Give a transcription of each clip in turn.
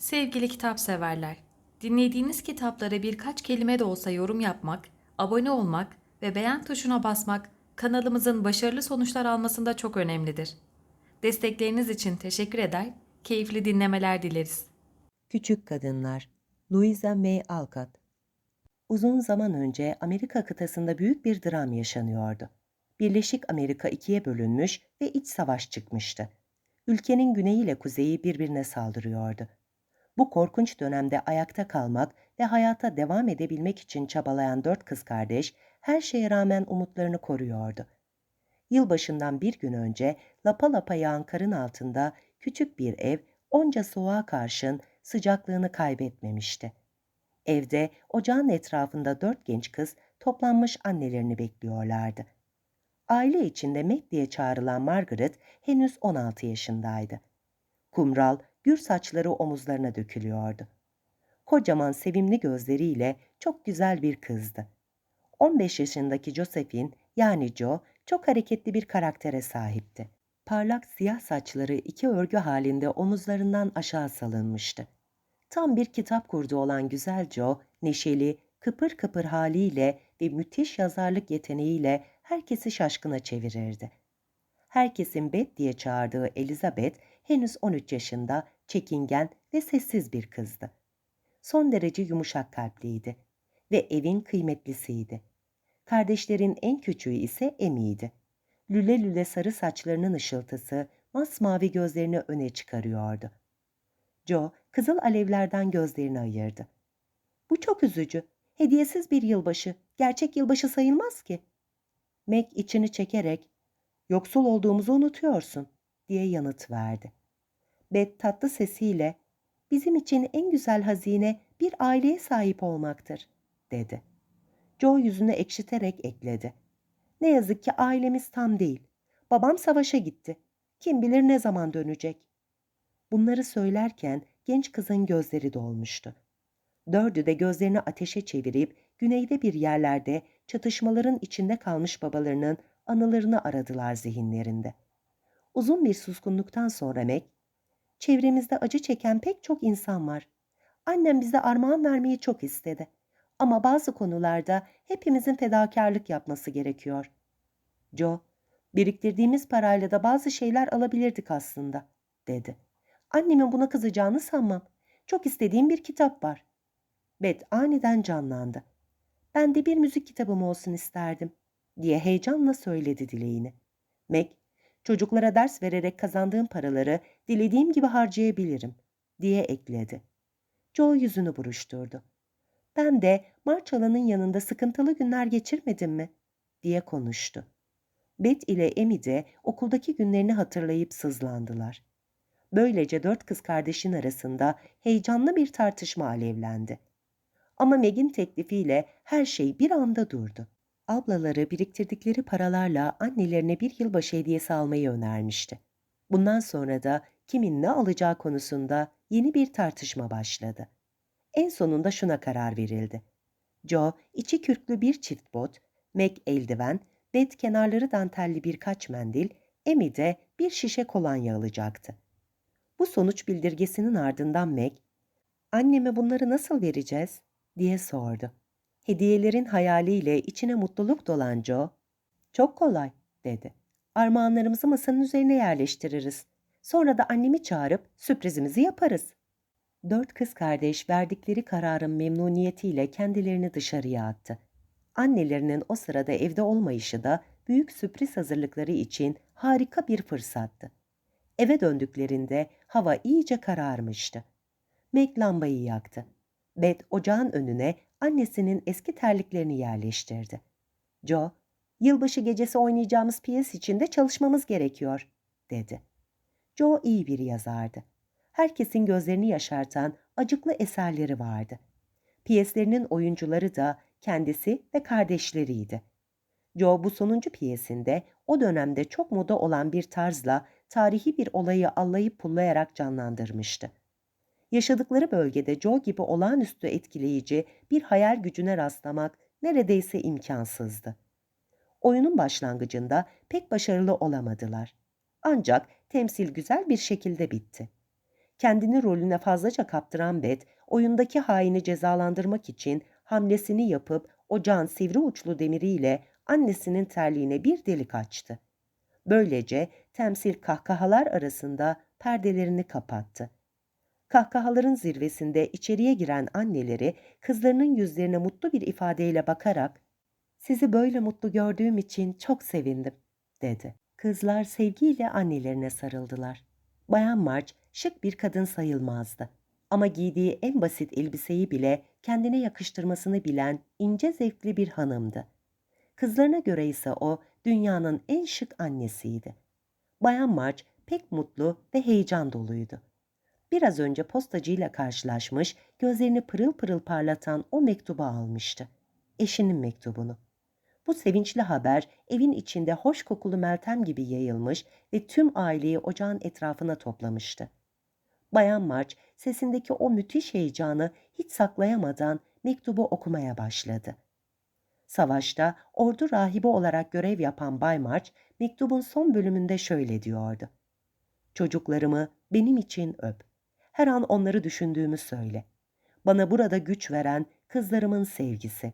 Sevgili kitap severler, dinlediğiniz kitaplara birkaç kelime de olsa yorum yapmak, abone olmak ve beğen tuşuna basmak kanalımızın başarılı sonuçlar almasında çok önemlidir. Destekleriniz için teşekkür eder, keyifli dinlemeler dileriz. Küçük Kadınlar Louisa May Alcott Uzun zaman önce Amerika kıtasında büyük bir dram yaşanıyordu. Birleşik Amerika ikiye bölünmüş ve iç savaş çıkmıştı. Ülkenin güneyi ile kuzeyi birbirine saldırıyordu. Bu korkunç dönemde ayakta kalmak ve hayata devam edebilmek için çabalayan dört kız kardeş her şeye rağmen umutlarını koruyordu. Yılbaşından bir gün önce lapa lapa yağan karın altında küçük bir ev onca soğuğa karşın sıcaklığını kaybetmemişti. Evde ocağın etrafında dört genç kız toplanmış annelerini bekliyorlardı. Aile içinde Mac diye çağrılan Margaret henüz 16 yaşındaydı. Kumral, gür saçları omuzlarına dökülüyordu. Kocaman sevimli gözleriyle çok güzel bir kızdı. 15 yaşındaki Josephine yani Jo çok hareketli bir karaktere sahipti. Parlak siyah saçları iki örgü halinde omuzlarından aşağı salınmıştı. Tam bir kitap kurdu olan güzel Jo, neşeli, kıpır kıpır haliyle ve müthiş yazarlık yeteneğiyle herkesi şaşkına çevirirdi. Herkesin Bet diye çağırdığı Elizabeth henüz 13 yaşında, çekingen ve sessiz bir kızdı. Son derece yumuşak kalpliydi ve evin kıymetlisiydi. Kardeşlerin en küçüğü ise Emmy'ydi. Lüle lüle sarı saçlarının ışıltısı masmavi gözlerini öne çıkarıyordu. Joe kızıl alevlerden gözlerini ayırdı. Bu çok üzücü. Hediyesiz bir yılbaşı. Gerçek yılbaşı sayılmaz ki. Meg içini çekerek, yoksul olduğumuzu unutuyorsun diye yanıt verdi. Beth tatlı sesiyle, bizim için en güzel hazine bir aileye sahip olmaktır, dedi. Joe yüzünü ekşiterek ekledi. Ne yazık ki ailemiz tam değil. Babam savaşa gitti. Kim bilir ne zaman dönecek. Bunları söylerken genç kızın gözleri dolmuştu. Dördü de gözlerini ateşe çevirip güneyde bir yerlerde çatışmaların içinde kalmış babalarının anılarını aradılar zihinlerinde. Uzun bir suskunluktan sonra Meg, çevremizde acı çeken pek çok insan var. Annem bize armağan vermeyi çok istedi. Ama bazı konularda hepimizin fedakarlık yapması gerekiyor. Joe, biriktirdiğimiz parayla da bazı şeyler alabilirdik aslında, dedi. Annemin buna kızacağını sanmam. Çok istediğim bir kitap var. Beth aniden canlandı. Ben de bir müzik kitabım olsun isterdim, diye heyecanla söyledi dileğini. Meg, çocuklara ders vererek kazandığım paraları dilediğim gibi harcayabilirim, diye ekledi. Joe yüzünü buruşturdu. Ben de Marçalan'ın yanında sıkıntılı günler geçirmedim mi? diye konuştu. Bet ile Emi de okuldaki günlerini hatırlayıp sızlandılar. Böylece dört kız kardeşin arasında heyecanlı bir tartışma alevlendi. Ama Meg'in teklifiyle her şey bir anda durdu. Ablaları biriktirdikleri paralarla annelerine bir yılbaşı hediyesi almayı önermişti. Bundan sonra da kimin ne alacağı konusunda yeni bir tartışma başladı. En sonunda şuna karar verildi. Joe, içi kürklü bir çift bot, Meg eldiven, Beth kenarları dantelli birkaç mendil, Emi de bir şişe kolonya alacaktı. Bu sonuç bildirgesinin ardından Meg, anneme bunları nasıl vereceğiz diye sordu. Hediyelerin hayaliyle içine mutluluk dolan Joe, çok kolay dedi. Armağanlarımızı masanın üzerine yerleştiririz. Sonra da annemi çağırıp sürprizimizi yaparız. Dört kız kardeş verdikleri kararın memnuniyetiyle kendilerini dışarıya attı. Annelerinin o sırada evde olmayışı da büyük sürpriz hazırlıkları için harika bir fırsattı. Eve döndüklerinde hava iyice kararmıştı. Meg lambayı yaktı. Beth ocağın önüne annesinin eski terliklerini yerleştirdi. Joe, yılbaşı gecesi oynayacağımız piyes için de çalışmamız gerekiyor, dedi. Joe iyi bir yazardı herkesin gözlerini yaşartan acıklı eserleri vardı. Piyeslerinin oyuncuları da kendisi ve kardeşleriydi. Joe bu sonuncu piyesinde o dönemde çok moda olan bir tarzla tarihi bir olayı allayıp pullayarak canlandırmıştı. Yaşadıkları bölgede Joe gibi olağanüstü etkileyici bir hayal gücüne rastlamak neredeyse imkansızdı. Oyunun başlangıcında pek başarılı olamadılar. Ancak temsil güzel bir şekilde bitti Kendini rolüne fazlaca kaptıran Beth, oyundaki haini cezalandırmak için hamlesini yapıp ocağın sivri uçlu demiriyle annesinin terliğine bir delik açtı. Böylece temsil kahkahalar arasında perdelerini kapattı. Kahkahaların zirvesinde içeriye giren anneleri kızlarının yüzlerine mutlu bir ifadeyle bakarak "Sizi böyle mutlu gördüğüm için çok sevindim." dedi. Kızlar sevgiyle annelerine sarıldılar. Bayan March şık bir kadın sayılmazdı. Ama giydiği en basit elbiseyi bile kendine yakıştırmasını bilen ince zevkli bir hanımdı. Kızlarına göre ise o dünyanın en şık annesiydi. Bayan March pek mutlu ve heyecan doluydu. Biraz önce postacıyla karşılaşmış, gözlerini pırıl pırıl parlatan o mektubu almıştı. Eşinin mektubunu. Bu sevinçli haber evin içinde hoş kokulu Meltem gibi yayılmış ve tüm aileyi ocağın etrafına toplamıştı. Bayan March sesindeki o müthiş heyecanı hiç saklayamadan mektubu okumaya başladı. Savaşta ordu rahibi olarak görev yapan Bay March mektubun son bölümünde şöyle diyordu. Çocuklarımı benim için öp. Her an onları düşündüğümü söyle. Bana burada güç veren kızlarımın sevgisi.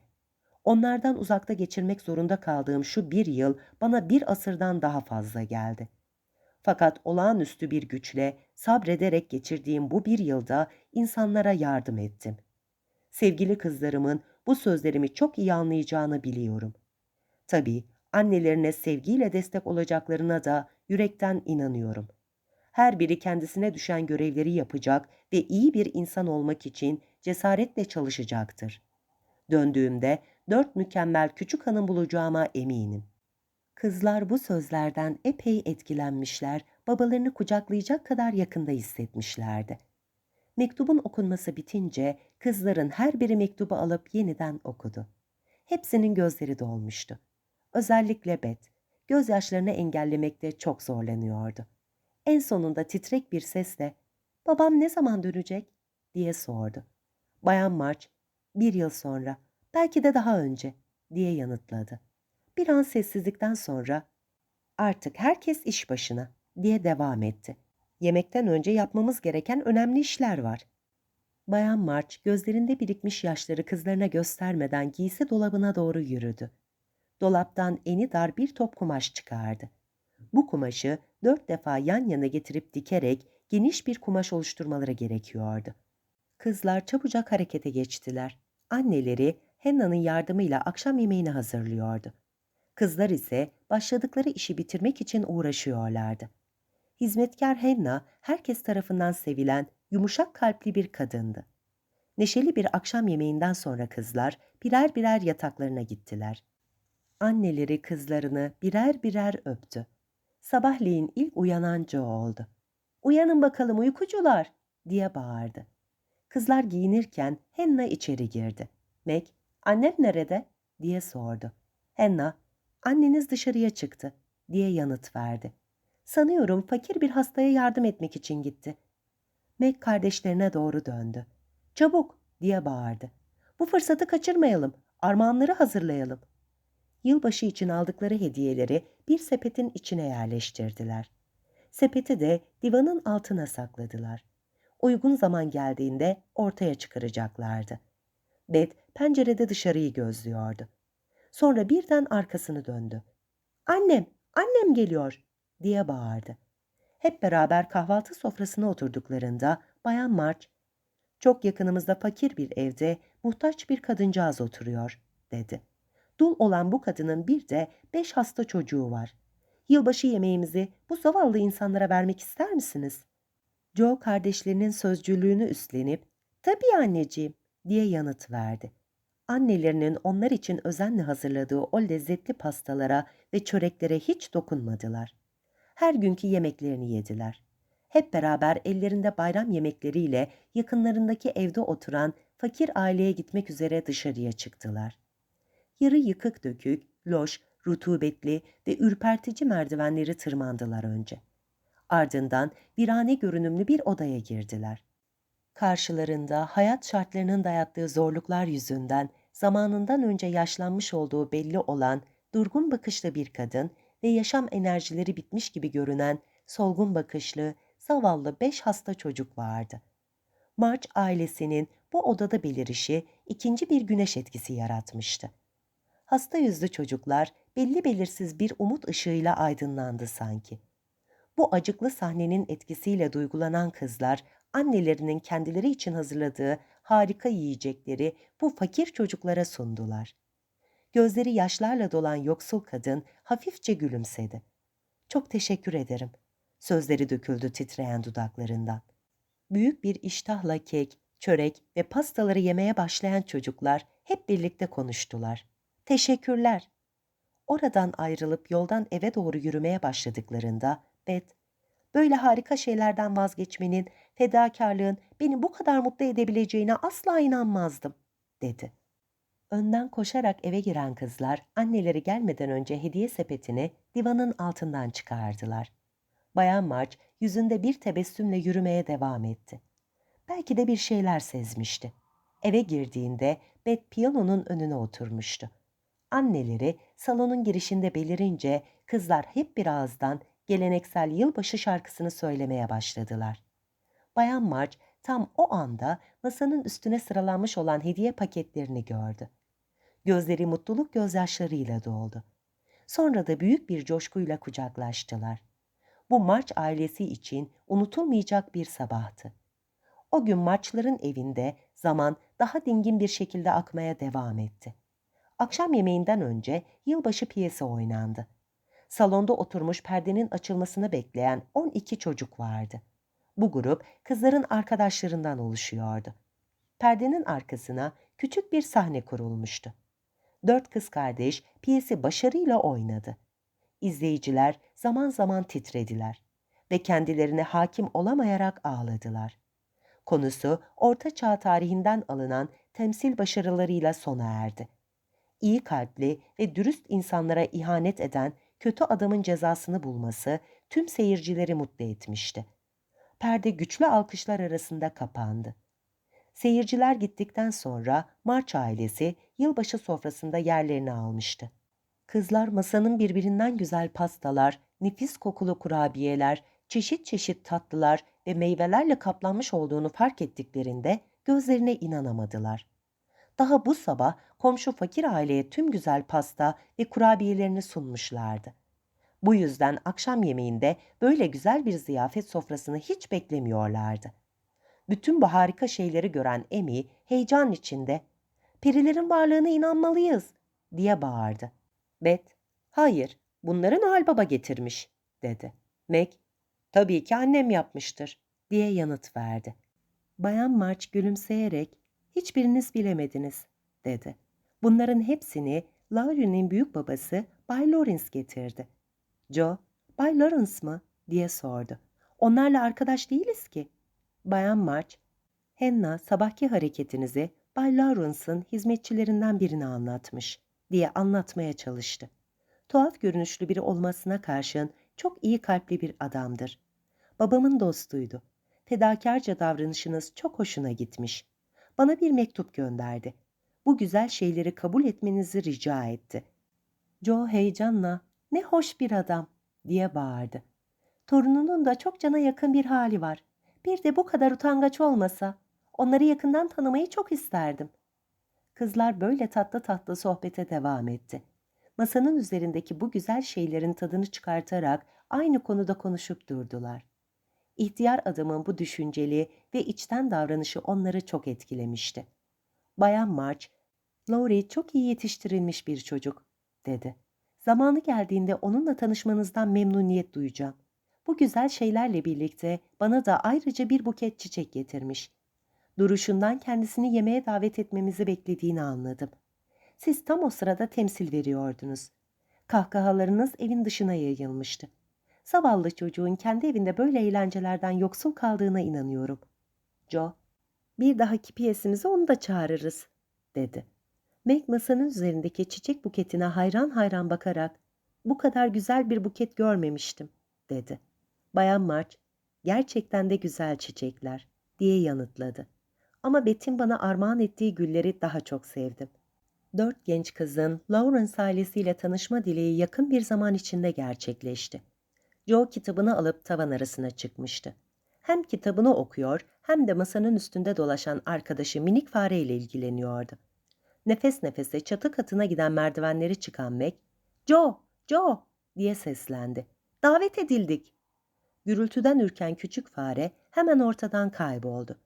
Onlardan uzakta geçirmek zorunda kaldığım şu bir yıl bana bir asırdan daha fazla geldi. Fakat olağanüstü bir güçle sabrederek geçirdiğim bu bir yılda insanlara yardım ettim. Sevgili kızlarımın bu sözlerimi çok iyi anlayacağını biliyorum. Tabii annelerine sevgiyle destek olacaklarına da yürekten inanıyorum. Her biri kendisine düşen görevleri yapacak ve iyi bir insan olmak için cesaretle çalışacaktır. Döndüğümde dört mükemmel küçük hanım bulacağıma eminim. Kızlar bu sözlerden epey etkilenmişler, babalarını kucaklayacak kadar yakında hissetmişlerdi. Mektubun okunması bitince kızların her biri mektubu alıp yeniden okudu. Hepsinin gözleri dolmuştu. Özellikle Beth, gözyaşlarını engellemekte çok zorlanıyordu. En sonunda titrek bir sesle, ''Babam ne zaman dönecek?'' diye sordu. Bayan March, ''Bir yıl sonra, belki de daha önce.'' diye yanıtladı. Bir an sessizlikten sonra, ''Artık herkes iş başına.'' diye devam etti. Yemekten önce yapmamız gereken önemli işler var. Bayan March gözlerinde birikmiş yaşları kızlarına göstermeden giysi dolabına doğru yürüdü. Dolaptan eni dar bir top kumaş çıkardı. Bu kumaşı dört defa yan yana getirip dikerek geniş bir kumaş oluşturmaları gerekiyordu. Kızlar çabucak harekete geçtiler. Anneleri Henna'nın yardımıyla akşam yemeğini hazırlıyordu. Kızlar ise başladıkları işi bitirmek için uğraşıyorlardı. Hizmetkar Henna herkes tarafından sevilen yumuşak kalpli bir kadındı. Neşeli bir akşam yemeğinden sonra kızlar birer birer yataklarına gittiler. Anneleri kızlarını birer birer öptü. Sabahleyin ilk uyanan Joe oldu. ''Uyanın bakalım uykucular!'' diye bağırdı. Kızlar giyinirken Henna içeri girdi. Meg, ''Annem nerede?'' diye sordu. Henna, ''Anneniz dışarıya çıktı.'' diye yanıt verdi. Sanıyorum fakir bir hastaya yardım etmek için gitti. Meg kardeşlerine doğru döndü. Çabuk diye bağırdı. Bu fırsatı kaçırmayalım. Armağanları hazırlayalım. Yılbaşı için aldıkları hediyeleri bir sepetin içine yerleştirdiler. Sepeti de divanın altına sakladılar. Uygun zaman geldiğinde ortaya çıkaracaklardı. Beth pencerede dışarıyı gözlüyordu. Sonra birden arkasını döndü. Annem, annem geliyor diye bağırdı. Hep beraber kahvaltı sofrasına oturduklarında Bayan March, çok yakınımızda fakir bir evde muhtaç bir kadıncağız oturuyor, dedi. Dul olan bu kadının bir de beş hasta çocuğu var. Yılbaşı yemeğimizi bu zavallı insanlara vermek ister misiniz? Joe kardeşlerinin sözcülüğünü üstlenip, tabii anneciğim, diye yanıt verdi. Annelerinin onlar için özenle hazırladığı o lezzetli pastalara ve çöreklere hiç dokunmadılar her günkü yemeklerini yediler. Hep beraber ellerinde bayram yemekleriyle yakınlarındaki evde oturan fakir aileye gitmek üzere dışarıya çıktılar. Yarı yıkık dökük, loş, rutubetli ve ürpertici merdivenleri tırmandılar önce. Ardından virane görünümlü bir odaya girdiler. Karşılarında hayat şartlarının dayattığı zorluklar yüzünden zamanından önce yaşlanmış olduğu belli olan durgun bakışlı bir kadın ve yaşam enerjileri bitmiş gibi görünen solgun bakışlı, zavallı beş hasta çocuk vardı. March ailesinin bu odada belirişi ikinci bir güneş etkisi yaratmıştı. Hasta yüzlü çocuklar belli belirsiz bir umut ışığıyla aydınlandı sanki. Bu acıklı sahnenin etkisiyle duygulanan kızlar annelerinin kendileri için hazırladığı harika yiyecekleri bu fakir çocuklara sundular. Gözleri yaşlarla dolan yoksul kadın hafifçe gülümsedi. Çok teşekkür ederim. Sözleri döküldü titreyen dudaklarından. Büyük bir iştahla kek, çörek ve pastaları yemeye başlayan çocuklar hep birlikte konuştular. Teşekkürler. Oradan ayrılıp yoldan eve doğru yürümeye başladıklarında Beth, böyle harika şeylerden vazgeçmenin, fedakarlığın beni bu kadar mutlu edebileceğine asla inanmazdım, dedi. Önden koşarak eve giren kızlar anneleri gelmeden önce hediye sepetini divanın altından çıkardılar. Bayan March yüzünde bir tebessümle yürümeye devam etti. Belki de bir şeyler sezmişti. Eve girdiğinde Beth piyanonun önüne oturmuştu. Anneleri salonun girişinde belirince kızlar hep bir ağızdan geleneksel yılbaşı şarkısını söylemeye başladılar. Bayan March tam o anda masanın üstüne sıralanmış olan hediye paketlerini gördü. Gözleri mutluluk gözyaşlarıyla doldu. Sonra da büyük bir coşkuyla kucaklaştılar. Bu March ailesi için unutulmayacak bir sabahtı. O gün March'ların evinde zaman daha dingin bir şekilde akmaya devam etti. Akşam yemeğinden önce yılbaşı piyesi oynandı. Salonda oturmuş perdenin açılmasını bekleyen 12 çocuk vardı. Bu grup kızların arkadaşlarından oluşuyordu. Perdenin arkasına küçük bir sahne kurulmuştu. Dört kız kardeş piyesi başarıyla oynadı. İzleyiciler zaman zaman titrediler ve kendilerine hakim olamayarak ağladılar. Konusu Orta Çağ tarihinden alınan temsil başarılarıyla sona erdi. İyi kalpli ve dürüst insanlara ihanet eden kötü adamın cezasını bulması tüm seyircileri mutlu etmişti. Perde güçlü alkışlar arasında kapandı. Seyirciler gittikten sonra March ailesi yılbaşı sofrasında yerlerini almıştı. Kızlar masanın birbirinden güzel pastalar, nefis kokulu kurabiyeler, çeşit çeşit tatlılar ve meyvelerle kaplanmış olduğunu fark ettiklerinde gözlerine inanamadılar. Daha bu sabah komşu fakir aileye tüm güzel pasta ve kurabiyelerini sunmuşlardı. Bu yüzden akşam yemeğinde böyle güzel bir ziyafet sofrasını hiç beklemiyorlardı. Bütün bu harika şeyleri gören Emi heyecan içinde "Perilerin varlığına inanmalıyız." diye bağırdı. Beth, "Hayır, bunları Noel Baba getirmiş." dedi. Meg, "Tabii ki annem yapmıştır." diye yanıt verdi. Bayan March gülümseyerek hiçbiriniz bilemediniz dedi. Bunların hepsini Laurie'nin büyük babası Bay Lawrence getirdi. Joe, Bay Lawrence mı? diye sordu. Onlarla arkadaş değiliz ki. Bayan March, Henna sabahki hareketinizi Bay Lawrence'ın hizmetçilerinden birine anlatmış diye anlatmaya çalıştı. Tuhaf görünüşlü biri olmasına karşın çok iyi kalpli bir adamdır. Babamın dostuydu. Fedakarca davranışınız çok hoşuna gitmiş. Bana bir mektup gönderdi. Bu güzel şeyleri kabul etmenizi rica etti. Joe heyecanla ne hoş bir adam diye bağırdı. Torununun da çok cana yakın bir hali var. Bir de bu kadar utangaç olmasa onları yakından tanımayı çok isterdim. Kızlar böyle tatlı tatlı sohbete devam etti. Masanın üzerindeki bu güzel şeylerin tadını çıkartarak aynı konuda konuşup durdular. İhtiyar adamın bu düşünceli ve içten davranışı onları çok etkilemişti. Bayan March, Laurie çok iyi yetiştirilmiş bir çocuk, dedi. Zamanı geldiğinde onunla tanışmanızdan memnuniyet duyacağım. Bu güzel şeylerle birlikte bana da ayrıca bir buket çiçek getirmiş. Duruşundan kendisini yemeğe davet etmemizi beklediğini anladım. Siz tam o sırada temsil veriyordunuz. Kahkahalarınız evin dışına yayılmıştı. Zavallı çocuğun kendi evinde böyle eğlencelerden yoksul kaldığına inanıyorum. Joe, bir dahaki piyesimize onu da çağırırız, dedi. Meg masanın üzerindeki çiçek buketine hayran hayran bakarak, bu kadar güzel bir buket görmemiştim, dedi. Bayan March, gerçekten de güzel çiçekler, diye yanıtladı. Ama Bet'in bana armağan ettiği gülleri daha çok sevdim. Dört genç kızın Lawrence ailesiyle tanışma dileği yakın bir zaman içinde gerçekleşti. Joe kitabını alıp tavan arasına çıkmıştı. hem kitabını okuyor hem de masanın üstünde dolaşan arkadaşı minik fare ile ilgileniyordu. Nefes nefese çatı katına giden merdivenleri çıkan Meg, ''Joe, Joe!'' diye seslendi. ''Davet edildik.'' Gürültüden ürken küçük fare hemen ortadan kayboldu.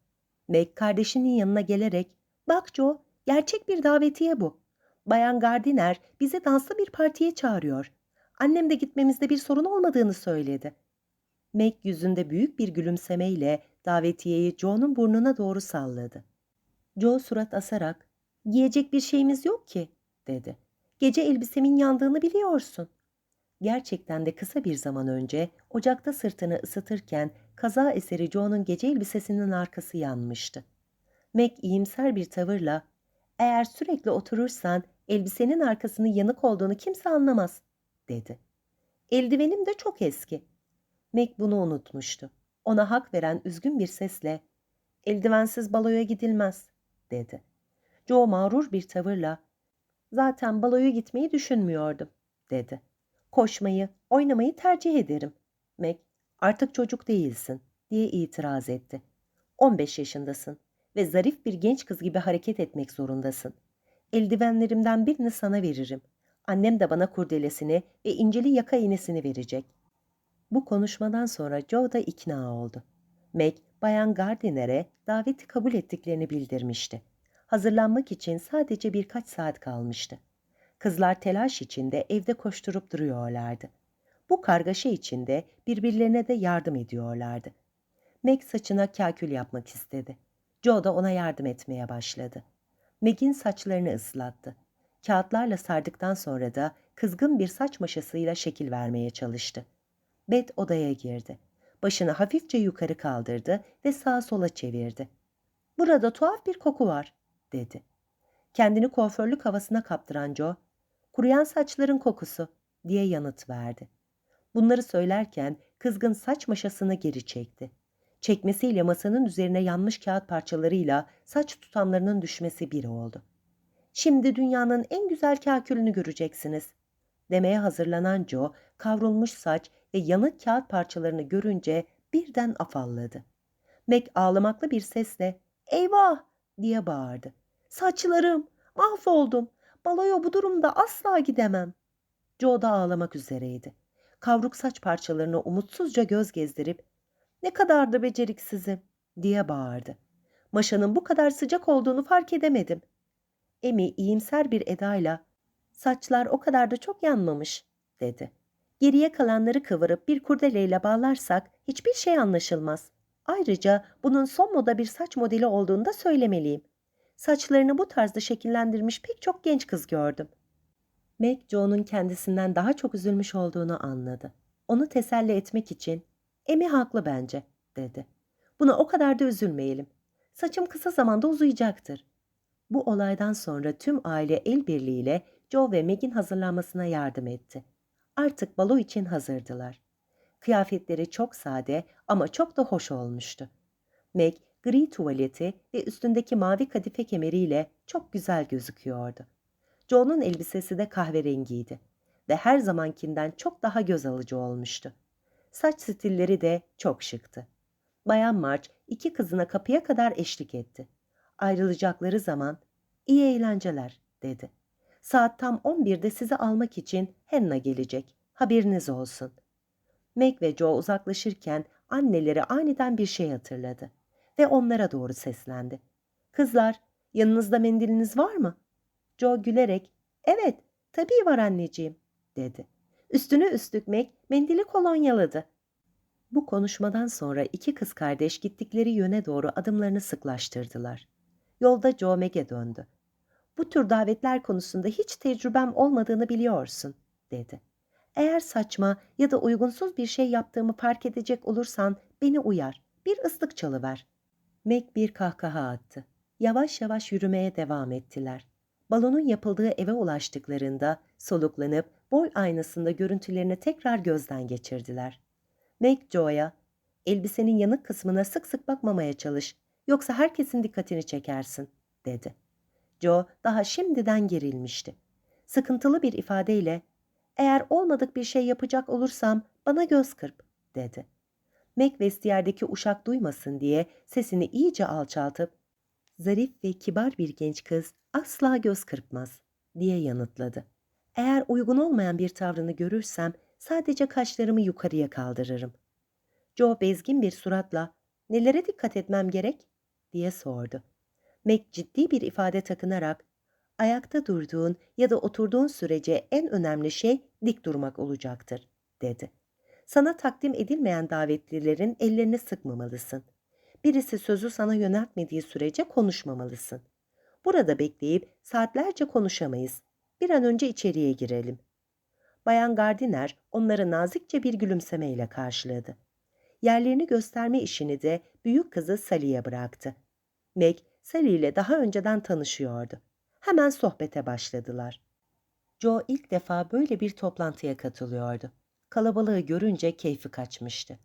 Meg kardeşinin yanına gelerek, ''Bak Joe, gerçek bir davetiye bu. Bayan Gardiner bizi danslı bir partiye çağırıyor. Annem de gitmemizde bir sorun olmadığını söyledi.'' Meg yüzünde büyük bir gülümsemeyle davetiyeyi Joe'nun burnuna doğru salladı. Joe surat asarak, ''Giyecek bir şeyimiz yok ki.'' dedi. ''Gece elbisemin yandığını biliyorsun.'' Gerçekten de kısa bir zaman önce ocakta sırtını ısıtırken kaza eseri Joe'nun gece elbisesinin arkası yanmıştı. Meg iyimser bir tavırla ''Eğer sürekli oturursan elbisenin arkasının yanık olduğunu kimse anlamaz.'' Dedi. ''Eldivenim de çok eski.'' Meg bunu unutmuştu. Ona hak veren üzgün bir sesle ''Eldivensiz baloya gidilmez.'' dedi. Joe mağrur bir tavırla ''Zaten baloya gitmeyi düşünmüyordum.'' dedi. ''Koşmayı, oynamayı tercih ederim.'' Meg ''Artık çocuk değilsin.'' diye itiraz etti. 15 yaşındasın ve zarif bir genç kız gibi hareket etmek zorundasın. Eldivenlerimden birini sana veririm. Annem de bana kurdelesini ve inceli yaka iğnesini verecek. Bu konuşmadan sonra Joe da ikna oldu. Meg, Bayan Gardiner'e daveti kabul ettiklerini bildirmişti. Hazırlanmak için sadece birkaç saat kalmıştı. Kızlar telaş içinde evde koşturup duruyorlardı. Bu kargaşa içinde birbirlerine de yardım ediyorlardı. Meg saçına kakül yapmak istedi. Joe da ona yardım etmeye başladı. Meg'in saçlarını ıslattı. Kağıtlarla sardıktan sonra da kızgın bir saç maşasıyla şekil vermeye çalıştı. Beth odaya girdi. Başını hafifçe yukarı kaldırdı ve sağa sola çevirdi. Burada tuhaf bir koku var, dedi. Kendini kuaförlük havasına kaptıran Joe, kuruyan saçların kokusu, diye yanıt verdi. Bunları söylerken kızgın saç maşasını geri çekti. Çekmesiyle masanın üzerine yanmış kağıt parçalarıyla saç tutamlarının düşmesi bir oldu. Şimdi dünyanın en güzel kakülünü göreceksiniz, demeye hazırlanan Joe, kavrulmuş saç ve yanık kağıt parçalarını görünce birden afalladı. Meg ağlamaklı bir sesle ''Eyvah!'' diye bağırdı. ''Saçlarım! Mahvoldum! Baloya bu durumda asla gidemem!'' Joe da ağlamak üzereydi. Kavruk saç parçalarını umutsuzca göz gezdirip ''Ne kadar da beceriksizim!'' diye bağırdı. Maşanın bu kadar sıcak olduğunu fark edemedim. Emi iyimser bir edayla ''Saçlar o kadar da çok yanmamış.'' dedi. Geriye kalanları kıvırıp bir kurdeleyle bağlarsak hiçbir şey anlaşılmaz. Ayrıca bunun son moda bir saç modeli olduğunu da söylemeliyim. Saçlarını bu tarzda şekillendirmiş pek çok genç kız gördüm. Meg, Joe'nun kendisinden daha çok üzülmüş olduğunu anladı. Onu teselli etmek için, Emi haklı bence, dedi. Buna o kadar da üzülmeyelim. Saçım kısa zamanda uzayacaktır. Bu olaydan sonra tüm aile el birliğiyle Joe ve Meg'in hazırlanmasına yardım etti. Artık balo için hazırdılar. Kıyafetleri çok sade ama çok da hoş olmuştu. Meg, gri tuvaleti ve üstündeki mavi kadife kemeriyle çok güzel gözüküyordu. Joe'nun elbisesi de kahverengiydi ve her zamankinden çok daha göz alıcı olmuştu. Saç stilleri de çok şıktı. Bayan March iki kızına kapıya kadar eşlik etti. Ayrılacakları zaman iyi eğlenceler dedi. Saat tam 11'de sizi almak için Henna gelecek. Haberiniz olsun. Meg ve Joe uzaklaşırken anneleri aniden bir şey hatırladı ve onlara doğru seslendi. Kızlar, yanınızda mendiliniz var mı? Joe gülerek, evet, tabii var anneciğim, dedi. Üstünü üstlük Meg mendili kolonyaladı. Bu konuşmadan sonra iki kız kardeş gittikleri yöne doğru adımlarını sıklaştırdılar. Yolda Joe Meg'e döndü. Bu tür davetler konusunda hiç tecrübem olmadığını biliyorsun, dedi. Eğer saçma ya da uygunsuz bir şey yaptığımı fark edecek olursan beni uyar, bir ıslık çalıver. Meg bir kahkaha attı. Yavaş yavaş yürümeye devam ettiler. Balonun yapıldığı eve ulaştıklarında soluklanıp boy aynasında görüntülerini tekrar gözden geçirdiler. Meg Joe'ya, elbisenin yanık kısmına sık sık bakmamaya çalış, yoksa herkesin dikkatini çekersin, dedi. Joe daha şimdiden gerilmişti. Sıkıntılı bir ifadeyle, eğer olmadık bir şey yapacak olursam bana göz kırp, dedi. Meg vestiyerdeki uşak duymasın diye sesini iyice alçaltıp zarif ve kibar bir genç kız asla göz kırpmaz diye yanıtladı. Eğer uygun olmayan bir tavrını görürsem sadece kaşlarımı yukarıya kaldırırım. Joe bezgin bir suratla nelere dikkat etmem gerek diye sordu. Meg ciddi bir ifade takınarak ayakta durduğun ya da oturduğun sürece en önemli şey dik durmak olacaktır dedi. Sana takdim edilmeyen davetlilerin ellerini sıkmamalısın. Birisi sözü sana yöneltmediği sürece konuşmamalısın. Burada bekleyip saatlerce konuşamayız. Bir an önce içeriye girelim. Bayan Gardiner onları nazikçe bir gülümsemeyle karşıladı. Yerlerini gösterme işini de büyük kızı Sally'e bıraktı. Meg, Sally ile daha önceden tanışıyordu. Hemen sohbete başladılar. Joe ilk defa böyle bir toplantıya katılıyordu. Kalabalığı görünce keyfi kaçmıştı.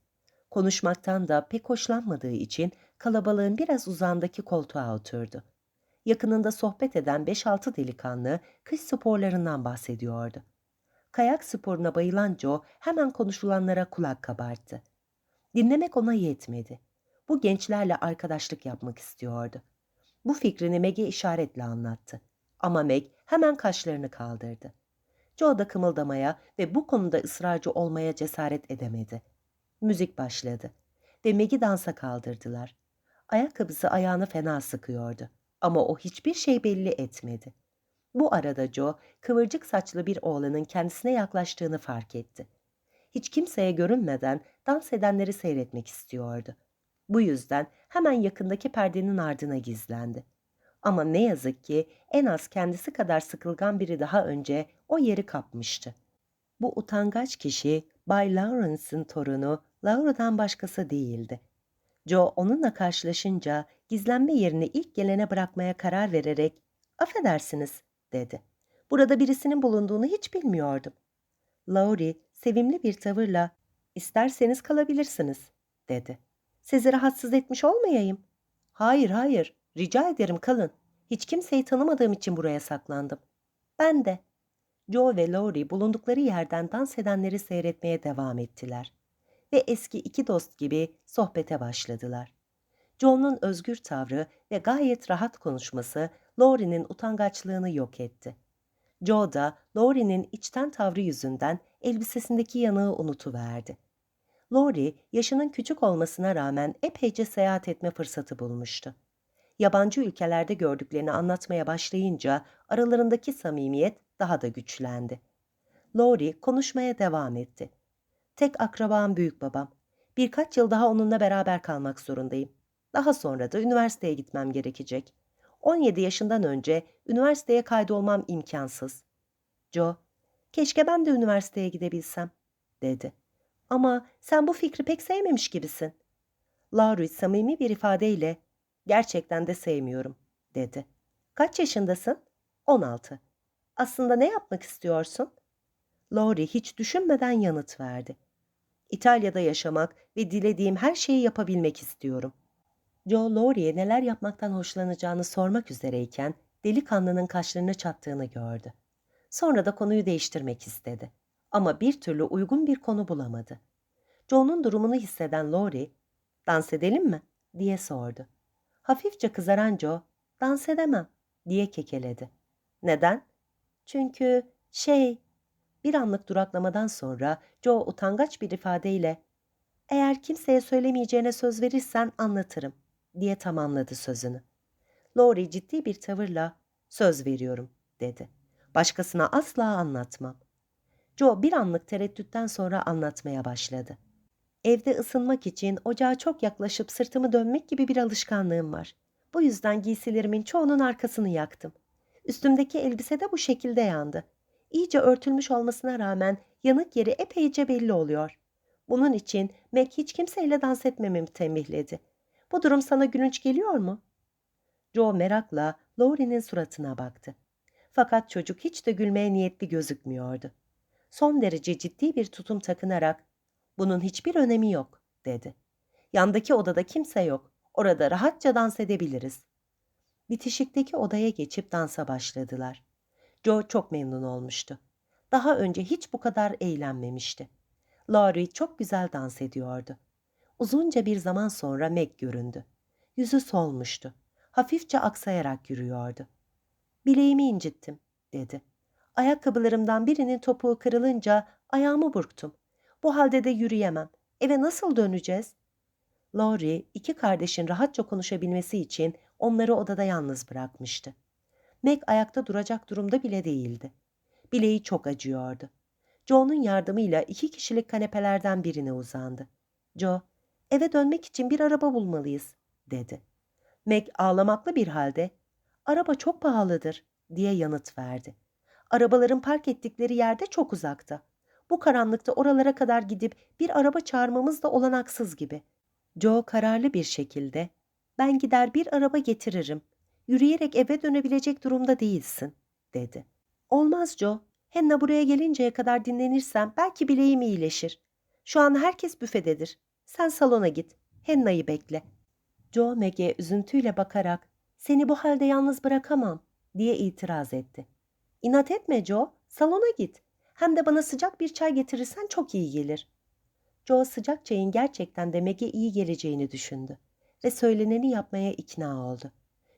Konuşmaktan da pek hoşlanmadığı için kalabalığın biraz uzağındaki koltuğa oturdu. Yakınında sohbet eden 5-6 delikanlı kış sporlarından bahsediyordu. Kayak sporuna bayılan Joe hemen konuşulanlara kulak kabarttı. Dinlemek ona yetmedi. Bu gençlerle arkadaşlık yapmak istiyordu. Bu fikrini Meg'e işaretle anlattı. Ama Meg hemen kaşlarını kaldırdı. Joe da kımıldamaya ve bu konuda ısrarcı olmaya cesaret edemedi. Müzik başladı ve Meg'i dansa kaldırdılar. Ayakkabısı ayağını fena sıkıyordu ama o hiçbir şey belli etmedi. Bu arada Joe, kıvırcık saçlı bir oğlanın kendisine yaklaştığını fark etti. Hiç kimseye görünmeden dans edenleri seyretmek istiyordu. Bu yüzden hemen yakındaki perdenin ardına gizlendi. Ama ne yazık ki en az kendisi kadar sıkılgan biri daha önce o yeri kapmıştı. Bu utangaç kişi Bay Lawrence'ın torunu Laura'dan başkası değildi. Joe onunla karşılaşınca gizlenme yerini ilk gelene bırakmaya karar vererek "Affedersiniz." dedi. "Burada birisinin bulunduğunu hiç bilmiyordum." Laurie sevimli bir tavırla "İsterseniz kalabilirsiniz." dedi. "Sizi rahatsız etmiş olmayayım." "Hayır, hayır. Rica ederim kalın. Hiç kimseyi tanımadığım için buraya saklandım." "Ben de." Joe ve Laurie bulundukları yerden dans edenleri seyretmeye devam ettiler ve eski iki dost gibi sohbete başladılar. Joe'nun özgür tavrı ve gayet rahat konuşması Laurie'nin utangaçlığını yok etti. Joe da Laurie'nin içten tavrı yüzünden elbisesindeki yanığı unutuverdi. Laurie, yaşının küçük olmasına rağmen epeyce seyahat etme fırsatı bulmuştu. Yabancı ülkelerde gördüklerini anlatmaya başlayınca aralarındaki samimiyet daha da güçlendi. Laurie konuşmaya devam etti. Tek akrabam büyük babam. Birkaç yıl daha onunla beraber kalmak zorundayım. Daha sonra da üniversiteye gitmem gerekecek. 17 yaşından önce üniversiteye kaydolmam imkansız. Joe, keşke ben de üniversiteye gidebilsem, dedi. Ama sen bu fikri pek sevmemiş gibisin. Laurie samimi bir ifadeyle, gerçekten de sevmiyorum, dedi. Kaç yaşındasın? 16. Aslında ne yapmak istiyorsun? Laurie hiç düşünmeden yanıt verdi. İtalya'da yaşamak ve dilediğim her şeyi yapabilmek istiyorum. Joe Laurie'ye neler yapmaktan hoşlanacağını sormak üzereyken delikanlının kaşlarını çattığını gördü. Sonra da konuyu değiştirmek istedi. Ama bir türlü uygun bir konu bulamadı. Joe'nun durumunu hisseden Laurie, "Dans edelim mi?" diye sordu. Hafifçe kızaran Joe, "Dans edemem." diye kekeledi. "Neden?" "Çünkü şey, bir anlık duraklamadan sonra Joe utangaç bir ifadeyle ''Eğer kimseye söylemeyeceğine söz verirsen anlatırım.'' Diye tamamladı sözünü. Laurie ciddi bir tavırla ''Söz veriyorum.'' dedi. ''Başkasına asla anlatmam.'' Joe bir anlık tereddütten sonra anlatmaya başladı. Evde ısınmak için ocağa çok yaklaşıp sırtımı dönmek gibi bir alışkanlığım var. Bu yüzden giysilerimin çoğunun arkasını yaktım. Üstümdeki elbise de bu şekilde yandı iyice örtülmüş olmasına rağmen yanık yeri epeyce belli oluyor. Bunun için Mac hiç kimseyle dans etmememi tembihledi. Bu durum sana gülünç geliyor mu? Joe merakla Laurie'nin suratına baktı. Fakat çocuk hiç de gülmeye niyetli gözükmüyordu. Son derece ciddi bir tutum takınarak bunun hiçbir önemi yok dedi. Yandaki odada kimse yok. Orada rahatça dans edebiliriz. Bitişikteki odaya geçip dansa başladılar. Joe çok memnun olmuştu. Daha önce hiç bu kadar eğlenmemişti. Laurie çok güzel dans ediyordu. Uzunca bir zaman sonra Meg göründü. Yüzü solmuştu. Hafifçe aksayarak yürüyordu. Bileğimi incittim, dedi. Ayakkabılarımdan birinin topuğu kırılınca ayağımı burktum. Bu halde de yürüyemem. Eve nasıl döneceğiz? Laurie, iki kardeşin rahatça konuşabilmesi için onları odada yalnız bırakmıştı. Meg ayakta duracak durumda bile değildi. Bileği çok acıyordu. Joe'nun yardımıyla iki kişilik kanepelerden birine uzandı. Joe, eve dönmek için bir araba bulmalıyız, dedi. Meg ağlamaklı bir halde, araba çok pahalıdır, diye yanıt verdi. Arabaların park ettikleri yerde çok uzakta. Bu karanlıkta oralara kadar gidip bir araba çağırmamız da olanaksız gibi. Joe kararlı bir şekilde, ben gider bir araba getiririm. Yürüyerek eve dönebilecek durumda değilsin, dedi. Olmaz Joe. Henna buraya gelinceye kadar dinlenirsem belki bileğim iyileşir. Şu an herkes büfededir. Sen salona git. Henna'yı bekle. Joe Meg'e üzüntüyle bakarak seni bu halde yalnız bırakamam diye itiraz etti. İnat etme Joe. Salona git. Hem de bana sıcak bir çay getirirsen çok iyi gelir. Joe sıcak çayın gerçekten de Meg'e iyi geleceğini düşündü ve söyleneni yapmaya ikna oldu.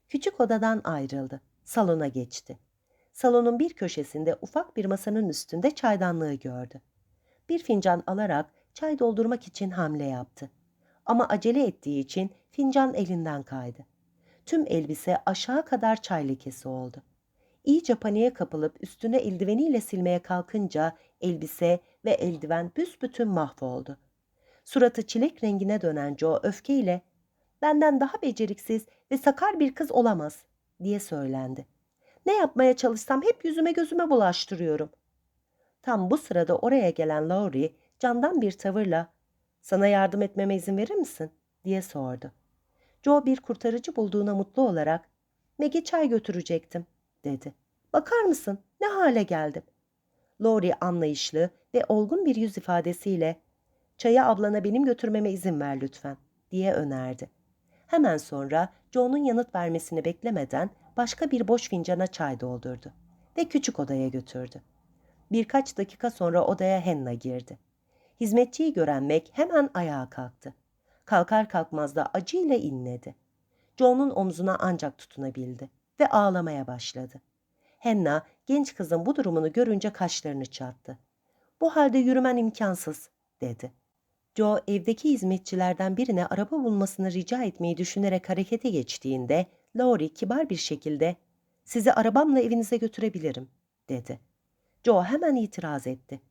Küçük odadan ayrıldı. Salona geçti. Salonun bir köşesinde ufak bir masanın üstünde çaydanlığı gördü. Bir fincan alarak çay doldurmak için hamle yaptı. Ama acele ettiği için fincan elinden kaydı. Tüm elbise aşağı kadar çay lekesi oldu. İyice paniğe kapılıp üstüne eldiveniyle silmeye kalkınca elbise ve eldiven büsbütün mahvoldu. Suratı çilek rengine dönen Joe öfkeyle benden daha beceriksiz ve sakar bir kız olamaz diye söylendi. Ne yapmaya çalışsam hep yüzüme gözüme bulaştırıyorum. Tam bu sırada oraya gelen Laurie candan bir tavırla sana yardım etmeme izin verir misin diye sordu. Joe bir kurtarıcı bulduğuna mutlu olarak Meg'e çay götürecektim dedi. Bakar mısın ne hale geldim. Laurie anlayışlı ve olgun bir yüz ifadesiyle çayı ablana benim götürmeme izin ver lütfen diye önerdi. Hemen sonra Joe'nun yanıt vermesini beklemeden başka bir boş fincana çay doldurdu ve küçük odaya götürdü. Birkaç dakika sonra odaya Henna girdi. Hizmetçiyi gören Meg hemen ayağa kalktı. Kalkar kalkmaz da acıyla inledi. Joe'nun omzuna ancak tutunabildi ve ağlamaya başladı. Henna genç kızın bu durumunu görünce kaşlarını çattı. Bu halde yürümen imkansız, dedi. Joe evdeki hizmetçilerden birine araba bulmasını rica etmeyi düşünerek harekete geçtiğinde Laurie kibar bir şekilde sizi arabamla evinize götürebilirim dedi. Joe hemen itiraz etti.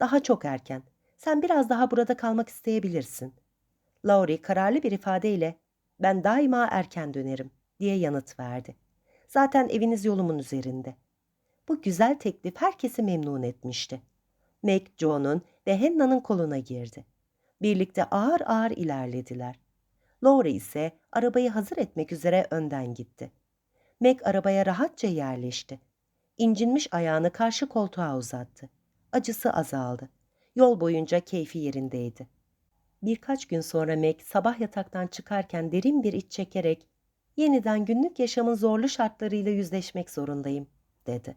Daha çok erken. Sen biraz daha burada kalmak isteyebilirsin. Laurie kararlı bir ifadeyle ben daima erken dönerim diye yanıt verdi. Zaten eviniz yolumun üzerinde. Bu güzel teklif herkesi memnun etmişti. Meg, Joe'nun ve Henna'nın koluna girdi. Birlikte ağır ağır ilerlediler. Laurie ise arabayı hazır etmek üzere önden gitti. Meg arabaya rahatça yerleşti. İncinmiş ayağını karşı koltuğa uzattı. Acısı azaldı. Yol boyunca keyfi yerindeydi. Birkaç gün sonra Meg sabah yataktan çıkarken derin bir iç çekerek yeniden günlük yaşamın zorlu şartlarıyla yüzleşmek zorundayım, dedi.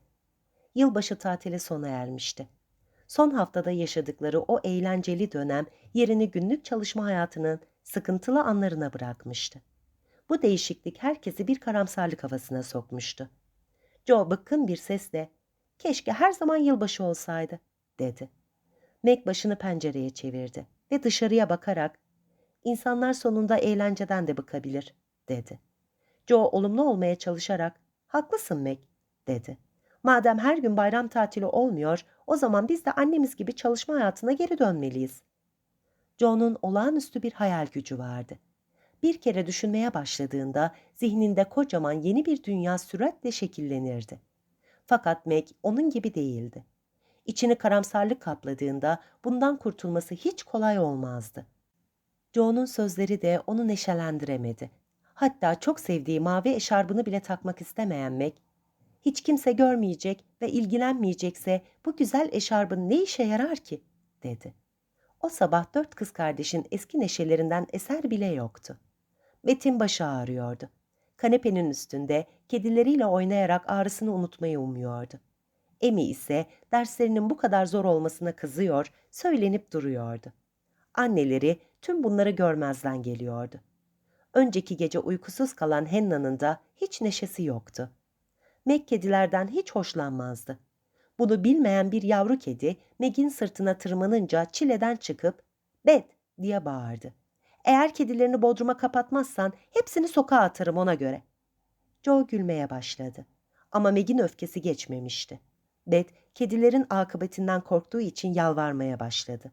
Yılbaşı tatili sona ermişti. Son haftada yaşadıkları o eğlenceli dönem yerini günlük çalışma hayatının sıkıntılı anlarına bırakmıştı. Bu değişiklik herkesi bir karamsarlık havasına sokmuştu. Joe bıkkın bir sesle, keşke her zaman yılbaşı olsaydı, dedi. Meg başını pencereye çevirdi ve dışarıya bakarak, insanlar sonunda eğlenceden de bıkabilir, dedi. Joe olumlu olmaya çalışarak, haklısın Meg, dedi. Madem her gün bayram tatili olmuyor, o zaman biz de annemiz gibi çalışma hayatına geri dönmeliyiz. Joe'nun olağanüstü bir hayal gücü vardı. Bir kere düşünmeye başladığında zihninde kocaman yeni bir dünya süratle şekillenirdi. Fakat Meg onun gibi değildi. İçini karamsarlık kapladığında bundan kurtulması hiç kolay olmazdı. Joe'nun sözleri de onu neşelendiremedi. Hatta çok sevdiği mavi eşarbını bile takmak istemeyen Meg, hiç kimse görmeyecek ve ilgilenmeyecekse bu güzel eşarbın ne işe yarar ki? dedi. O sabah dört kız kardeşin eski neşelerinden eser bile yoktu. Metin başı ağrıyordu. Kanepenin üstünde kedileriyle oynayarak ağrısını unutmayı umuyordu. Emi ise derslerinin bu kadar zor olmasına kızıyor, söylenip duruyordu. Anneleri tüm bunları görmezden geliyordu. Önceki gece uykusuz kalan Henna'nın da hiç neşesi yoktu. Meg kedilerden hiç hoşlanmazdı. Bunu bilmeyen bir yavru kedi Meg'in sırtına tırmanınca çileden çıkıp "Bet!" diye bağırdı. "Eğer kedilerini bodruma kapatmazsan hepsini sokağa atarım ona göre." Joe gülmeye başladı. Ama Meg'in öfkesi geçmemişti. Bet, kedilerin akıbetinden korktuğu için yalvarmaya başladı.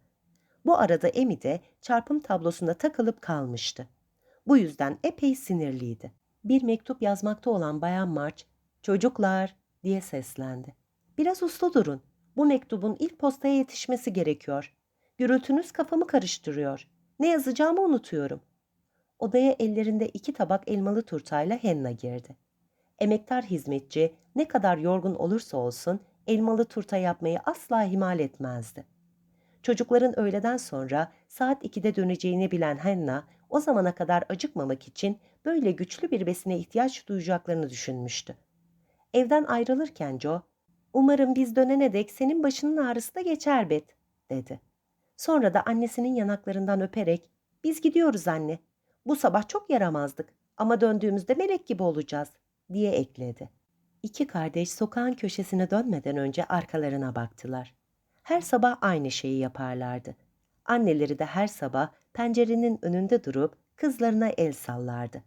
Bu arada Emi de çarpım tablosunda takılıp kalmıştı. Bu yüzden epey sinirliydi. Bir mektup yazmakta olan Bayan March, "Çocuklar," diye seslendi. "Biraz uslu durun. Bu mektubun ilk postaya yetişmesi gerekiyor. Gürültünüz kafamı karıştırıyor. Ne yazacağımı unutuyorum." Odaya ellerinde iki tabak elmalı turtayla Henna girdi. Emektar hizmetçi ne kadar yorgun olursa olsun elmalı turta yapmayı asla ihmal etmezdi. Çocukların öğleden sonra saat 2'de döneceğini bilen Henna o zamana kadar acıkmamak için böyle güçlü bir besine ihtiyaç duyacaklarını düşünmüştü. Evden ayrılırken Joe, ''Umarım biz dönene dek senin başının ağrısı da geçer Bet.'' dedi. Sonra da annesinin yanaklarından öperek ''Biz gidiyoruz anne. Bu sabah çok yaramazdık ama döndüğümüzde melek gibi olacağız.'' diye ekledi. İki kardeş sokağın köşesine dönmeden önce arkalarına baktılar. Her sabah aynı şeyi yaparlardı. Anneleri de her sabah pencerenin önünde durup kızlarına el sallardı.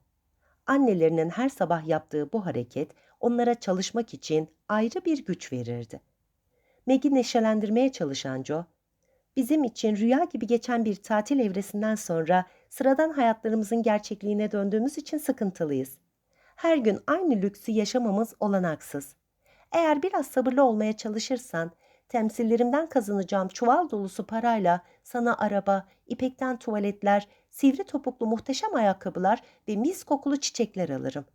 Annelerinin her sabah yaptığı bu hareket onlara çalışmak için ayrı bir güç verirdi. Meg'i neşelendirmeye çalışan Joe, bizim için rüya gibi geçen bir tatil evresinden sonra sıradan hayatlarımızın gerçekliğine döndüğümüz için sıkıntılıyız. Her gün aynı lüksü yaşamamız olanaksız. Eğer biraz sabırlı olmaya çalışırsan, temsillerimden kazanacağım çuval dolusu parayla sana araba, ipekten tuvaletler, sivri topuklu muhteşem ayakkabılar ve mis kokulu çiçekler alırım.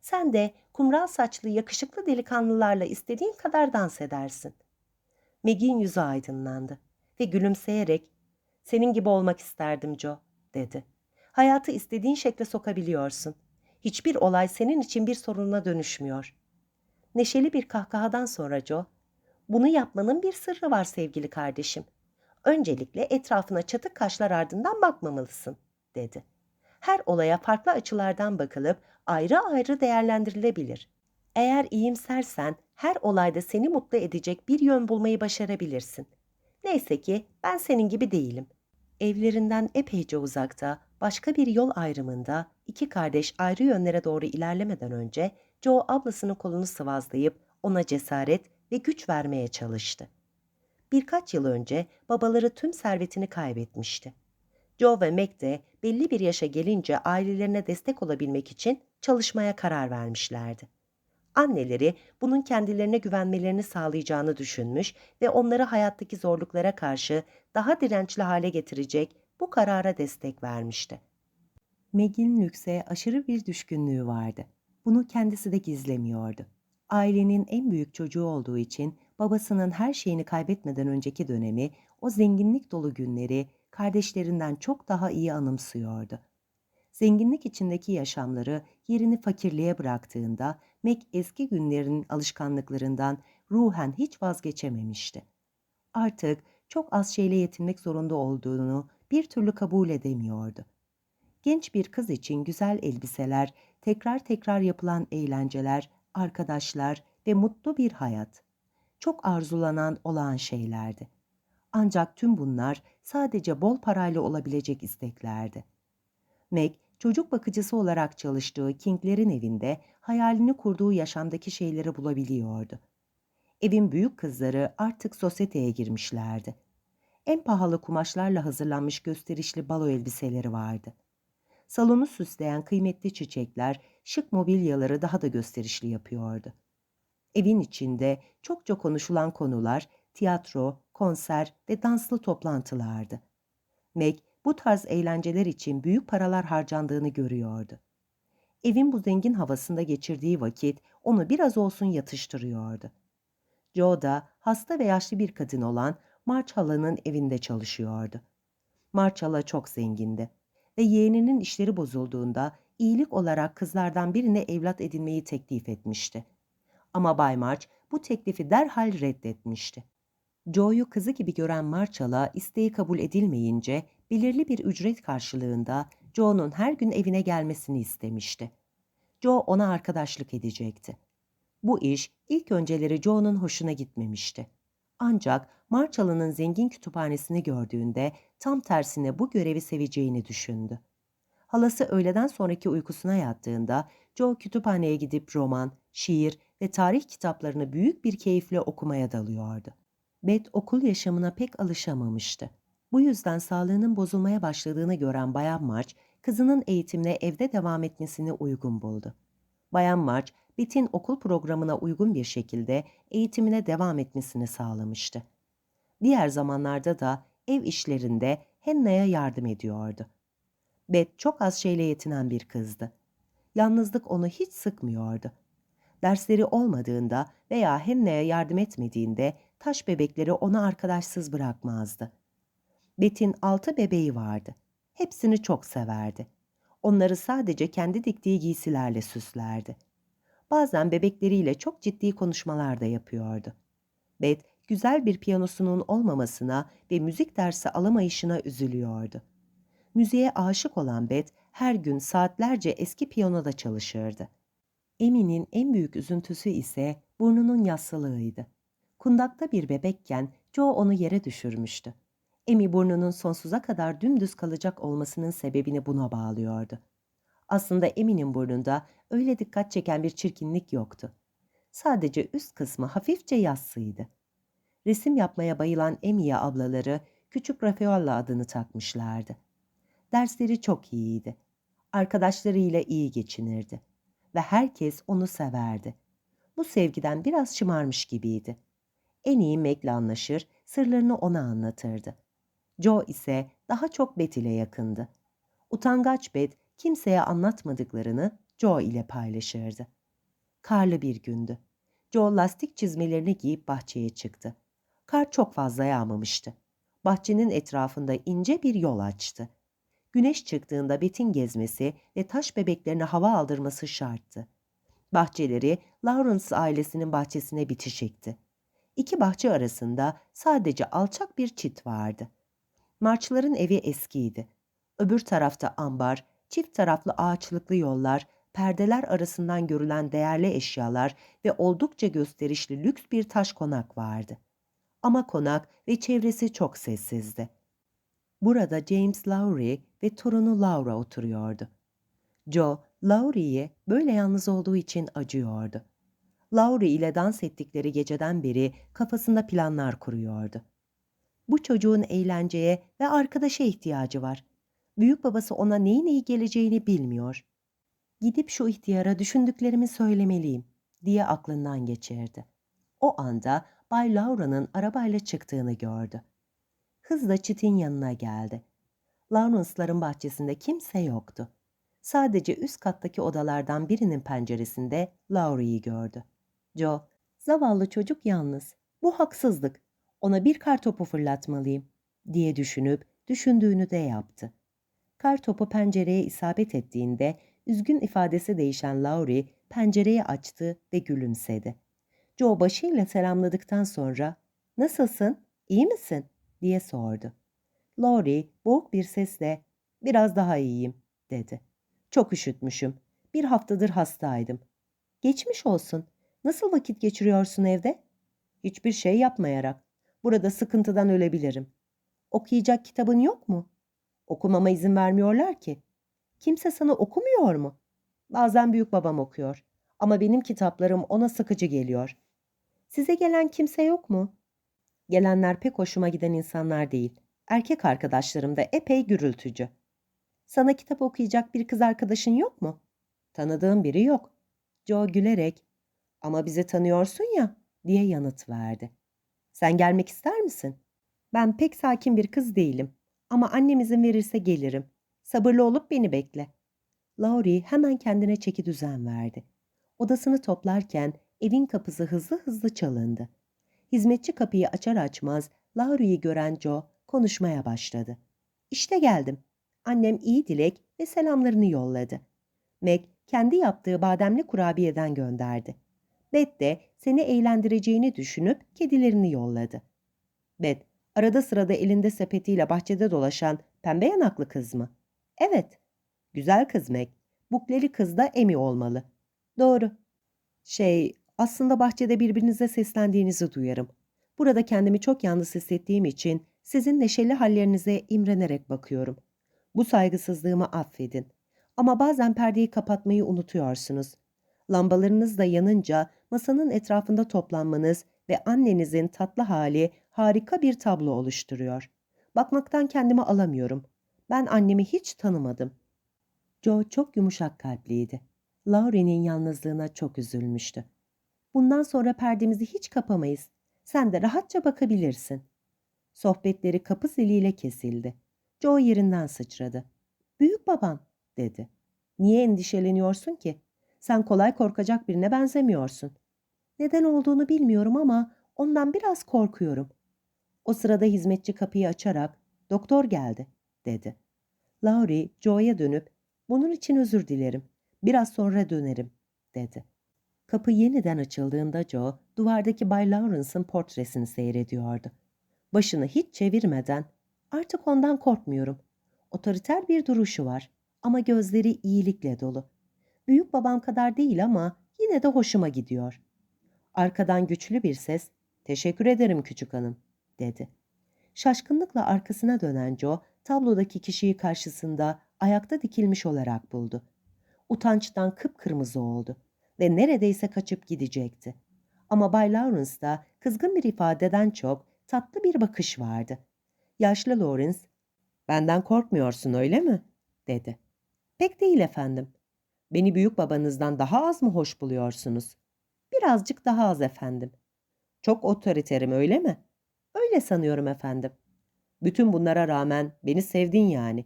Sen de kumral saçlı yakışıklı delikanlılarla istediğin kadar dans edersin. Meg'in yüzü aydınlandı ve gülümseyerek senin gibi olmak isterdim Joe dedi. Hayatı istediğin şekle sokabiliyorsun. Hiçbir olay senin için bir sorununa dönüşmüyor. Neşeli bir kahkahadan sonra Joe, bunu yapmanın bir sırrı var sevgili kardeşim. Öncelikle etrafına çatık kaşlar ardından bakmamalısın, dedi. Her olaya farklı açılardan bakılıp ayrı ayrı değerlendirilebilir. Eğer iyimsersen her olayda seni mutlu edecek bir yön bulmayı başarabilirsin. Neyse ki ben senin gibi değilim. Evlerinden epeyce uzakta, başka bir yol ayrımında iki kardeş ayrı yönlere doğru ilerlemeden önce Joe ablasının kolunu sıvazlayıp ona cesaret ve güç vermeye çalıştı. Birkaç yıl önce babaları tüm servetini kaybetmişti. Joe ve Meg de belli bir yaşa gelince ailelerine destek olabilmek için çalışmaya karar vermişlerdi. Anneleri bunun kendilerine güvenmelerini sağlayacağını düşünmüş ve onları hayattaki zorluklara karşı daha dirençli hale getirecek bu karara destek vermişti. Meg'in lükse aşırı bir düşkünlüğü vardı. Bunu kendisi de gizlemiyordu. Ailenin en büyük çocuğu olduğu için babasının her şeyini kaybetmeden önceki dönemi, o zenginlik dolu günleri kardeşlerinden çok daha iyi anımsıyordu. Zenginlik içindeki yaşamları yerini fakirliğe bıraktığında Meg eski günlerin alışkanlıklarından ruhen hiç vazgeçememişti. Artık çok az şeyle yetinmek zorunda olduğunu bir türlü kabul edemiyordu. Genç bir kız için güzel elbiseler, tekrar tekrar yapılan eğlenceler, arkadaşlar ve mutlu bir hayat. Çok arzulanan olağan şeylerdi. Ancak tüm bunlar sadece bol parayla olabilecek isteklerdi. Meg, çocuk bakıcısı olarak çalıştığı King'lerin evinde hayalini kurduğu yaşamdaki şeyleri bulabiliyordu. Evin büyük kızları artık sosyeteye girmişlerdi. En pahalı kumaşlarla hazırlanmış gösterişli balo elbiseleri vardı. Salonu süsleyen kıymetli çiçekler, şık mobilyaları daha da gösterişli yapıyordu. Evin içinde çokça konuşulan konular, tiyatro, konser ve danslı toplantılardı. Meg bu tarz eğlenceler için büyük paralar harcandığını görüyordu. Evin bu zengin havasında geçirdiği vakit onu biraz olsun yatıştırıyordu. Joe da hasta ve yaşlı bir kadın olan March halanın evinde çalışıyordu. March hala çok zengindi ve yeğeninin işleri bozulduğunda iyilik olarak kızlardan birine evlat edinmeyi teklif etmişti. Ama Bay March bu teklifi derhal reddetmişti. Joe'yu kızı gibi gören Marshall'a isteği kabul edilmeyince belirli bir ücret karşılığında Joe'nun her gün evine gelmesini istemişti. Joe ona arkadaşlık edecekti. Bu iş ilk önceleri Joe'nun hoşuna gitmemişti. Ancak Marshall'ın zengin kütüphanesini gördüğünde tam tersine bu görevi seveceğini düşündü. Halası öğleden sonraki uykusuna yattığında Joe kütüphaneye gidip roman, şiir ve tarih kitaplarını büyük bir keyifle okumaya dalıyordu. Beth okul yaşamına pek alışamamıştı. Bu yüzden sağlığının bozulmaya başladığını gören Bayan March, kızının eğitimine evde devam etmesini uygun buldu. Bayan March, Beth'in okul programına uygun bir şekilde eğitimine devam etmesini sağlamıştı. Diğer zamanlarda da ev işlerinde Hannah'ya yardım ediyordu. Beth çok az şeyle yetinen bir kızdı. Yalnızlık onu hiç sıkmıyordu. Dersleri olmadığında veya Hannah'ya yardım etmediğinde taş bebekleri onu arkadaşsız bırakmazdı. Bet'in altı bebeği vardı. Hepsini çok severdi. Onları sadece kendi diktiği giysilerle süslerdi. Bazen bebekleriyle çok ciddi konuşmalar da yapıyordu. Beth, güzel bir piyanosunun olmamasına ve müzik dersi alamayışına üzülüyordu. Müziğe aşık olan Beth, her gün saatlerce eski piyanoda çalışırdı. Emi'nin en büyük üzüntüsü ise burnunun yassılığıydı. Kundakta bir bebekken Joe onu yere düşürmüştü. Emi burnunun sonsuza kadar dümdüz kalacak olmasının sebebini buna bağlıyordu. Aslında Emi'nin burnunda öyle dikkat çeken bir çirkinlik yoktu. Sadece üst kısmı hafifçe yassıydı. Resim yapmaya bayılan Emi'ye ablaları Küçük Rafaella adını takmışlardı. Dersleri çok iyiydi. Arkadaşlarıyla iyi geçinirdi. Ve herkes onu severdi. Bu sevgiden biraz şımarmış gibiydi. En iyi Meg'le anlaşır, sırlarını ona anlatırdı. Joe ise daha çok Beth ile yakındı. Utangaç Beth kimseye anlatmadıklarını Joe ile paylaşırdı. Karlı bir gündü. Joe lastik çizmelerini giyip bahçeye çıktı. Kar çok fazla yağmamıştı. Bahçenin etrafında ince bir yol açtı. Güneş çıktığında Beth'in gezmesi ve taş bebeklerine hava aldırması şarttı. Bahçeleri Lawrence ailesinin bahçesine bitişikti. İki bahçe arasında sadece alçak bir çit vardı. Marçların evi eskiydi. Öbür tarafta ambar, çift taraflı ağaçlıklı yollar, perdeler arasından görülen değerli eşyalar ve oldukça gösterişli lüks bir taş konak vardı. Ama konak ve çevresi çok sessizdi. Burada James Lowry ve torunu Laura oturuyordu. Joe, Lowry'ye böyle yalnız olduğu için acıyordu. Lowry ile dans ettikleri geceden beri kafasında planlar kuruyordu. Bu çocuğun eğlenceye ve arkadaşa ihtiyacı var. Büyük babası ona neyin iyi geleceğini bilmiyor. Gidip şu ihtiyara düşündüklerimi söylemeliyim diye aklından geçirdi. O anda Bay Laura'nın arabayla çıktığını gördü. Hızla çitin yanına geldi. Lawrence'ların bahçesinde kimse yoktu. Sadece üst kattaki odalardan birinin penceresinde Laura'yı gördü. Joe, zavallı çocuk yalnız. Bu haksızlık. Ona bir kar topu fırlatmalıyım diye düşünüp düşündüğünü de yaptı. Kar topu pencereye isabet ettiğinde üzgün ifadesi değişen Laurie pencereyi açtı ve gülümsedi. Joe başıyla selamladıktan sonra ''Nasılsın, iyi misin?'' diye sordu. Laurie boğuk bir sesle ''Biraz daha iyiyim'' dedi. ''Çok üşütmüşüm. Bir haftadır hastaydım. Geçmiş olsun. Nasıl vakit geçiriyorsun evde?'' ''Hiçbir şey yapmayarak. Burada sıkıntıdan ölebilirim. Okuyacak kitabın yok mu? Okumama izin vermiyorlar ki. Kimse sana okumuyor mu? Bazen büyük babam okuyor. Ama benim kitaplarım ona sıkıcı geliyor. Size gelen kimse yok mu? Gelenler pek hoşuma giden insanlar değil. Erkek arkadaşlarım da epey gürültücü. Sana kitap okuyacak bir kız arkadaşın yok mu? Tanıdığım biri yok. Joe gülerek, ama bizi tanıyorsun ya, diye yanıt verdi. Sen gelmek ister misin? Ben pek sakin bir kız değilim. Ama annem izin verirse gelirim. Sabırlı olup beni bekle. Laurie hemen kendine çeki düzen verdi. Odasını toplarken evin kapısı hızlı hızlı çalındı. Hizmetçi kapıyı açar açmaz Laurie'yi gören Joe konuşmaya başladı. İşte geldim. Annem iyi dilek ve selamlarını yolladı. Meg kendi yaptığı bademli kurabiyeden gönderdi. Beth de seni eğlendireceğini düşünüp kedilerini yolladı. Beth, arada sırada elinde sepetiyle bahçede dolaşan Pembe yanaklı kız mı? Evet. Güzel kız Meg. Bukleli kız da Emi olmalı. Doğru. Şey, aslında bahçede birbirinize seslendiğinizi duyarım. Burada kendimi çok yalnız hissettiğim için sizin neşeli hallerinize imrenerek bakıyorum. Bu saygısızlığımı affedin. Ama bazen perdeyi kapatmayı unutuyorsunuz. Lambalarınız da yanınca masanın etrafında toplanmanız ve annenizin tatlı hali harika bir tablo oluşturuyor. Bakmaktan kendimi alamıyorum. Ben annemi hiç tanımadım. Joe çok yumuşak kalpliydi. Laurie'nin yalnızlığına çok üzülmüştü. Bundan sonra perdemizi hiç kapamayız. Sen de rahatça bakabilirsin. Sohbetleri kapı ziliyle kesildi. Joe yerinden sıçradı. Büyük babam, dedi. Niye endişeleniyorsun ki? Sen kolay korkacak birine benzemiyorsun. Neden olduğunu bilmiyorum ama ondan biraz korkuyorum. O sırada hizmetçi kapıyı açarak, doktor geldi, dedi. Laurie, Joe'ya dönüp, bunun için özür dilerim. Biraz sonra dönerim, dedi. Kapı yeniden açıldığında Joe, duvardaki Bay Lawrence'ın portresini seyrediyordu. Başını hiç çevirmeden, artık ondan korkmuyorum. Otoriter bir duruşu var ama gözleri iyilikle dolu. Büyük babam kadar değil ama yine de hoşuma gidiyor. Arkadan güçlü bir ses, teşekkür ederim küçük hanım, dedi. Şaşkınlıkla arkasına dönen Joe, tablodaki kişiyi karşısında ayakta dikilmiş olarak buldu. Utançtan kıpkırmızı oldu ve neredeyse kaçıp gidecekti. Ama Bay Lawrence'da kızgın bir ifadeden çok tatlı bir bakış vardı. Yaşlı Lawrence, benden korkmuyorsun öyle mi? dedi. Pek değil efendim. Beni büyük babanızdan daha az mı hoş buluyorsunuz? Birazcık daha az efendim. Çok otoriterim öyle mi? Öyle sanıyorum efendim. Bütün bunlara rağmen beni sevdin yani.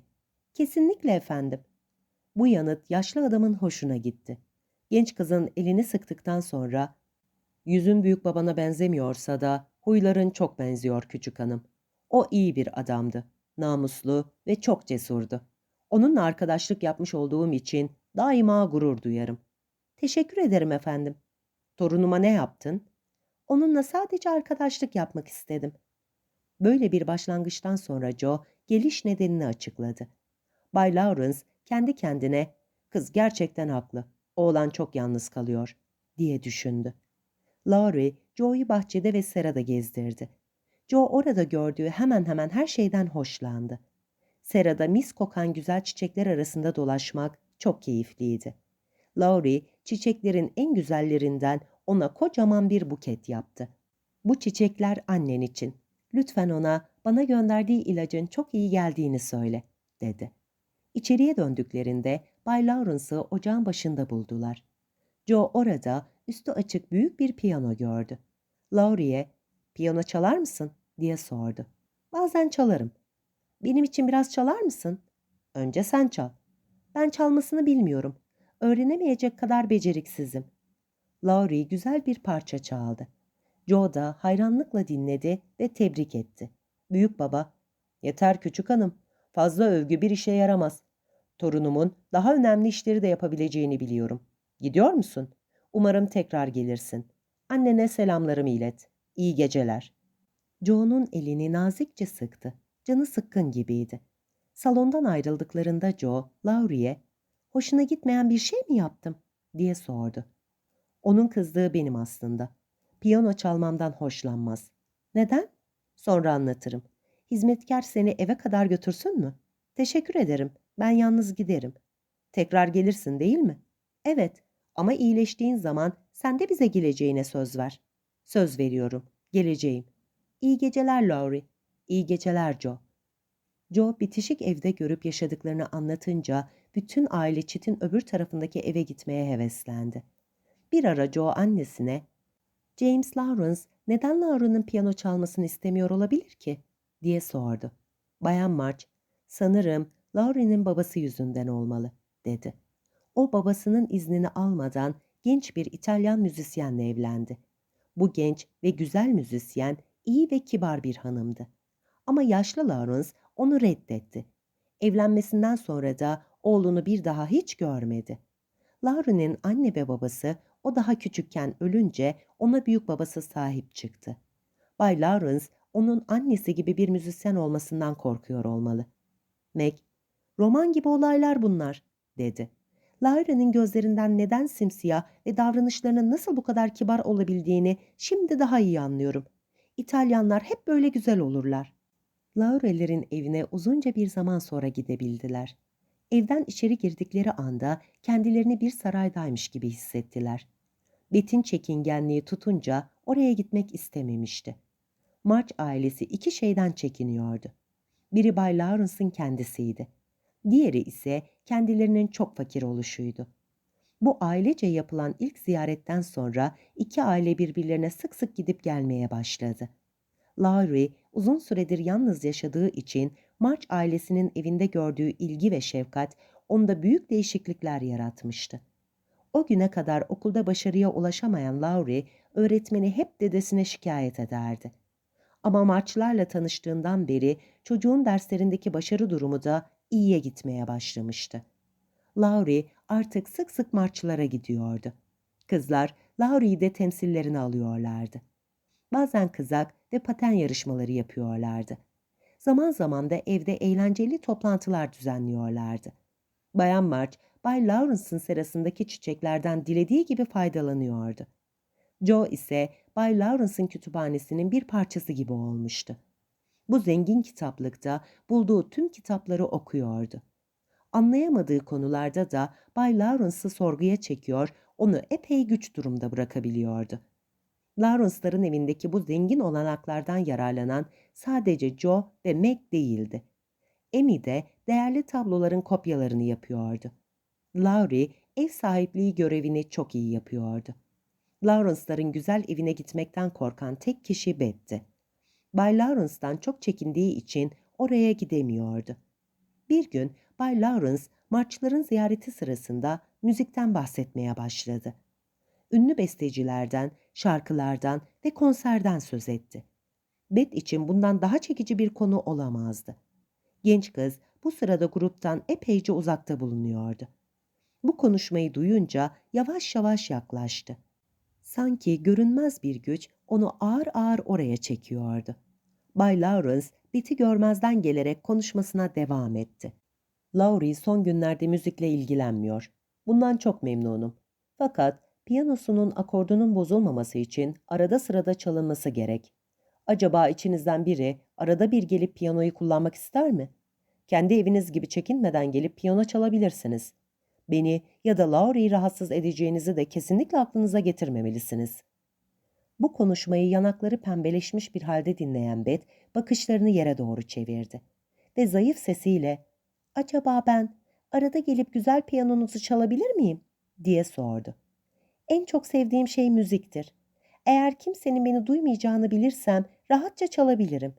Kesinlikle efendim. Bu yanıt yaşlı adamın hoşuna gitti. Genç kızın elini sıktıktan sonra yüzün büyük babana benzemiyorsa da huyların çok benziyor küçük hanım. O iyi bir adamdı. Namuslu ve çok cesurdu. Onunla arkadaşlık yapmış olduğum için daima gurur duyarım. Teşekkür ederim efendim. Torunuma ne yaptın? Onunla sadece arkadaşlık yapmak istedim. Böyle bir başlangıçtan sonra Joe geliş nedenini açıkladı. Bay Lawrence kendi kendine kız gerçekten haklı. Oğlan çok yalnız kalıyor diye düşündü. Laurie Joe'yu bahçede ve serada gezdirdi. Joe orada gördüğü hemen hemen her şeyden hoşlandı. Serada mis kokan güzel çiçekler arasında dolaşmak çok keyifliydi. Laurie çiçeklerin en güzellerinden ona kocaman bir buket yaptı. Bu çiçekler annen için. Lütfen ona bana gönderdiği ilacın çok iyi geldiğini söyle, dedi. İçeriye döndüklerinde Bay Lawrence'ı ocağın başında buldular. Joe orada üstü açık büyük bir piyano gördü. Laurie'ye, piyano çalar mısın? diye sordu. Bazen çalarım. Benim için biraz çalar mısın? Önce sen çal. Ben çalmasını bilmiyorum. Öğrenemeyecek kadar beceriksizim. Laurie güzel bir parça çaldı. Joe da hayranlıkla dinledi ve tebrik etti. Büyük baba, yeter küçük hanım, fazla övgü bir işe yaramaz. Torunumun daha önemli işleri de yapabileceğini biliyorum. Gidiyor musun? Umarım tekrar gelirsin. Annene selamlarımı ilet. İyi geceler. Joe'nun elini nazikçe sıktı. Canı sıkkın gibiydi. Salondan ayrıldıklarında Joe, Laurie'ye, hoşuna gitmeyen bir şey mi yaptım? diye sordu. Onun kızdığı benim aslında. Piyano çalmamdan hoşlanmaz. Neden? Sonra anlatırım. Hizmetkar seni eve kadar götürsün mü? Teşekkür ederim. Ben yalnız giderim. Tekrar gelirsin değil mi? Evet. Ama iyileştiğin zaman sen de bize geleceğine söz ver. Söz veriyorum. Geleceğim. İyi geceler Laurie. İyi geceler Joe. Joe bitişik evde görüp yaşadıklarını anlatınca bütün aile çitin öbür tarafındaki eve gitmeye heveslendi. Bir ara Joe annesine James Lawrence neden Laura'nın piyano çalmasını istemiyor olabilir ki? diye sordu. Bayan March, sanırım Laurie'nin babası yüzünden olmalı, dedi. O babasının iznini almadan genç bir İtalyan müzisyenle evlendi. Bu genç ve güzel müzisyen iyi ve kibar bir hanımdı. Ama yaşlı Lawrence onu reddetti. Evlenmesinden sonra da oğlunu bir daha hiç görmedi. Laurie'nin anne ve babası o daha küçükken ölünce ona büyük babası sahip çıktı. Bay Lawrence onun annesi gibi bir müzisyen olmasından korkuyor olmalı. Meg, roman gibi olaylar bunlar, dedi. Laura'nın gözlerinden neden simsiyah ve davranışlarının nasıl bu kadar kibar olabildiğini şimdi daha iyi anlıyorum. İtalyanlar hep böyle güzel olurlar. Laurel'lerin evine uzunca bir zaman sonra gidebildiler. Evden içeri girdikleri anda kendilerini bir saraydaymış gibi hissettiler. Bet'in çekingenliği tutunca oraya gitmek istememişti. March ailesi iki şeyden çekiniyordu. Biri Bay Lawrence'ın kendisiydi. Diğeri ise kendilerinin çok fakir oluşuydu. Bu ailece yapılan ilk ziyaretten sonra iki aile birbirlerine sık sık gidip gelmeye başladı. Lowry uzun süredir yalnız yaşadığı için March ailesinin evinde gördüğü ilgi ve şefkat onda büyük değişiklikler yaratmıştı. O güne kadar okulda başarıya ulaşamayan Lowry, öğretmeni hep dedesine şikayet ederdi. Ama March'larla tanıştığından beri çocuğun derslerindeki başarı durumu da iyiye gitmeye başlamıştı. Lowry artık sık sık marçlara gidiyordu. Kızlar Lowry'yi de temsillerine alıyorlardı. Bazen kızak ve paten yarışmaları yapıyorlardı. Zaman zaman da evde eğlenceli toplantılar düzenliyorlardı. Bayan March, Bay Lawrence'ın serasındaki çiçeklerden dilediği gibi faydalanıyordu. Joe ise Bay Lawrence'ın kütüphanesinin bir parçası gibi olmuştu. Bu zengin kitaplıkta bulduğu tüm kitapları okuyordu. Anlayamadığı konularda da Bay Lawrence'ı sorguya çekiyor, onu epey güç durumda bırakabiliyordu. Lawrence'ların evindeki bu zengin olanaklardan yararlanan sadece Joe ve Meg değildi. Amy de değerli tabloların kopyalarını yapıyordu. Laurie ev sahipliği görevini çok iyi yapıyordu. Lawrence'ların güzel evine gitmekten korkan tek kişi Beth'ti. Bay Lawrence'dan çok çekindiği için oraya gidemiyordu. Bir gün Bay Lawrence marçların ziyareti sırasında müzikten bahsetmeye başladı. Ünlü bestecilerden, şarkılardan ve konserden söz etti. Beth için bundan daha çekici bir konu olamazdı. Genç kız bu sırada gruptan epeyce uzakta bulunuyordu. Bu konuşmayı duyunca yavaş yavaş yaklaştı. Sanki görünmez bir güç onu ağır ağır oraya çekiyordu. Bay Lawrence Betty görmezden gelerek konuşmasına devam etti. Laurie son günlerde müzikle ilgilenmiyor. Bundan çok memnunum. Fakat piyanosunun akordunun bozulmaması için arada sırada çalınması gerek. Acaba içinizden biri arada bir gelip piyanoyu kullanmak ister mi? Kendi eviniz gibi çekinmeden gelip piyano çalabilirsiniz. Beni ya da Laurie'yi rahatsız edeceğinizi de kesinlikle aklınıza getirmemelisiniz. Bu konuşmayı yanakları pembeleşmiş bir halde dinleyen Beth bakışlarını yere doğru çevirdi. Ve zayıf sesiyle ''Acaba ben arada gelip güzel piyanonuzu çalabilir miyim?'' diye sordu. ''En çok sevdiğim şey müziktir. Eğer kimsenin beni duymayacağını bilirsem rahatça çalabilirim.''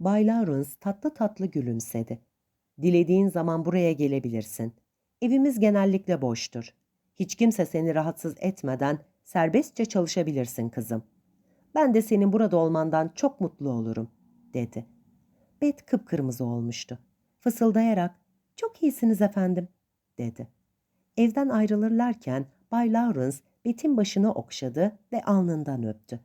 Bay Lawrence tatlı tatlı gülümsedi. ''Dilediğin zaman buraya gelebilirsin. Evimiz genellikle boştur. Hiç kimse seni rahatsız etmeden serbestçe çalışabilirsin kızım. Ben de senin burada olmandan çok mutlu olurum.'' dedi. Bet kıpkırmızı olmuştu. Fısıldayarak ''Çok iyisiniz efendim.'' dedi. Evden ayrılırlarken Bay Lawrence Bet'in başını okşadı ve alnından öptü.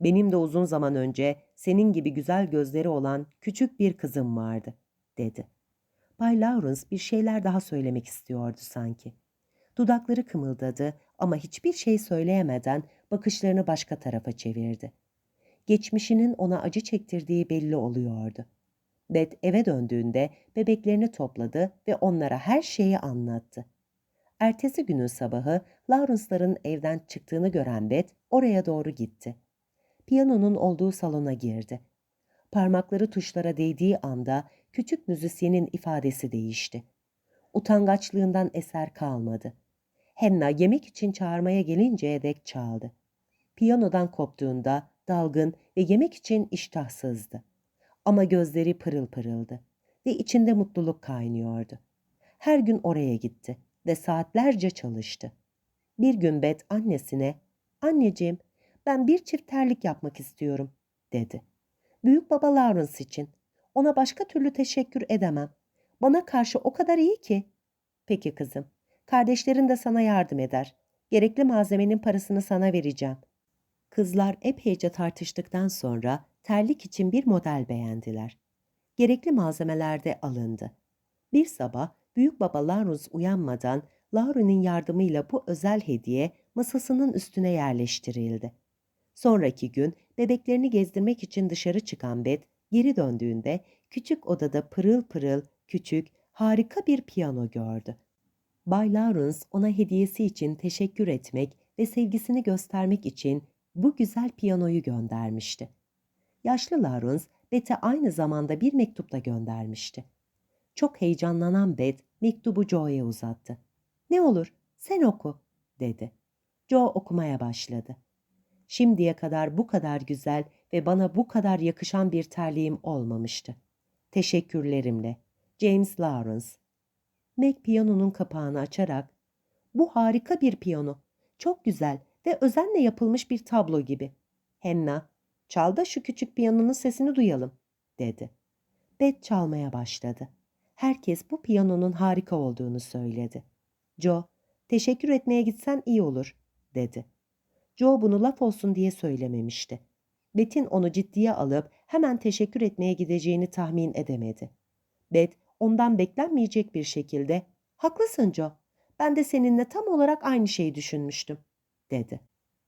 Benim de uzun zaman önce senin gibi güzel gözleri olan küçük bir kızım vardı, dedi. Bay Lawrence bir şeyler daha söylemek istiyordu sanki. Dudakları kımıldadı ama hiçbir şey söyleyemeden bakışlarını başka tarafa çevirdi. Geçmişinin ona acı çektirdiği belli oluyordu. Beth eve döndüğünde bebeklerini topladı ve onlara her şeyi anlattı. Ertesi günün sabahı Lawrence'ların evden çıktığını gören Beth oraya doğru gitti. Piyanonun olduğu salona girdi. Parmakları tuşlara değdiği anda küçük müzisyenin ifadesi değişti. Utangaçlığından eser kalmadı. Henna yemek için çağırmaya gelinceye dek çaldı. Piyanodan koptuğunda dalgın ve yemek için iştahsızdı. Ama gözleri pırıl pırıldı ve içinde mutluluk kaynıyordu. Her gün oraya gitti ve saatlerce çalıştı. Bir gün Bet annesine, "Anneciğim, ben bir çift terlik yapmak istiyorum." dedi. Büyük baba Lawrence için. Ona başka türlü teşekkür edemem. Bana karşı o kadar iyi ki. Peki kızım, kardeşlerin de sana yardım eder. Gerekli malzemenin parasını sana vereceğim. Kızlar epeyce tartıştıktan sonra terlik için bir model beğendiler. Gerekli malzemeler de alındı. Bir sabah büyük baba Lawrence uyanmadan Laurie'nin yardımıyla bu özel hediye masasının üstüne yerleştirildi. Sonraki gün bebeklerini gezdirmek için dışarı çıkan Beth geri döndüğünde küçük odada pırıl pırıl küçük harika bir piyano gördü. Bay Lawrence ona hediyesi için teşekkür etmek ve sevgisini göstermek için bu güzel piyanoyu göndermişti. Yaşlı Lawrence Beth'e aynı zamanda bir mektup da göndermişti. Çok heyecanlanan Beth mektubu Joe'ya uzattı. Ne olur sen oku dedi. Joe okumaya başladı. Şimdiye kadar bu kadar güzel ve bana bu kadar yakışan bir terliğim olmamıştı. Teşekkürlerimle. James Lawrence. Meg piyanonun kapağını açarak bu harika bir piyano. Çok güzel ve özenle yapılmış bir tablo gibi. Henna, çal da şu küçük piyanonun sesini duyalım, dedi. Beth çalmaya başladı. Herkes bu piyanonun harika olduğunu söyledi. Joe, teşekkür etmeye gitsen iyi olur, dedi. Joe bunu laf olsun diye söylememişti. Beth'in onu ciddiye alıp hemen teşekkür etmeye gideceğini tahmin edemedi. Beth ondan beklenmeyecek bir şekilde "Haklısın Joe. Ben de seninle tam olarak aynı şeyi düşünmüştüm." dedi.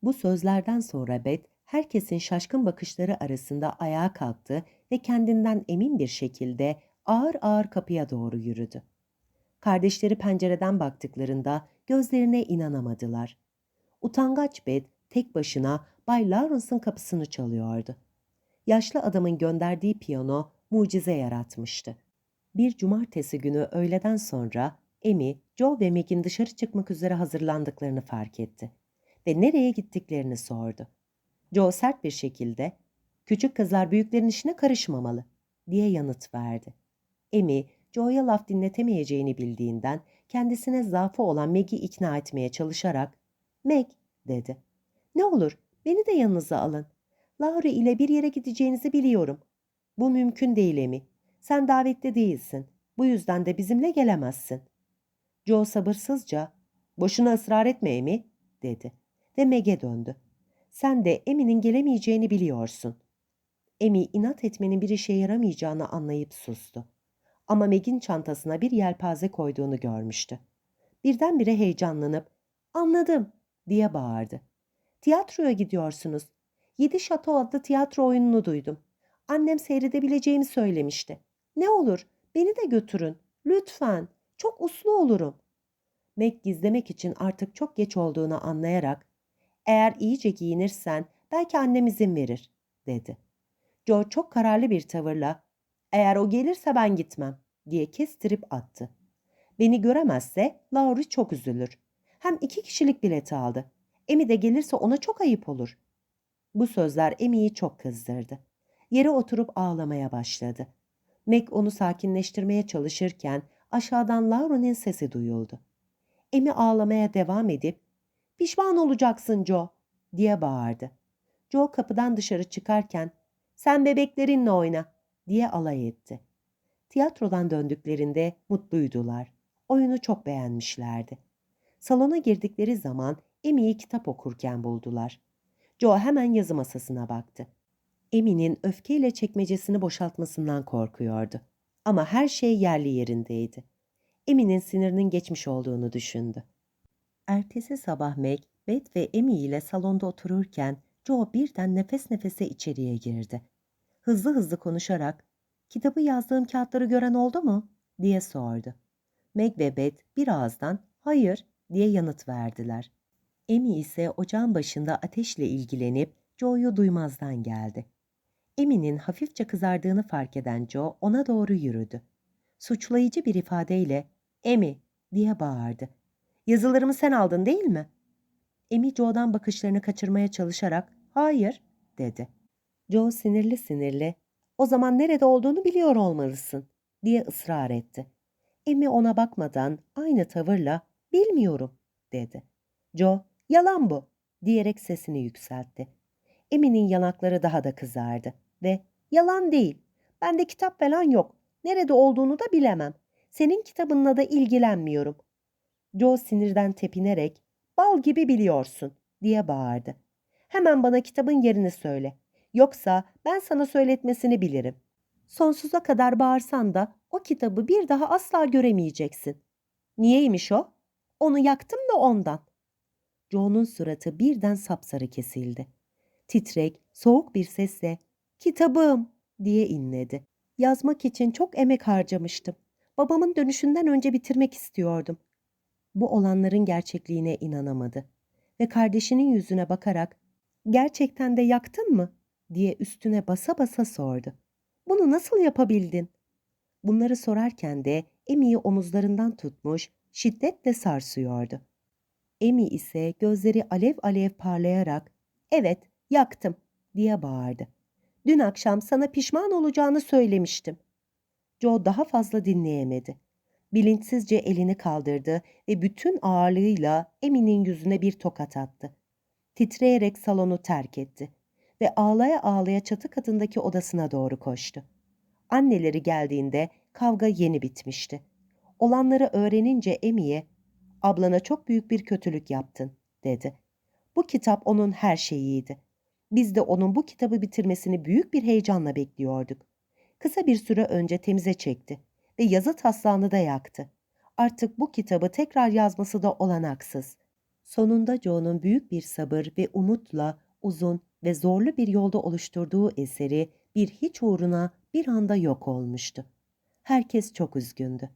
Bu sözlerden sonra Beth herkesin şaşkın bakışları arasında ayağa kalktı ve kendinden emin bir şekilde ağır ağır kapıya doğru yürüdü. Kardeşleri pencereden baktıklarında gözlerine inanamadılar. Utangaç Beth tek başına Bay Lawrence'ın kapısını çalıyordu. Yaşlı adamın gönderdiği piyano mucize yaratmıştı. Bir cumartesi günü öğleden sonra Amy, Joe ve Meg'in dışarı çıkmak üzere hazırlandıklarını fark etti ve nereye gittiklerini sordu. Joe sert bir şekilde "Küçük kızlar büyüklerin işine karışmamalı." diye yanıt verdi. Amy, Joe'ya laf dinletemeyeceğini bildiğinden kendisine zaafı olan Meg'i ikna etmeye çalışarak "Meg," dedi. "Ne olur beni de yanınıza alın. Laurie ile bir yere gideceğinizi biliyorum. Bu mümkün değil Amy. Sen davetli değilsin. Bu yüzden de bizimle gelemezsin." Joe sabırsızca "Boşuna ısrar etme Amy," dedi ve Meg'e döndü. "Sen de Amy'nin gelemeyeceğini biliyorsun." Amy inat etmenin bir işe yaramayacağını anlayıp sustu. Ama Meg'in çantasına bir yelpaze koyduğunu görmüştü. Birdenbire heyecanlanıp "Anladım." diye bağırdı. "Tiyatroya gidiyorsunuz. Yedi Şato adlı tiyatro oyununu duydum. Annem seyredebileceğimi söylemişti. Ne olur beni de götürün. Lütfen. Çok uslu olurum." Meg gizlemek için artık çok geç olduğunu anlayarak "Eğer iyice giyinirsen belki annem izin verir." dedi. Joe çok kararlı bir tavırla "Eğer o gelirse ben gitmem." diye kestirip attı. Beni göremezse Laurie çok üzülür. Hem iki kişilik bileti aldı. Emi de gelirse ona çok ayıp olur. Bu sözler Emi'yi çok kızdırdı. Yere oturup ağlamaya başladı. Meg onu sakinleştirmeye çalışırken aşağıdan Laura'nın sesi duyuldu. Emi ağlamaya devam edip "Pişman olacaksın Joe." diye bağırdı. Joe kapıdan dışarı çıkarken "Sen bebeklerinle oyna." diye alay etti. Tiyatrodan döndüklerinde mutluydular. Oyunu çok beğenmişlerdi. Salona girdikleri zaman Emi'yi kitap okurken buldular. Joe hemen yazı masasına baktı. Emi'nin öfkeyle çekmecesini boşaltmasından korkuyordu. Ama her şey yerli yerindeydi. Emi'nin sinirinin geçmiş olduğunu düşündü. Ertesi sabah Meg, Beth ve Emi ile salonda otururken Joe birden nefes nefese içeriye girdi. Hızlı hızlı konuşarak, kitabı yazdığım kağıtları gören oldu mu? diye sordu. Meg ve Beth bir ağızdan hayır diye yanıt verdiler. Emi ise ocağın başında ateşle ilgilenip Joe'yu duymazdan geldi. Emi'nin hafifçe kızardığını fark eden Joe ona doğru yürüdü. Suçlayıcı bir ifadeyle Emi diye bağırdı. Yazılarımı sen aldın değil mi? Emi Joe'dan bakışlarını kaçırmaya çalışarak hayır dedi. Joe sinirli sinirli o zaman nerede olduğunu biliyor olmalısın diye ısrar etti. Emi ona bakmadan aynı tavırla bilmiyorum dedi. Joe yalan bu diyerek sesini yükseltti. Emi'nin yanakları daha da kızardı ve yalan değil. Bende kitap falan yok. Nerede olduğunu da bilemem. Senin kitabınla da ilgilenmiyorum. Joe sinirden tepinerek bal gibi biliyorsun diye bağırdı. Hemen bana kitabın yerini söyle. Yoksa ben sana söyletmesini bilirim. Sonsuza kadar bağırsan da o kitabı bir daha asla göremeyeceksin. Niyeymiş o? Onu yaktım da ondan. Joe'nun suratı birden sapsarı kesildi. Titrek, soğuk bir sesle "Kitabım!" diye inledi. Yazmak için çok emek harcamıştım. Babamın dönüşünden önce bitirmek istiyordum. Bu olanların gerçekliğine inanamadı ve kardeşinin yüzüne bakarak "Gerçekten de yaktın mı?" diye üstüne basa basa sordu. "Bunu nasıl yapabildin?" Bunları sorarken de Emmy'yi omuzlarından tutmuş, şiddetle sarsıyordu. Emmy ise gözleri alev alev parlayarak "Evet, yaktım." diye bağırdı. "Dün akşam sana pişman olacağını söylemiştim." Joe daha fazla dinleyemedi. Bilinçsizce elini kaldırdı ve bütün ağırlığıyla Emmy'nin yüzüne bir tokat attı. Titreyerek salonu terk etti ve ağlaya ağlaya çatı katındaki odasına doğru koştu. Anneleri geldiğinde kavga yeni bitmişti. Olanları öğrenince Emmy'ye ablana çok büyük bir kötülük yaptın dedi. Bu kitap onun her şeyiydi. Biz de onun bu kitabı bitirmesini büyük bir heyecanla bekliyorduk. Kısa bir süre önce temize çekti ve yazı taslağını da yaktı. Artık bu kitabı tekrar yazması da olanaksız. Sonunda Joe'nun büyük bir sabır ve umutla uzun ve zorlu bir yolda oluşturduğu eseri bir hiç uğruna bir anda yok olmuştu. Herkes çok üzgündü.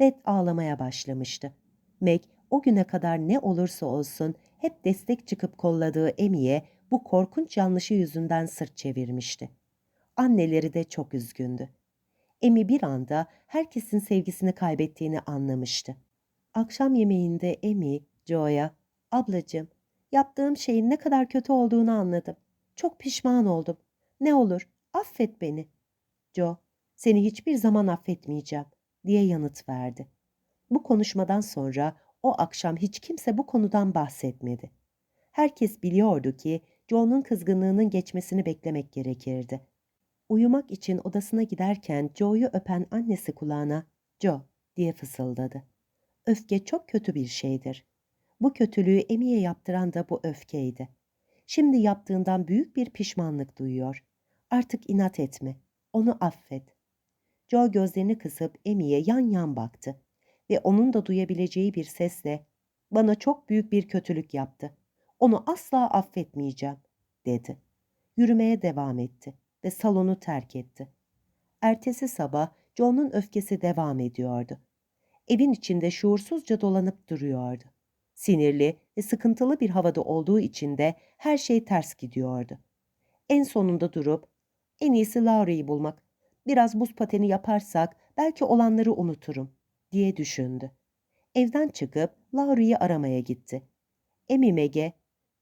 Beth ağlamaya başlamıştı. Meg o güne kadar ne olursa olsun hep destek çıkıp kolladığı Emmy'ye bu korkunç yanlışı yüzünden sırt çevirmişti. Anneleri de çok üzgündü. Emmy bir anda herkesin sevgisini kaybettiğini anlamıştı. Akşam yemeğinde Emmy, Joe'ya, ablacığım, yaptığım şeyin ne kadar kötü olduğunu anladım. Çok pişman oldum. Ne olur, affet beni. Joe, seni hiçbir zaman affetmeyeceğim, diye yanıt verdi. Bu konuşmadan sonra o akşam hiç kimse bu konudan bahsetmedi. Herkes biliyordu ki Joe'nun kızgınlığının geçmesini beklemek gerekirdi. Uyumak için odasına giderken Joe'yu öpen annesi kulağına "Joe" diye fısıldadı. Öfke çok kötü bir şeydir. Bu kötülüğü Emmy'ye yaptıran da bu öfkeydi. Şimdi yaptığından büyük bir pişmanlık duyuyor. Artık inat etme. Onu affet. Joe gözlerini kısıp Emmy'ye yan yan baktı ve onun da duyabileceği bir sesle "Bana çok büyük bir kötülük yaptı. Onu asla affetmeyeceğim." dedi. Yürümeye devam etti ve salonu terk etti. Ertesi sabah John'un öfkesi devam ediyordu. Evin içinde şuursuzca dolanıp duruyordu. Sinirli ve sıkıntılı bir havada olduğu için de her şey ters gidiyordu. En sonunda durup, en iyisi Laura'yı bulmak, biraz buz pateni yaparsak belki olanları unuturum, diye düşündü. Evden çıkıp Laura'yı aramaya gitti. Emi Meg'e,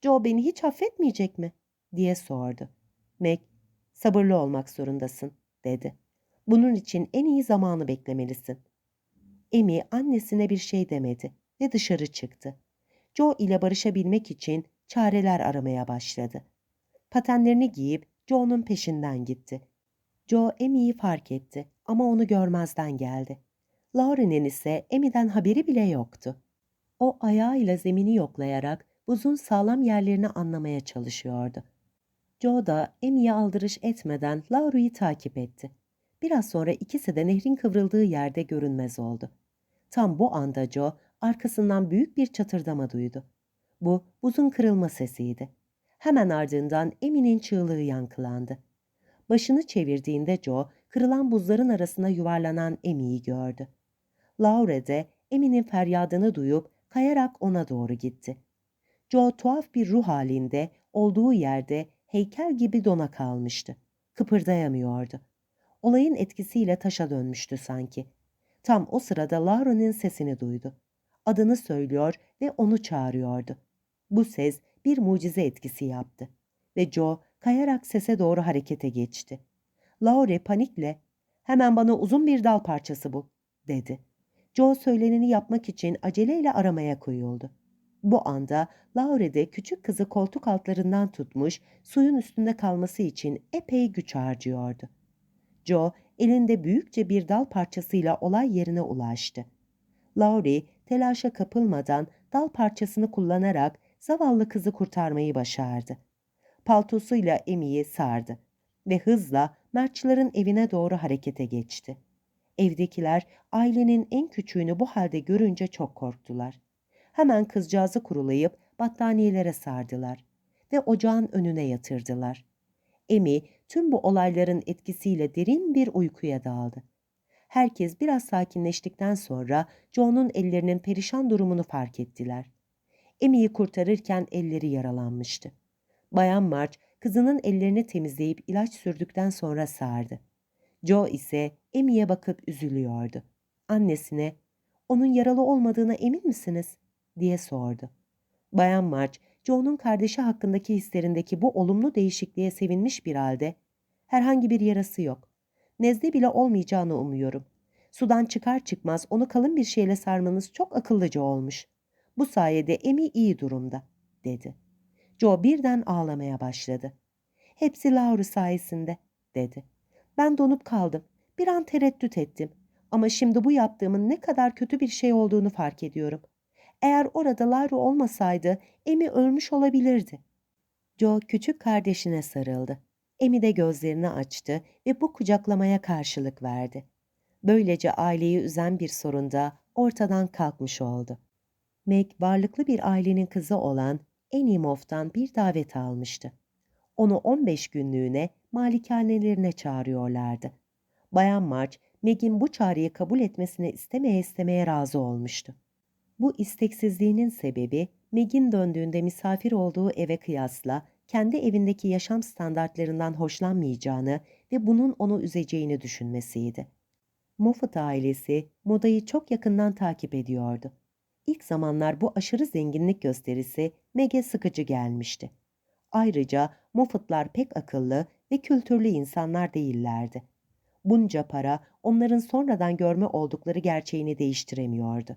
Joe beni hiç affetmeyecek mi? diye sordu. Meg, sabırlı olmak zorundasın, dedi. Bunun için en iyi zamanı beklemelisin. Emi annesine bir şey demedi ve dışarı çıktı. Joe ile barışabilmek için çareler aramaya başladı. Patenlerini giyip Joe'nun peşinden gitti. Joe Emmy'yi fark etti ama onu görmezden geldi. Lauren'in ise Emmy'den haberi bile yoktu. O ayağıyla zemini yoklayarak buzun sağlam yerlerini anlamaya çalışıyordu. Joe da Emmy'ye aldırış etmeden Laura'yı takip etti. Biraz sonra ikisi de nehrin kıvrıldığı yerde görünmez oldu. Tam bu anda Joe arkasından büyük bir çatırdama duydu. Bu buzun kırılma sesiydi. Hemen ardından Emmy'nin çığlığı yankılandı. Başını çevirdiğinde Joe, kırılan buzların arasına yuvarlanan Emmy'yi gördü. Laure de Emmy'nin feryadını duyup kayarak ona doğru gitti. Joe tuhaf bir ruh halinde olduğu yerde heykel gibi dona kalmıştı. Kıpırdayamıyordu. Olayın etkisiyle taşa dönmüştü sanki. Tam o sırada Lauren'in sesini duydu. Adını söylüyor ve onu çağırıyordu. Bu ses bir mucize etkisi yaptı ve Joe kayarak sese doğru harekete geçti. Laurie panikle "Hemen bana uzun bir dal parçası bul." dedi. Joe söyleneni yapmak için aceleyle aramaya koyuldu. Bu anda Laurie de küçük kızı koltuk altlarından tutmuş, suyun üstünde kalması için epey güç harcıyordu. Joe elinde büyükçe bir dal parçasıyla olay yerine ulaştı. Laurie telaşa kapılmadan dal parçasını kullanarak zavallı kızı kurtarmayı başardı. Paltosuyla Emmy'yi sardı ve hızla Mertçıların evine doğru harekete geçti. Evdekiler ailenin en küçüğünü bu halde görünce çok korktular. Hemen kızcağızı kurulayıp battaniyelere sardılar ve ocağın önüne yatırdılar. Emi tüm bu olayların etkisiyle derin bir uykuya daldı. Herkes biraz sakinleştikten sonra Joe'nun ellerinin perişan durumunu fark ettiler. Emi'yi kurtarırken elleri yaralanmıştı. Bayan March kızının ellerini temizleyip ilaç sürdükten sonra sardı. Joe ise Emi'ye bakıp üzülüyordu. Annesine, onun yaralı olmadığına emin misiniz? Diye sordu. Bayan March, Joe'nun kardeşi hakkındaki hislerindeki bu olumlu değişikliğe sevinmiş bir halde, herhangi bir yarası yok. Nezle bile olmayacağını umuyorum. Sudan çıkar çıkmaz onu kalın bir şeyle sarmanız çok akıllıca olmuş. Bu sayede Emi iyi durumda, dedi. Joe birden ağlamaya başladı. Hepsi Laura sayesinde, dedi. Ben donup kaldım. Bir an tereddüt ettim. Ama şimdi bu yaptığımın ne kadar kötü bir şey olduğunu fark ediyorum. Eğer orada Laura olmasaydı Emi ölmüş olabilirdi. Joe küçük kardeşine sarıldı. Emi de gözlerini açtı ve bu kucaklamaya karşılık verdi. Böylece aileyi üzen bir sorun da ortadan kalkmış oldu. Meg varlıklı bir ailenin kızı olan Enimoff'tan bir davet almıştı. Onu 15 günlüğüne malikanelerine çağırıyorlardı. Bayan March, Meg'in bu çağrıyı kabul etmesine istemeye istemeye razı olmuştu. Bu isteksizliğinin sebebi Meg'in döndüğünde misafir olduğu eve kıyasla kendi evindeki yaşam standartlarından hoşlanmayacağını ve bunun onu üzeceğini düşünmesiydi. Moffat ailesi modayı çok yakından takip ediyordu. İlk zamanlar bu aşırı zenginlik gösterisi Meg'e sıkıcı gelmişti. Ayrıca Moffat'lar pek akıllı ve kültürlü insanlar değillerdi. Bunca para onların sonradan görme oldukları gerçeğini değiştiremiyordu.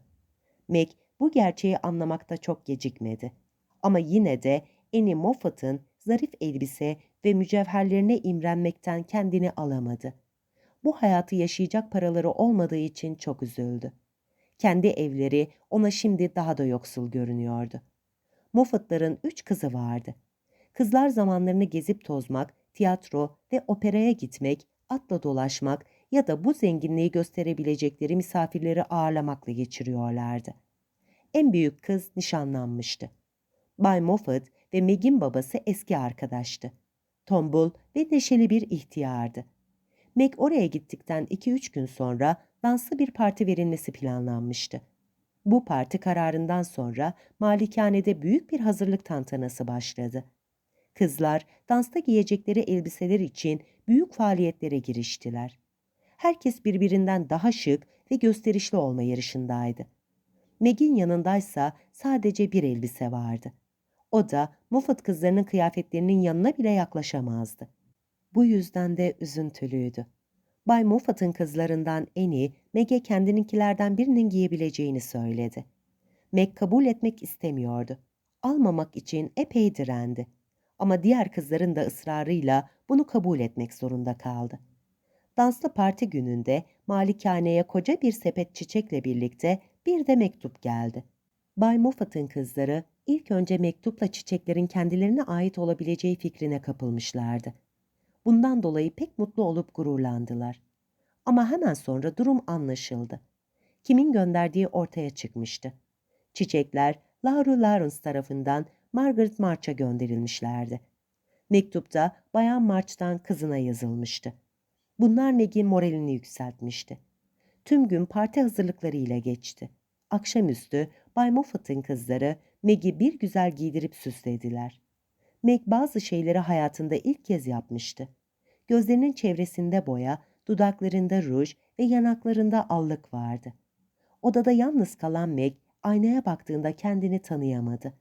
Meg bu gerçeği anlamakta çok gecikmedi. Ama yine de Annie Moffat'ın zarif elbise ve mücevherlerine imrenmekten kendini alamadı. Bu hayatı yaşayacak paraları olmadığı için çok üzüldü. Kendi evleri ona şimdi daha da yoksul görünüyordu. Moffat'ların üç kızı vardı. Kızlar zamanlarını gezip tozmak, tiyatro ve operaya gitmek, atla dolaşmak ya da bu zenginliği gösterebilecekleri misafirleri ağırlamakla geçiriyorlardı. En büyük kız nişanlanmıştı. Bay Moffat ve Meg'in babası eski arkadaştı. Tombul ve neşeli bir ihtiyardı. Meg oraya gittikten 2-3 gün sonra danslı bir parti verilmesi planlanmıştı. Bu parti kararından sonra malikanede büyük bir hazırlık tantanası başladı. Kızlar dansta giyecekleri elbiseler için büyük faaliyetlere giriştiler. Herkes birbirinden daha şık ve gösterişli olma yarışındaydı. Meg'in yanındaysa sadece bir elbise vardı. O da Moffat kızlarının kıyafetlerinin yanına bile yaklaşamazdı. Bu yüzden de üzüntülüydü. Bay Moffat'ın kızlarından Annie, Meg'e kendininkilerden birinin giyebileceğini söyledi. Meg kabul etmek istemiyordu. Almamak için epey direndi. Ama diğer kızların da ısrarıyla bunu kabul etmek zorunda kaldı. Danslı parti gününde malikaneye koca bir sepet çiçekle birlikte bir de mektup geldi. Bay Moffat'ın kızları ilk önce mektupla çiçeklerin kendilerine ait olabileceği fikrine kapılmışlardı. Bundan dolayı pek mutlu olup gururlandılar. Ama hemen sonra durum anlaşıldı. Kimin gönderdiği ortaya çıkmıştı. Çiçekler Laura Lawrence tarafından Margaret March'a gönderilmişlerdi. Mektupta Bayan March'tan kızına yazılmıştı. Bunlar Meg'in moralini yükseltmişti. Tüm gün parti hazırlıkları ile geçti. Akşamüstü Bay Moffat'ın kızları Meg'i bir güzel giydirip süslediler. Meg bazı şeyleri hayatında ilk kez yapmıştı. Gözlerinin çevresinde boya, dudaklarında ruj ve yanaklarında allık vardı. Odada yalnız kalan Meg aynaya baktığında kendini tanıyamadı.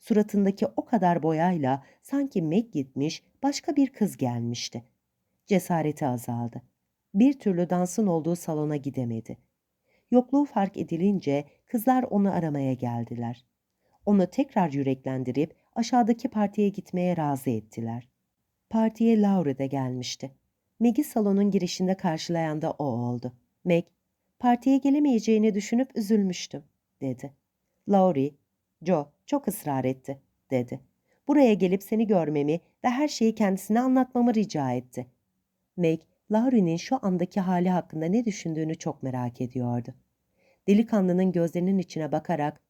Suratındaki o kadar boyayla sanki Meg gitmiş başka bir kız gelmişti. Cesareti azaldı. Bir türlü dansın olduğu salona gidemedi. Yokluğu fark edilince kızlar onu aramaya geldiler. Onu tekrar yüreklendirip aşağıdaki partiye gitmeye razı ettiler. Partiye Laura da gelmişti. Meg'i salonun girişinde karşılayan da o oldu. Meg, partiye gelemeyeceğini düşünüp üzülmüştüm, dedi. Laurie, Joe çok ısrar etti, dedi. Buraya gelip seni görmemi ve her şeyi kendisine anlatmamı rica etti. Meg, Laurie'nin şu andaki hali hakkında ne düşündüğünü çok merak ediyordu. Delikanlının gözlerinin içine bakarak,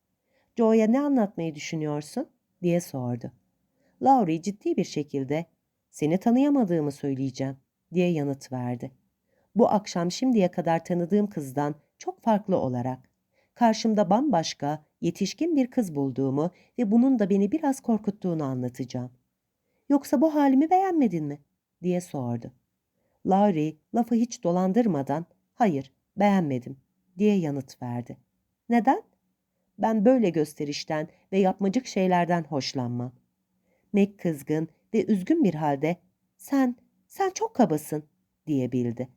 Joe'ya ne anlatmayı düşünüyorsun? diye sordu. Laurie ciddi bir şekilde, seni tanıyamadığımı söyleyeceğim, diye yanıt verdi. Bu akşam şimdiye kadar tanıdığım kızdan çok farklı olarak, karşımda bambaşka, yetişkin bir kız bulduğumu ve bunun da beni biraz korkuttuğunu anlatacağım. Yoksa bu halimi beğenmedin mi? diye sordu. Laurie lafı hiç dolandırmadan hayır beğenmedim diye yanıt verdi. Neden? Ben böyle gösterişten ve yapmacık şeylerden hoşlanmam. Meg kızgın ve üzgün bir halde sen, sen çok kabasın diyebildi.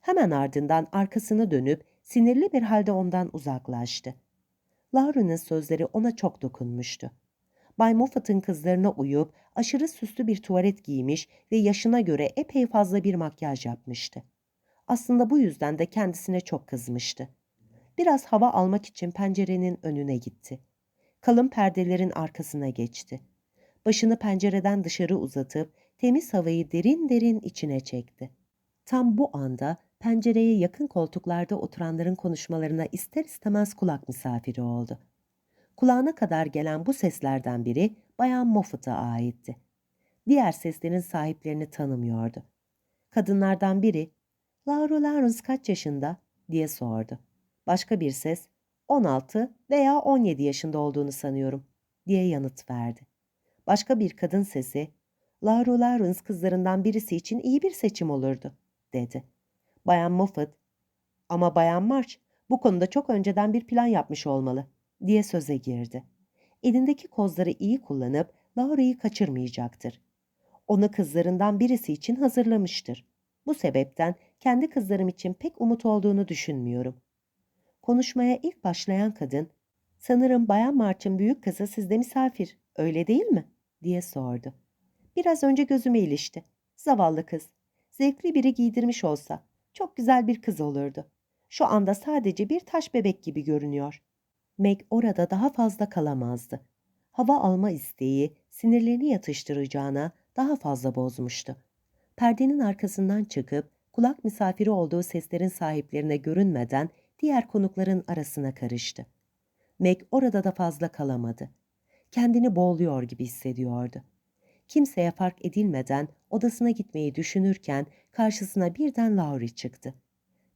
Hemen ardından arkasını dönüp sinirli bir halde ondan uzaklaştı. Laura'nın sözleri ona çok dokunmuştu. Bay Moffat'ın kızlarına uyup aşırı süslü bir tuvalet giymiş ve yaşına göre epey fazla bir makyaj yapmıştı. Aslında bu yüzden de kendisine çok kızmıştı. Biraz hava almak için pencerenin önüne gitti. Kalın perdelerin arkasına geçti. Başını pencereden dışarı uzatıp temiz havayı derin derin içine çekti. Tam bu anda pencereye yakın koltuklarda oturanların konuşmalarına ister istemez kulak misafiri oldu. Kulağına kadar gelen bu seslerden biri Bayan Moffat'a aitti. Diğer seslerin sahiplerini tanımıyordu. Kadınlardan biri, Laura Lawrence kaç yaşında? diye sordu. Başka bir ses, 16 veya 17 yaşında olduğunu sanıyorum, diye yanıt verdi. Başka bir kadın sesi, Laura Lawrence kızlarından birisi için iyi bir seçim olurdu, dedi. Bayan Moffat, ama Bayan March bu konuda çok önceden bir plan yapmış olmalı, diye söze girdi. Elindeki kozları iyi kullanıp Laura'yı kaçırmayacaktır. Onu kızlarından birisi için hazırlamıştır. Bu sebepten kendi kızlarım için pek umut olduğunu düşünmüyorum. Konuşmaya ilk başlayan kadın, sanırım Bayan March'ın büyük kızı sizde misafir, öyle değil mi? diye sordu. Biraz önce gözüme ilişti. Zavallı kız. Zevkli biri giydirmiş olsa çok güzel bir kız olurdu. Şu anda sadece bir taş bebek gibi görünüyor. Meg orada daha fazla kalamazdı. Hava alma isteği sinirlerini yatıştıracağına daha fazla bozmuştu. Perdenin arkasından çıkıp kulak misafiri olduğu seslerin sahiplerine görünmeden diğer konukların arasına karıştı. Meg orada da fazla kalamadı. Kendini boğuluyor gibi hissediyordu. Kimseye fark edilmeden odasına gitmeyi düşünürken karşısına birden Laurie çıktı.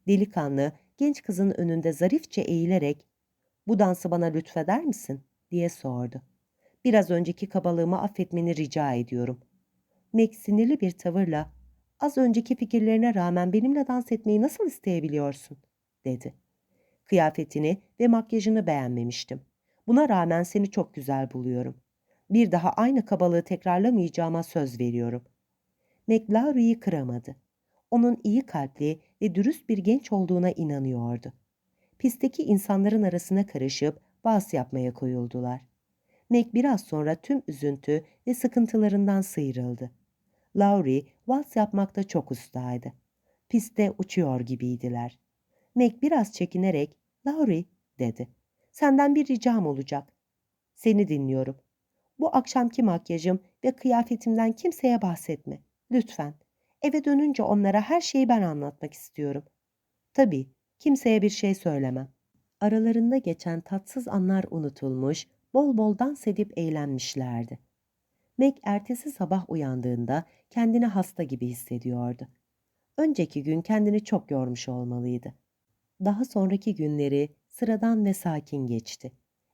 Delikanlı genç kızın önünde zarifçe eğilerek ''Bu dansı bana lütfeder misin?'' diye sordu. ''Biraz önceki kabalığımı affetmeni rica ediyorum.'' Meg sinirli bir tavırla ''Az önceki fikirlerine rağmen benimle dans etmeyi nasıl isteyebiliyorsun?'' dedi. Kıyafetini ve makyajını beğenmemiştim. Buna rağmen seni çok güzel buluyorum. Bir daha aynı kabalığı tekrarlamayacağıma söz veriyorum. Meg Laurie'yi kıramadı. Onun iyi kalpli ve dürüst bir genç olduğuna inanıyordu. Pistteki insanların arasına karışıp bas yapmaya koyuldular. Meg biraz sonra tüm üzüntü ve sıkıntılarından sıyrıldı. Laurie vals yapmakta çok ustaydı. Piste uçuyor gibiydiler. Meg biraz çekinerek, Laurie dedi. Senden bir ricam olacak. Seni dinliyorum. Bu akşamki makyajım ve kıyafetimden kimseye bahsetme. Lütfen. Eve dönünce onlara her şeyi ben anlatmak istiyorum. Tabii, kimseye bir şey söylemem. Aralarında geçen tatsız anlar unutulmuş, bol bol dans edip eğlenmişlerdi. Meg ertesi sabah uyandığında kendini hasta gibi hissediyordu. Önceki gün kendini çok yormuş olmalıydı. Daha sonraki günleri sıradan ve sakin geçti.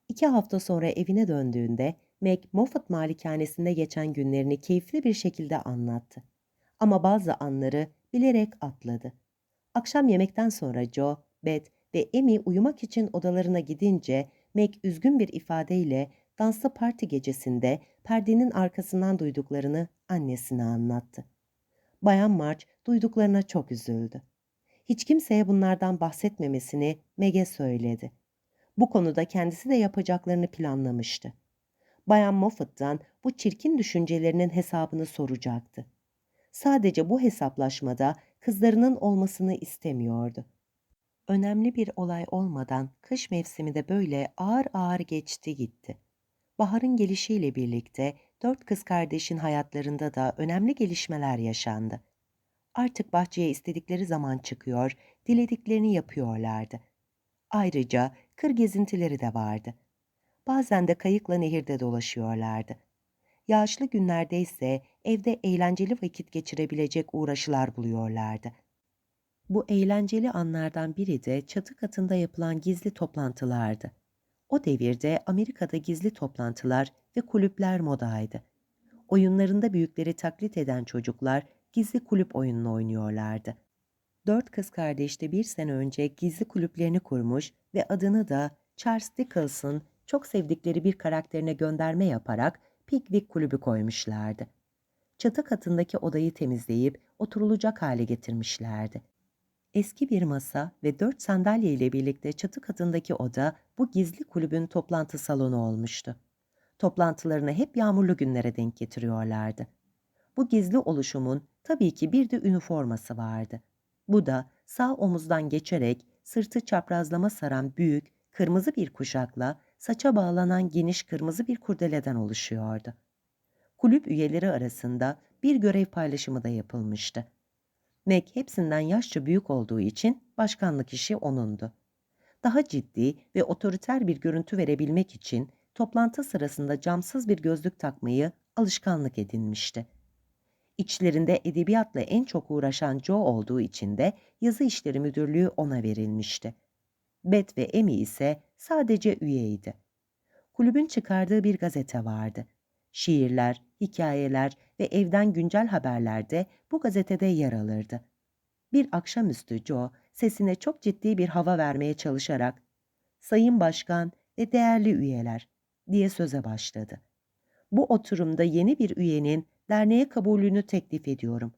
İki hafta sonra evine döndüğünde Meg Moffat malikanesinde geçen günlerini keyifli bir şekilde anlattı. Ama bazı anları bilerek atladı. Akşam yemekten sonra Joe, Beth ve Amy uyumak için odalarına gidince Meg üzgün bir ifadeyle danslı parti gecesinde perdenin arkasından duyduklarını annesine anlattı. Bayan March duyduklarına çok üzüldü. Hiç kimseye bunlardan bahsetmemesini Meg'e söyledi. Bu konuda kendisi de yapacaklarını planlamıştı. Bayan Moffat'tan bu çirkin düşüncelerinin hesabını soracaktı. Sadece bu hesaplaşmada kızlarının olmasını istemiyordu. Önemli bir olay olmadan kış mevsimi de böyle ağır ağır geçti gitti. Baharın gelişiyle birlikte dört kız kardeşin hayatlarında da önemli gelişmeler yaşandı. artık bahçeye istedikleri zaman çıkıyor, dilediklerini yapıyorlardı. Ayrıca kır gezintileri de vardı. Bazen de kayıkla nehirde dolaşıyorlardı. Yağışlı günlerde ise evde eğlenceli vakit geçirebilecek uğraşılar buluyorlardı. Bu eğlenceli anlardan biri de çatı katında yapılan gizli toplantılardı. O devirde Amerika'da gizli toplantılar ve kulüpler modaydı. Oyunlarında büyükleri taklit eden çocuklar gizli kulüp oyununu oynuyorlardı. Dört kız kardeş de bir sene önce gizli kulüplerini kurmuş ve adını da Charles Dickens'ın çok sevdikleri bir karakterine gönderme yaparak Pickwick Kulübü koymuşlardı. Çatı katındaki odayı temizleyip oturulacak hale getirmişlerdi. Eski bir masa ve dört sandalye ile birlikte çatı katındaki oda bu gizli kulübün toplantı salonu olmuştu. Toplantılarını hep yağmurlu günlere denk getiriyorlardı. Bu gizli oluşumun tabii ki bir de üniforması vardı. Bu da sağ omuzdan geçerek sırtı çaprazlama saran büyük, kırmızı bir kuşakla saça bağlanan geniş kırmızı bir kurdeleden oluşuyordu. Kulüp üyeleri arasında bir görev paylaşımı da yapılmıştı. Mac hepsinden yaşça büyük olduğu için başkanlık işi onundu. Daha ciddi ve otoriter bir görüntü verebilmek için toplantı sırasında camsız bir gözlük takmayı alışkanlık edinmişti. İçlerinde edebiyatla en çok uğraşan Joe olduğu için de yazı işleri müdürlüğü ona verilmişti. Beth ve Amy ise sadece üyeydi. Kulübün çıkardığı bir gazete vardı. Şiirler, hikayeler ve evden güncel haberler de bu gazetede yer alırdı. Bir akşamüstü Joe sesine çok ciddi bir hava vermeye çalışarak "Sayın Başkan ve değerli üyeler" diye söze başladı. Bu oturumda yeni bir üyenin derneğe kabulünü teklif ediyorum.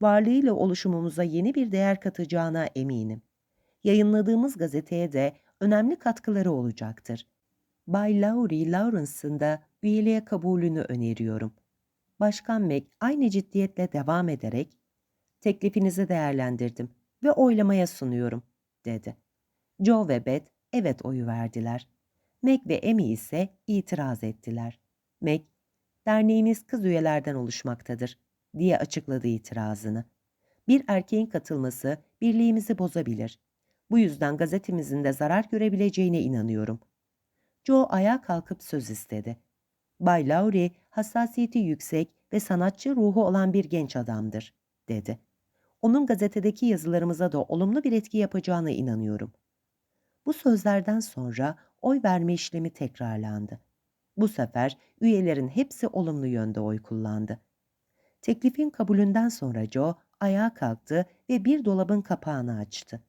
Varlığıyla oluşumumuza yeni bir değer katacağına eminim. Yayınladığımız gazeteye de önemli katkıları olacaktır. Bay Laurie Lawrence'ın da üyeliğe kabulünü öneriyorum. Başkan Mac aynı ciddiyetle devam ederek, teklifinizi değerlendirdim ve oylamaya sunuyorum, dedi. Joe ve Beth evet oyu verdiler. Meg ve Amy ise itiraz ettiler. Meg, derneğimiz kız üyelerden oluşmaktadır, diye açıkladı itirazını. Bir erkeğin katılması birliğimizi bozabilir. Bu yüzden gazetemizin de zarar görebileceğine inanıyorum. Joe ayağa kalkıp söz istedi. Bay Lowry hassasiyeti yüksek ve sanatçı ruhu olan bir genç adamdır, dedi. Onun gazetedeki yazılarımıza da olumlu bir etki yapacağına inanıyorum. Bu sözlerden sonra oy verme işlemi tekrarlandı. Bu sefer üyelerin hepsi olumlu yönde oy kullandı. Teklifin kabulünden sonra Joe ayağa kalktı ve bir dolabın kapağını açtı.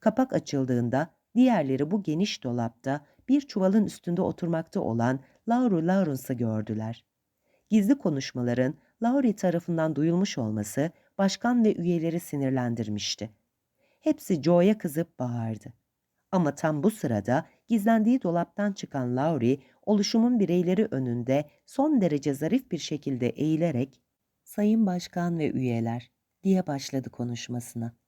Kapak açıldığında diğerleri bu geniş dolapta bir çuvalın üstünde oturmakta olan Laura Lawrence'ı gördüler. Gizli konuşmaların Laurie tarafından duyulmuş olması başkan ve üyeleri sinirlendirmişti. Hepsi Joe'ya kızıp bağırdı. Ama tam bu sırada gizlendiği dolaptan çıkan Laurie, oluşumun bireyleri önünde son derece zarif bir şekilde eğilerek ''Sayın Başkan ve üyeler'' diye başladı konuşmasına.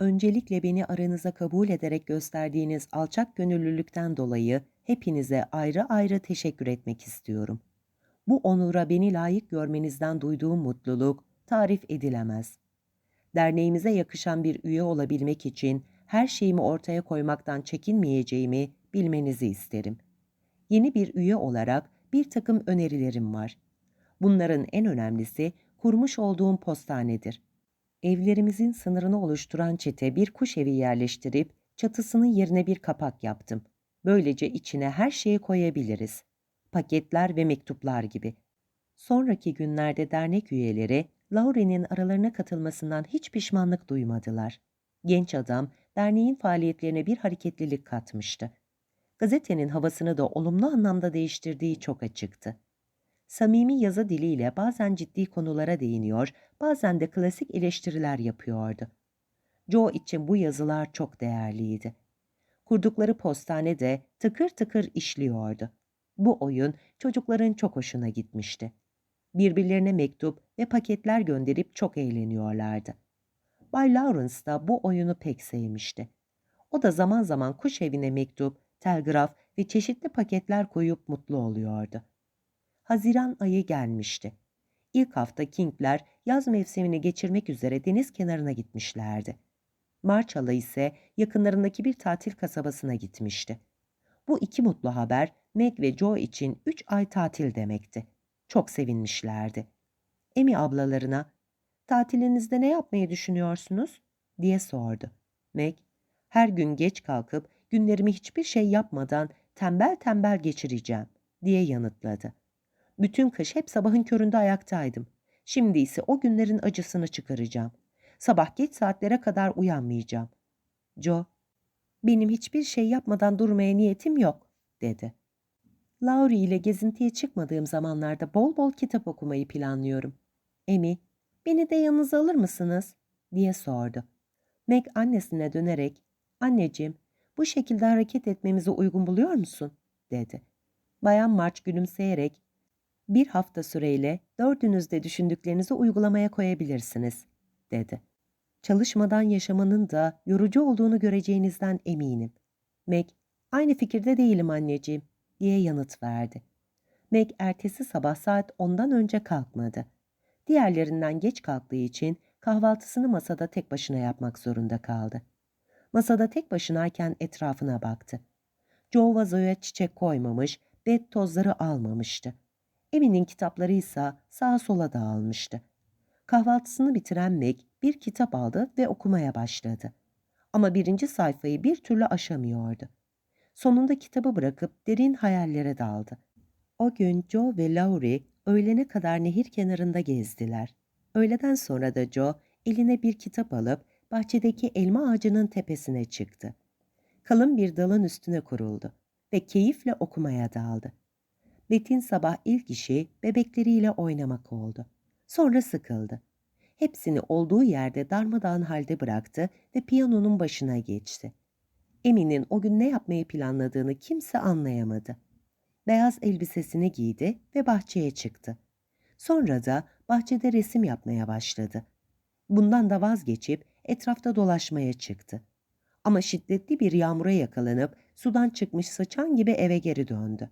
Öncelikle beni aranıza kabul ederek gösterdiğiniz alçak gönüllülükten dolayı hepinize ayrı ayrı teşekkür etmek istiyorum. Bu onura beni layık görmenizden duyduğum mutluluk tarif edilemez. Derneğimize yakışan bir üye olabilmek için her şeyimi ortaya koymaktan çekinmeyeceğimi bilmenizi isterim. Yeni bir üye olarak bir takım önerilerim var. Bunların en önemlisi kurmuş olduğum postanedir. Evlerimizin sınırını oluşturan çete bir kuş evi yerleştirip çatısının yerine bir kapak yaptım. Böylece içine her şeyi koyabiliriz. Paketler ve mektuplar gibi. Sonraki günlerde dernek üyeleri Laurie'nin aralarına katılmasından hiç pişmanlık duymadılar. Genç adam derneğin faaliyetlerine bir hareketlilik katmıştı. Gazetenin havasını da olumlu anlamda değiştirdiği çok açıktı. Samimi yazı diliyle bazen ciddi konulara değiniyor, bazen de klasik eleştiriler yapıyordu. Joe için bu yazılar çok değerliydi. Kurdukları postane de tıkır tıkır işliyordu. Bu oyun çocukların çok hoşuna gitmişti. Birbirlerine mektup ve paketler gönderip çok eğleniyorlardı. Bay Lawrence da bu oyunu pek sevmişti. O da zaman zaman kuş evine mektup, telgraf ve çeşitli paketler koyup mutlu oluyordu. Haziran ayı gelmişti. İlk hafta King'ler yaz mevsimini geçirmek üzere deniz kenarına gitmişlerdi. Marçala ise yakınlarındaki bir tatil kasabasına gitmişti. Bu iki mutlu haber Meg ve Joe için üç ay tatil demekti. Çok sevinmişlerdi. Emi ablalarına, tatilinizde ne yapmayı düşünüyorsunuz? diye sordu. Meg, her gün geç kalkıp günlerimi hiçbir şey yapmadan tembel tembel geçireceğim diye yanıtladı. Bütün kış hep sabahın köründe ayaktaydım. Şimdi ise o günlerin acısını çıkaracağım. Sabah geç saatlere kadar uyanmayacağım. Joe, benim hiçbir şey yapmadan durmaya niyetim yok, dedi. Laurie ile gezintiye çıkmadığım zamanlarda bol bol kitap okumayı planlıyorum. Emi, beni de yanınıza alır mısınız? diye sordu. Meg annesine dönerek, anneciğim bu şekilde hareket etmemizi uygun buluyor musun? dedi. Bayan March gülümseyerek, bir hafta süreyle dördünüz de düşündüklerinizi uygulamaya koyabilirsiniz, dedi. Çalışmadan yaşamanın da yorucu olduğunu göreceğinizden eminim. Meg, aynı fikirde değilim anneciğim, diye yanıt verdi. Meg ertesi sabah saat 10'dan önce kalkmadı. Diğerlerinden geç kalktığı için kahvaltısını masada tek başına yapmak zorunda kaldı. Masada tek başınayken etrafına baktı. Joe vazoya çiçek koymamış, bet tozları almamıştı. Emin'in kitapları ise sağa sola dağılmıştı. Kahvaltısını bitiren Meg bir kitap aldı ve okumaya başladı. Ama birinci sayfayı bir türlü aşamıyordu. Sonunda kitabı bırakıp derin hayallere daldı. O gün Joe ve Laurie öğlene kadar nehir kenarında gezdiler. Öğleden sonra da Joe eline bir kitap alıp bahçedeki elma ağacının tepesine çıktı. Kalın bir dalın üstüne kuruldu ve keyifle okumaya daldı. Betin sabah ilk işi bebekleriyle oynamak oldu. Sonra sıkıldı. Hepsini olduğu yerde darmadağın halde bıraktı ve piyanonun başına geçti. Emin'in o gün ne yapmayı planladığını kimse anlayamadı. Beyaz elbisesini giydi ve bahçeye çıktı. Sonra da bahçede resim yapmaya başladı. Bundan da vazgeçip etrafta dolaşmaya çıktı. Ama şiddetli bir yağmura yakalanıp sudan çıkmış sıçan gibi eve geri döndü.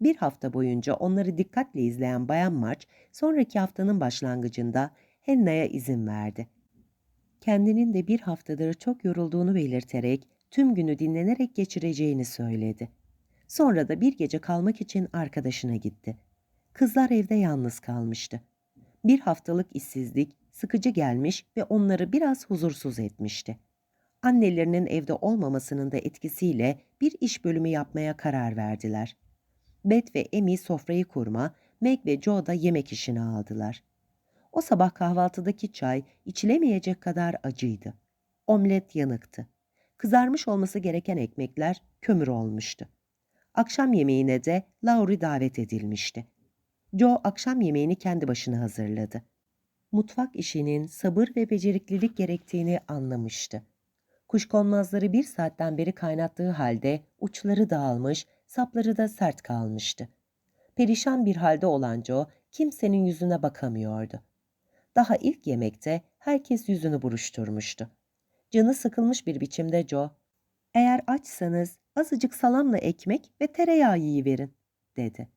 Bir hafta boyunca onları dikkatle izleyen Bayan March, sonraki haftanın başlangıcında Henna'ya izin verdi. Kendinin de bir haftadır çok yorulduğunu belirterek tüm günü dinlenerek geçireceğini söyledi. Sonra da bir gece kalmak için arkadaşına gitti. Kızlar evde yalnız kalmıştı. Bir haftalık işsizlik sıkıcı gelmiş ve onları biraz huzursuz etmişti. Annelerinin evde olmamasının da etkisiyle bir iş bölümü yapmaya karar verdiler. Beth ve Amy sofrayı kurma, Meg ve Joe da yemek işini aldılar. O sabah kahvaltıdaki çay içilemeyecek kadar acıydı. Omlet yanıktı. Kızarmış olması gereken ekmekler kömür olmuştu. Akşam yemeğine de Laurie davet edilmişti. Joe akşam yemeğini kendi başına hazırladı. Mutfak işinin sabır ve beceriklilik gerektiğini anlamıştı. Kuşkonmazları bir saatten beri kaynattığı halde uçları dağılmış, sapları da sert kalmıştı. Perişan bir halde olan Joe kimsenin yüzüne bakamıyordu. Daha ilk yemekte herkes yüzünü buruşturmuştu. Canı sıkılmış bir biçimde Joe, ''Eğer açsanız azıcık salamla ekmek ve tereyağı yiyiverin.'' dedi.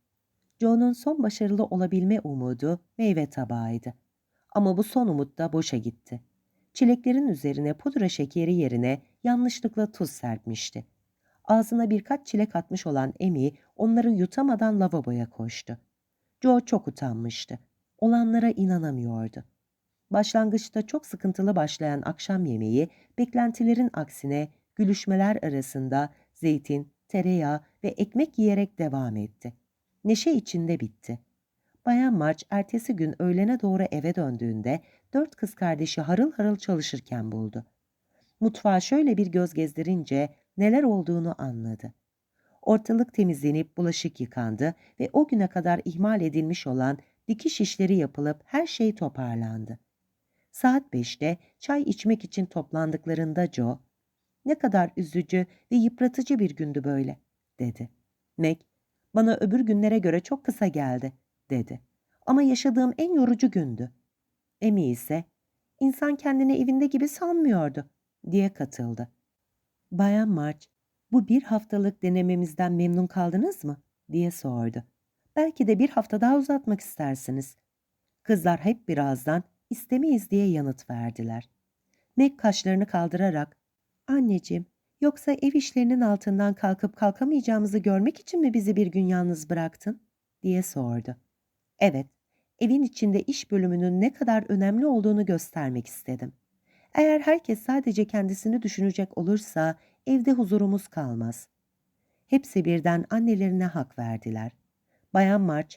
Joe'nun son başarılı olabilme umudu meyve tabağıydı. Ama bu son umut da boşa gitti. Çileklerin üzerine pudra şekeri yerine yanlışlıkla tuz serpmişti. Ağzına birkaç çilek atmış olan Emi onları yutamadan lavaboya koştu. Joe çok utanmıştı. Olanlara inanamıyordu. Başlangıçta çok sıkıntılı başlayan akşam yemeği beklentilerin aksine gülüşmeler arasında zeytin, tereyağı ve ekmek yiyerek devam etti. Neşe içinde bitti. Bayan March ertesi gün öğlene doğru eve döndüğünde dört kız kardeşi harıl harıl çalışırken buldu. Mutfağa şöyle bir göz gezdirince neler olduğunu anladı. Ortalık temizlenip bulaşık yıkandı ve o güne kadar ihmal edilmiş olan dikiş işleri yapılıp her şey toparlandı. Saat beşte çay içmek için toplandıklarında Joe, ''Ne kadar üzücü ve yıpratıcı bir gündü böyle.'' dedi. Meg, ''Bana öbür günlere göre çok kısa geldi.'' dedi. ''Ama yaşadığım en yorucu gündü.'' Emi ise, ''İnsan kendini evinde gibi sanmıyordu.'' diye katıldı. Bayan March, bu bir haftalık denememizden memnun kaldınız mı? diye sordu. Belki de bir hafta daha uzatmak istersiniz. Kızlar hep birazdan istemeyiz diye yanıt verdiler. Meg kaşlarını kaldırarak, anneciğim yoksa ev işlerinin altından kalkıp kalkamayacağımızı görmek için mi bizi bir gün yalnız bıraktın? diye sordu. Evet, evin içinde iş bölümünün ne kadar önemli olduğunu göstermek istedim. Eğer herkes sadece kendisini düşünecek olursa evde huzurumuz kalmaz. Hepsi birden annelerine hak verdiler. Bayan March,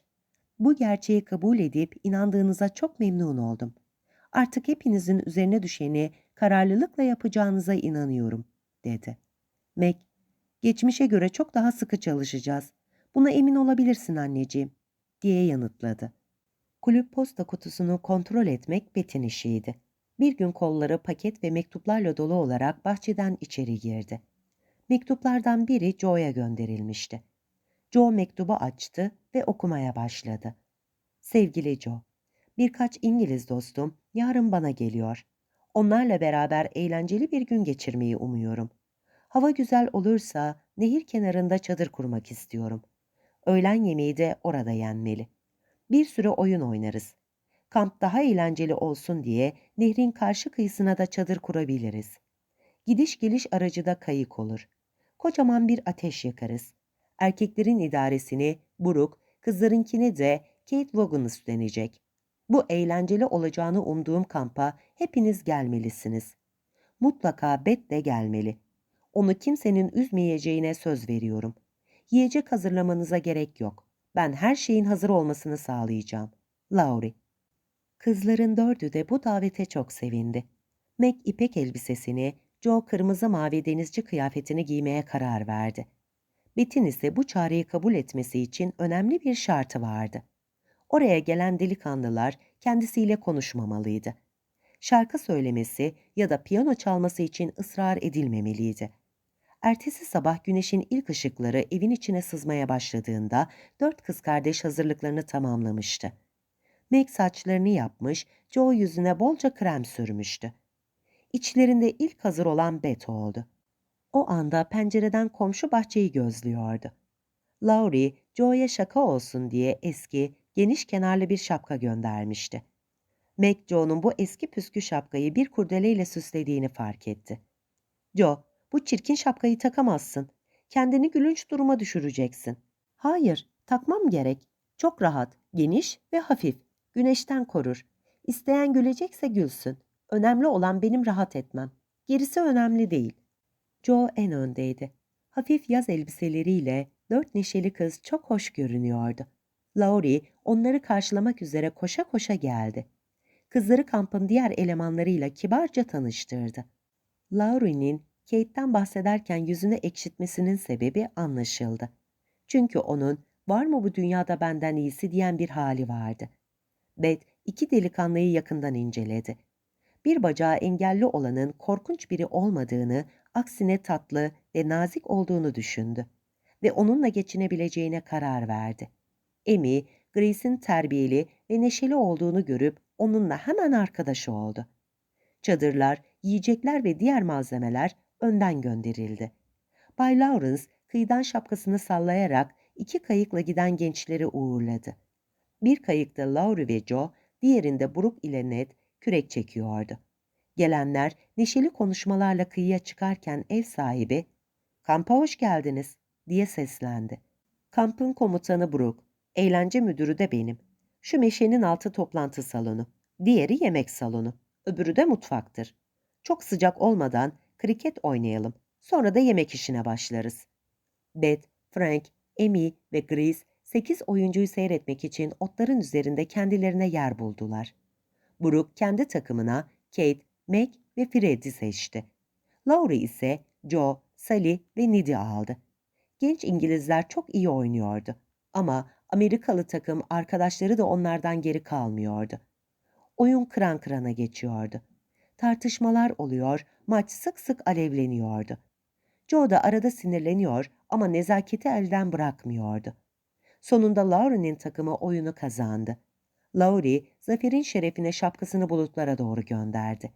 bu gerçeği kabul edip inandığınıza çok memnun oldum. Artık hepinizin üzerine düşeni kararlılıkla yapacağınıza inanıyorum, dedi. Meg, geçmişe göre çok daha sıkı çalışacağız. Buna emin olabilirsin anneciğim, diye yanıtladı. Kulüp posta kutusunu kontrol etmek Bet'in işiydi. Bir gün kolları paket ve mektuplarla dolu olarak bahçeden içeri girdi. Mektuplardan biri Joe'ya gönderilmişti. Joe mektubu açtı ve okumaya başladı. Sevgili Joe, birkaç İngiliz dostum yarın bana geliyor. Onlarla beraber eğlenceli bir gün geçirmeyi umuyorum. Hava güzel olursa nehir kenarında çadır kurmak istiyorum. Öğlen yemeği de orada yenmeli. Bir süre oyun oynarız. Kamp daha eğlenceli olsun diye nehrin karşı kıyısına da çadır kurabiliriz. Gidiş geliş aracı da kayık olur. Kocaman bir ateş yakarız. Erkeklerin idaresini Buruk, kızlarınkini de Kate Vaughan üstlenecek. Bu eğlenceli olacağını umduğum kampa hepiniz gelmelisiniz. Mutlaka Bet de gelmeli. Onu kimsenin üzmeyeceğine söz veriyorum. Yiyecek hazırlamanıza gerek yok. Ben her şeyin hazır olmasını sağlayacağım. Laurie. Kızların dördü de bu davete çok sevindi. Meg ipek elbisesini, Joe kırmızı mavi denizci kıyafetini giymeye karar verdi. Bet'in ise bu çağrıyı kabul etmesi için önemli bir şartı vardı. Oraya gelen delikanlılar kendisiyle konuşmamalıydı. Şarkı söylemesi ya da piyano çalması için ısrar edilmemeliydi. Ertesi sabah güneşin ilk ışıkları evin içine sızmaya başladığında dört kız kardeş hazırlıklarını tamamlamıştı. Meg saçlarını yapmış, Joe yüzüne bolca krem sürmüştü. İçlerinde ilk hazır olan Bet oldu. O anda pencereden komşu bahçeyi gözlüyordu. Laurie, Joe'ya şaka olsun diye eski, geniş kenarlı bir şapka göndermişti. Meg, Joe'nun bu eski püskü şapkayı bir kurdeleyle süslediğini fark etti. Joe, bu çirkin şapkayı takamazsın. Kendini gülünç duruma düşüreceksin. Hayır, takmam gerek. Çok rahat, geniş ve hafif. Güneşten korur. İsteyen gülecekse gülsün. Önemli olan benim rahat etmem. Gerisi önemli değil. Joe en öndeydi. Hafif yaz elbiseleriyle dört neşeli kız çok hoş görünüyordu. Laurie onları karşılamak üzere koşa koşa geldi. Kızları kampın diğer elemanlarıyla kibarca tanıştırdı. Laurie'nin Kate'den bahsederken yüzünü ekşitmesinin sebebi anlaşıldı. Çünkü onun var mı bu dünyada benden iyisi diyen bir hali vardı. Beth iki delikanlıyı yakından inceledi. Bir bacağı engelli olanın korkunç biri olmadığını, aksine tatlı ve nazik olduğunu düşündü ve onunla geçinebileceğine karar verdi. Amy, Grace'in terbiyeli ve neşeli olduğunu görüp onunla hemen arkadaşı oldu. Çadırlar, yiyecekler ve diğer malzemeler önden gönderildi. Bay Lawrence kıyıdan şapkasını sallayarak iki kayıkla giden gençleri uğurladı. Bir kayıkta Laurie ve Joe, diğerinde Brooke ile Ned kürek çekiyordu. Gelenler neşeli konuşmalarla kıyıya çıkarken ev sahibi, ''Kampa hoş geldiniz.'' diye seslendi. Kampın komutanı Brooke, eğlence müdürü de benim. Şu meşenin altı toplantı salonu, diğeri yemek salonu, öbürü de mutfaktır. Çok sıcak olmadan kriket oynayalım, sonra da yemek işine başlarız. Beth, Frank, Amy ve Grace sekiz oyuncuyu seyretmek için otların üzerinde kendilerine yer buldular. Brooke kendi takımına Kate, Meg ve Fred'i seçti. Laurie ise Joe, Sally ve Need'i aldı. Genç İngilizler çok iyi oynuyordu ama Amerikalı takım arkadaşları da onlardan geri kalmıyordu. Oyun kıran kırana geçiyordu. Tartışmalar oluyor, maç sık sık alevleniyordu. Joe da arada sinirleniyor ama nezaketi elden bırakmıyordu. Sonunda Laurie'nin takımı oyunu kazandı. Laurie, zaferin şerefine şapkasını bulutlara doğru gönderdi.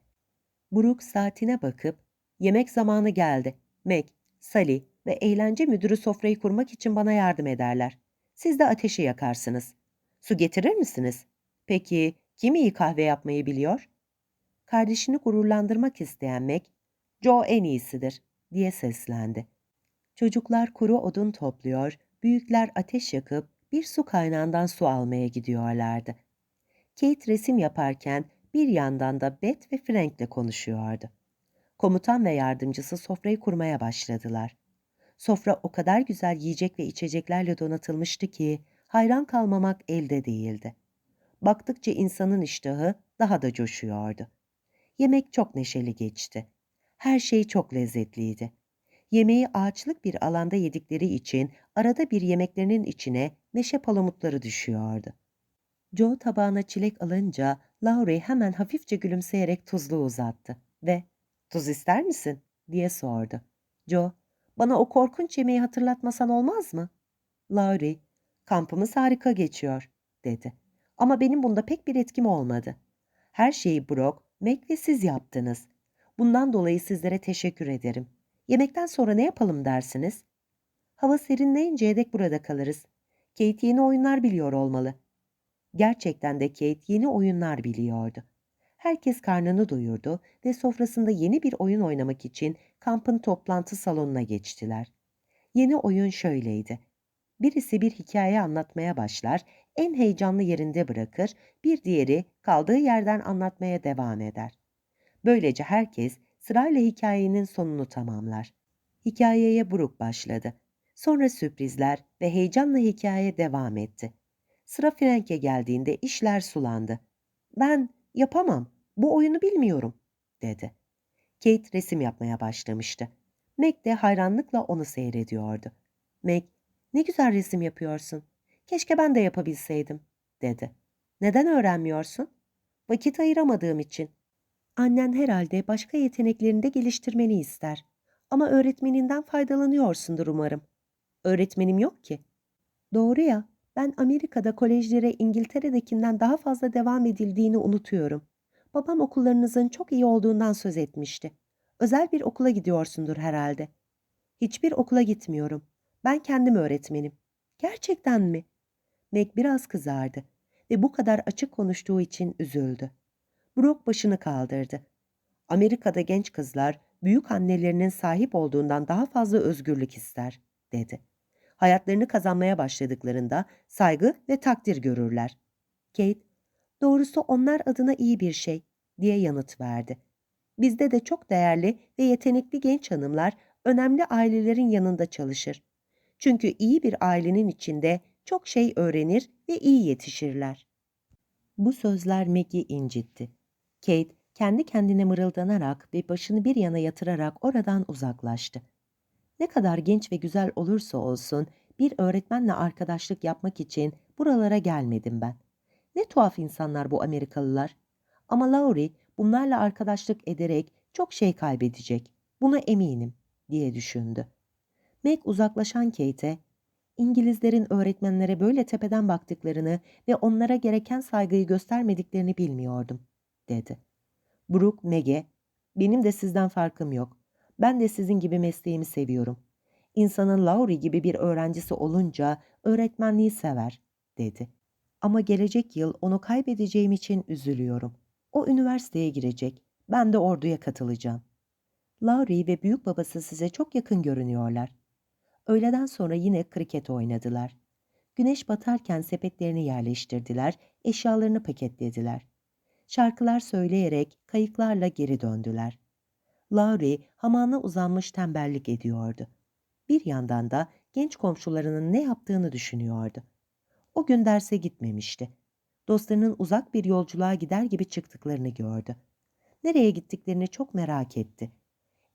Brooke saatine bakıp, yemek zamanı geldi. Meg, Sally ve eğlence müdürü sofrayı kurmak için bana yardım ederler. Siz de ateşi yakarsınız. Su getirir misiniz? Peki kim iyi kahve yapmayı biliyor? Kardeşini gururlandırmak isteyen Meg, Joe en iyisidir diye seslendi. Çocuklar kuru odun topluyor, büyükler ateş yakıp bir su kaynağından su almaya gidiyorlardı. Kate resim yaparken bir yandan da Beth ve Frank'le konuşuyordu. Komutan ve yardımcısı sofrayı kurmaya başladılar. Sofra o kadar güzel yiyecek ve içeceklerle donatılmıştı ki hayran kalmamak elde değildi. Baktıkça insanın iştahı daha da coşuyordu. Yemek çok neşeli geçti. Her şey çok lezzetliydi. Yemeği ağaçlık bir alanda yedikleri için arada bir yemeklerinin içine meşe palamutları düşüyordu. Joe tabağına çilek alınca Laurie hemen hafifçe gülümseyerek tuzlu uzattı ve ''Tuz ister misin?'' diye sordu. Joe, ''Bana o korkunç yemeği hatırlatmasan olmaz mı?'' Laurie, ''Kampımız harika geçiyor.'' dedi. ''Ama benim bunda pek bir etkim olmadı. Her şeyi Brock, Meg ve siz yaptınız. Bundan dolayı sizlere teşekkür ederim. Yemekten sonra ne yapalım dersiniz? Hava serinleyinceye dek burada kalırız. Kate yeni oyunlar biliyor olmalı. Gerçekten de Kate yeni oyunlar biliyordu. Herkes karnını doyurdu ve sofrasında yeni bir oyun oynamak için kampın toplantı salonuna geçtiler. Yeni oyun şöyleydi. Birisi bir hikaye anlatmaya başlar, en heyecanlı yerinde bırakır, bir diğeri kaldığı yerden anlatmaya devam eder. Böylece herkes sırayla hikayenin sonunu tamamlar. Hikayeye buruk başladı. Sonra sürprizler ve heyecanla hikaye devam etti. Sıra Frank'e geldiğinde işler sulandı. Ben yapamam, bu oyunu bilmiyorum, dedi. Kate resim yapmaya başlamıştı. Meg de hayranlıkla onu seyrediyordu. Meg, ne güzel resim yapıyorsun. Keşke ben de yapabilseydim, dedi. Neden öğrenmiyorsun? Vakit ayıramadığım için. Annen herhalde başka yeteneklerini de geliştirmeni ister. Ama öğretmeninden faydalanıyorsundur umarım. Öğretmenim yok ki. Doğru ya, ben Amerika'da kolejlere İngiltere'dekinden daha fazla devam edildiğini unutuyorum. Babam okullarınızın çok iyi olduğundan söz etmişti. Özel bir okula gidiyorsundur herhalde. Hiçbir okula gitmiyorum. Ben kendim öğretmenim. Gerçekten mi? Meg biraz kızardı ve bu kadar açık konuştuğu için üzüldü. Brooke başını kaldırdı. Amerika'da genç kızlar büyük annelerinin sahip olduğundan daha fazla özgürlük ister, dedi. Hayatlarını kazanmaya başladıklarında saygı ve takdir görürler. Kate, doğrusu onlar adına iyi bir şey, diye yanıt verdi. Bizde de çok değerli ve yetenekli genç hanımlar önemli ailelerin yanında çalışır. Çünkü iyi bir ailenin içinde çok şey öğrenir ve iyi yetişirler. Bu sözler Maggie incitti. Kate kendi kendine mırıldanarak ve başını bir yana yatırarak oradan uzaklaştı. Ne kadar genç ve güzel olursa olsun bir öğretmenle arkadaşlık yapmak için buralara gelmedim ben. Ne tuhaf insanlar bu Amerikalılar. Ama Laurie bunlarla arkadaşlık ederek çok şey kaybedecek. Buna eminim diye düşündü. Meg uzaklaşan Kate'e İngilizlerin öğretmenlere böyle tepeden baktıklarını ve onlara gereken saygıyı göstermediklerini bilmiyordum, dedi. Brooke Meg'e, benim de sizden farkım yok. Ben de sizin gibi mesleğimi seviyorum. İnsanın Laurie gibi bir öğrencisi olunca öğretmenliği sever, dedi. Ama gelecek yıl onu kaybedeceğim için üzülüyorum. O üniversiteye girecek. Ben de orduya katılacağım. Laurie ve büyük babası size çok yakın görünüyorlar. Öğleden sonra yine kriket oynadılar. Güneş batarken sepetlerini yerleştirdiler, eşyalarını paketlediler. Şarkılar söyleyerek kayıklarla geri döndüler. Laurie hamağına uzanmış tembellik ediyordu. Bir yandan da genç komşularının ne yaptığını düşünüyordu. O gün derse gitmemişti. Dostlarının uzak bir yolculuğa gider gibi çıktıklarını gördü. Nereye gittiklerini çok merak etti.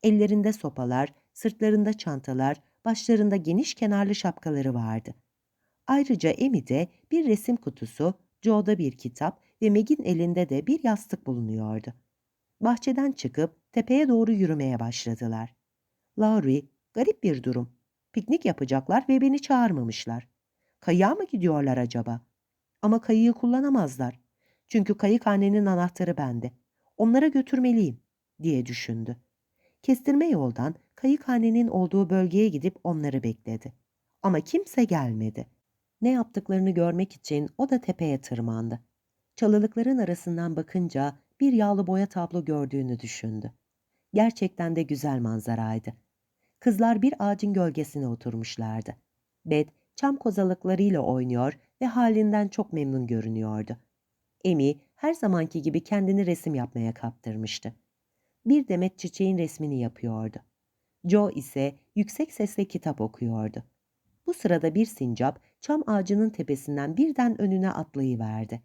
Ellerinde sopalar, sırtlarında çantalar, başlarında geniş kenarlı şapkaları vardı. Ayrıca Emi'de bir resim kutusu, Joe'da bir kitap ve Meg'in elinde de bir yastık bulunuyordu. Bahçeden çıkıp tepeye doğru yürümeye başladılar. Laurie, garip bir durum. Piknik yapacaklar ve beni çağırmamışlar. Kayığa mı gidiyorlar acaba? Ama kayığı kullanamazlar. Çünkü kayıkhanenin anahtarı bende. Onlara götürmeliyim, diye düşündü. Kestirme yoldan kayıkhanenin olduğu bölgeye gidip onları bekledi. Ama kimse gelmedi. Ne yaptıklarını görmek için o da tepeye tırmandı. Çalılıkların arasından bakınca bir yağlı boya tablo gördüğünü düşündü. Gerçekten de güzel manzaraydı. Kızlar bir ağacın gölgesine oturmuşlardı. Bed çam kozalaklarıyla oynuyor ve halinden çok memnun görünüyordu. Emi her zamanki gibi kendini resim yapmaya kaptırmıştı. Bir demet çiçeğin resmini yapıyordu. Joe ise yüksek sesle kitap okuyordu. Bu sırada bir sincap çam ağacının tepesinden birden önüne atlayıverdi.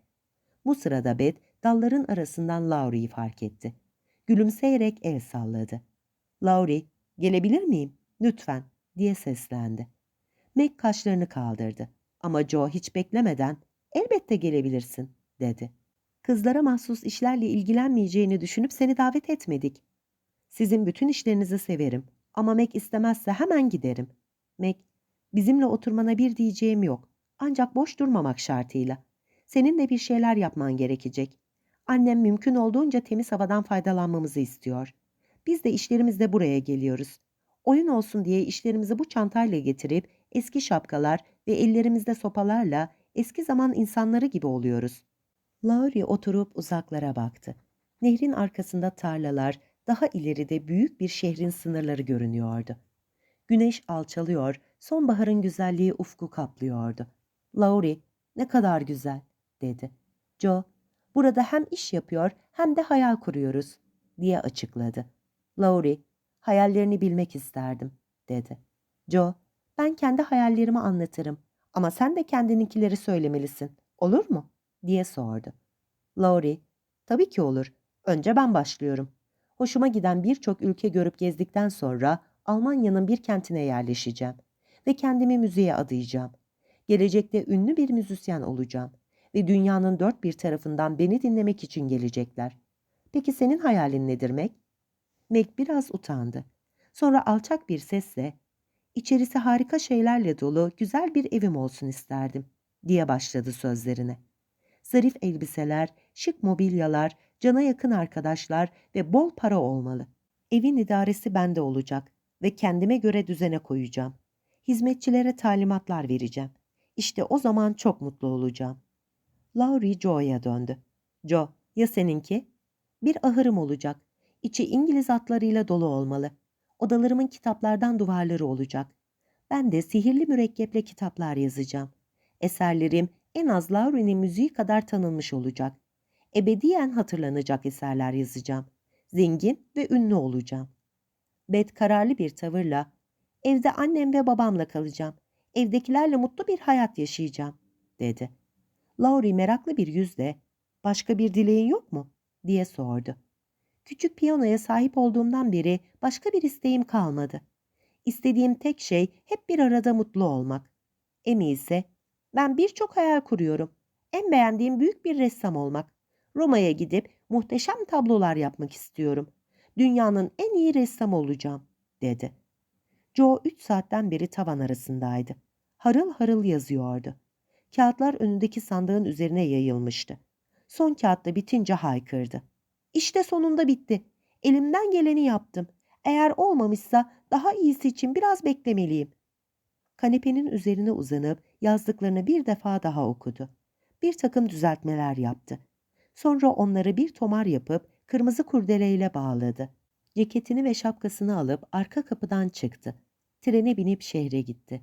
Bu sırada Beth dalların arasından Laurie'yi fark etti. Gülümseyerek el salladı. Laurie, gelebilir miyim? Lütfen, diye seslendi. Meg kaşlarını kaldırdı. Ama Joe hiç beklemeden, elbette gelebilirsin, dedi. Kızlara mahsus işlerle ilgilenmeyeceğini düşünüp seni davet etmedik. Sizin bütün işlerinizi severim ama Meg istemezse hemen giderim. Meg, bizimle oturmana bir diyeceğim yok. Ancak boş durmamak şartıyla. Seninle bir şeyler yapman gerekecek. Annem mümkün olduğunca temiz havadan faydalanmamızı istiyor. Biz de işlerimizle buraya geliyoruz. Oyun olsun diye işlerimizi bu çantayla getirip eski şapkalar ve ellerimizde sopalarla eski zaman insanları gibi oluyoruz. Laurie oturup uzaklara baktı. Nehrin arkasında tarlalar, daha ileride büyük bir şehrin sınırları görünüyordu. Güneş alçalıyor, sonbaharın güzelliği ufku kaplıyordu. Laurie, ne kadar güzel, dedi. Joe, burada hem iş yapıyor hem de hayal kuruyoruz, diye açıkladı. Laurie, hayallerini bilmek isterdim, dedi. Joe, ben kendi hayallerimi anlatırım ama sen de kendininkileri söylemelisin, olur mu? diye sordu. Laurie, tabii ki olur. Önce ben başlıyorum. Hoşuma giden birçok ülke görüp gezdikten sonra Almanya'nın bir kentine yerleşeceğim ve kendimi müziğe adayacağım. Gelecekte ünlü bir müzisyen olacağım ve dünyanın dört bir tarafından beni dinlemek için gelecekler. Peki senin hayalin nedir Meg? Meg biraz utandı. Sonra alçak bir sesle, içerisi harika şeylerle dolu güzel bir evim olsun isterdim, diye başladı sözlerine. Zarif elbiseler, şık mobilyalar, cana yakın arkadaşlar ve bol para olmalı. Evin idaresi bende olacak ve kendime göre düzene koyacağım. Hizmetçilere talimatlar vereceğim. İşte o zaman çok mutlu olacağım. Laurie Joe'ya döndü. Joe, ya seninki? Bir ahırım olacak. İçi İngiliz atlarıyla dolu olmalı. Odalarımın kitaplardan duvarları olacak. Ben de sihirli mürekkeple kitaplar yazacağım. Eserlerim en az Laurie'nin müziği kadar tanınmış olacak. Ebediyen hatırlanacak eserler yazacağım. Zengin ve ünlü olacağım. Beth kararlı bir tavırla, evde annem ve babamla kalacağım. Evdekilerle mutlu bir hayat yaşayacağım, dedi. Laurie meraklı bir yüzle, başka bir dileğin yok mu? diye sordu. Küçük piyanoya sahip olduğumdan beri başka bir isteğim kalmadı. İstediğim tek şey hep bir arada mutlu olmak. Emi ise ben birçok hayal kuruyorum. En beğendiğim büyük bir ressam olmak. Roma'ya gidip muhteşem tablolar yapmak istiyorum. Dünyanın en iyi ressamı olacağım, dedi. Joe üç saatten beri tavan arasındaydı. Harıl harıl yazıyordu. Kağıtlar önündeki sandığın üzerine yayılmıştı. Son kağıtta bitince haykırdı. İşte sonunda bitti. Elimden geleni yaptım. Eğer olmamışsa daha iyisi için biraz beklemeliyim. Kanepenin üzerine uzanıp yazdıklarını bir defa daha okudu. Bir takım düzeltmeler yaptı. Sonra onları bir tomar yapıp kırmızı kurdeleyle bağladı. Ceketini ve şapkasını alıp arka kapıdan çıktı. Trene binip şehre gitti.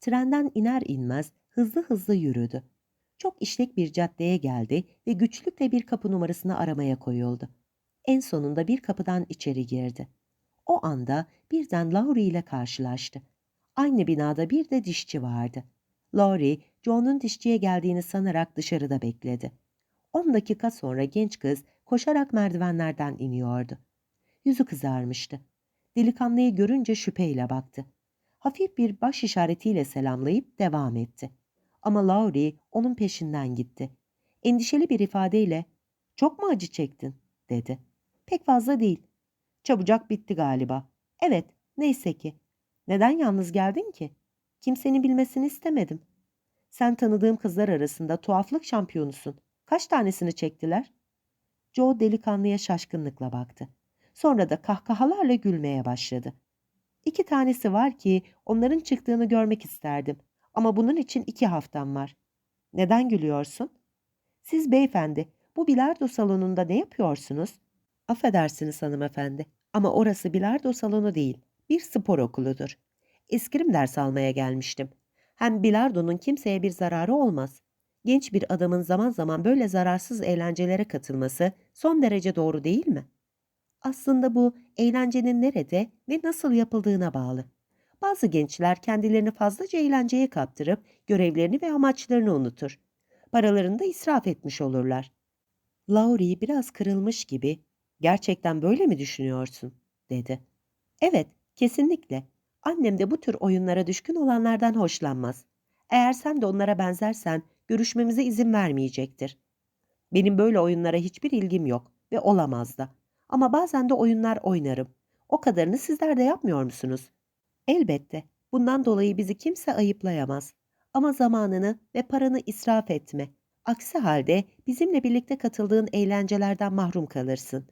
Trenden iner inmez hızlı hızlı yürüdü. Çok işlek bir caddeye geldi ve güçlükle bir kapı numarasını aramaya koyuldu. En sonunda bir kapıdan içeri girdi. O anda birden Laurie ile karşılaştı. Aynı binada bir de dişçi vardı. Laurie, John'un dişçiye geldiğini sanarak dışarıda bekledi. On dakika sonra genç kız koşarak merdivenlerden iniyordu. Yüzü kızarmıştı. Delikanlıyı görünce şüpheyle baktı. Hafif bir baş işaretiyle selamlayıp devam etti. Ama Laurie onun peşinden gitti. Endişeli bir ifadeyle ''Çok mu acı çektin?'' dedi. ''Pek fazla değil. Çabucak bitti galiba. Evet, neyse ki. Neden yalnız geldin ki? Kimsenin bilmesini istemedim. Sen tanıdığım kızlar arasında tuhaflık şampiyonusun. Kaç tanesini çektiler? Joe delikanlıya şaşkınlıkla baktı. Sonra da kahkahalarla gülmeye başladı. İki tanesi var ki onların çıktığını görmek isterdim. Ama bunun için iki haftam var. Neden gülüyorsun? Siz beyefendi, bu bilardo salonunda ne yapıyorsunuz? Affedersiniz hanımefendi ama orası bilardo salonu değil, bir spor okuludur. Eskrim ders almaya gelmiştim. Hem bilardonun kimseye bir zararı olmaz. Genç bir adamın zaman zaman böyle zararsız eğlencelere katılması son derece doğru değil mi? Aslında bu eğlencenin nerede ve nasıl yapıldığına bağlı. Bazı gençler kendilerini fazlaca eğlenceye kaptırıp görevlerini ve amaçlarını unutur. Paralarını da israf etmiş olurlar. Laurie biraz kırılmış gibi, gerçekten böyle mi düşünüyorsun? dedi. Evet, kesinlikle. Annem de bu tür oyunlara düşkün olanlardan hoşlanmaz. Eğer sen de onlara benzersen görüşmemize izin vermeyecektir. Benim böyle oyunlara hiçbir ilgim yok ve olamaz da. Ama bazen de oyunlar oynarım. O kadarını sizler de yapmıyor musunuz? Elbette. Bundan dolayı bizi kimse ayıplayamaz. Ama zamanını ve paranı israf etme. Aksi halde bizimle birlikte katıldığın eğlencelerden mahrum kalırsın.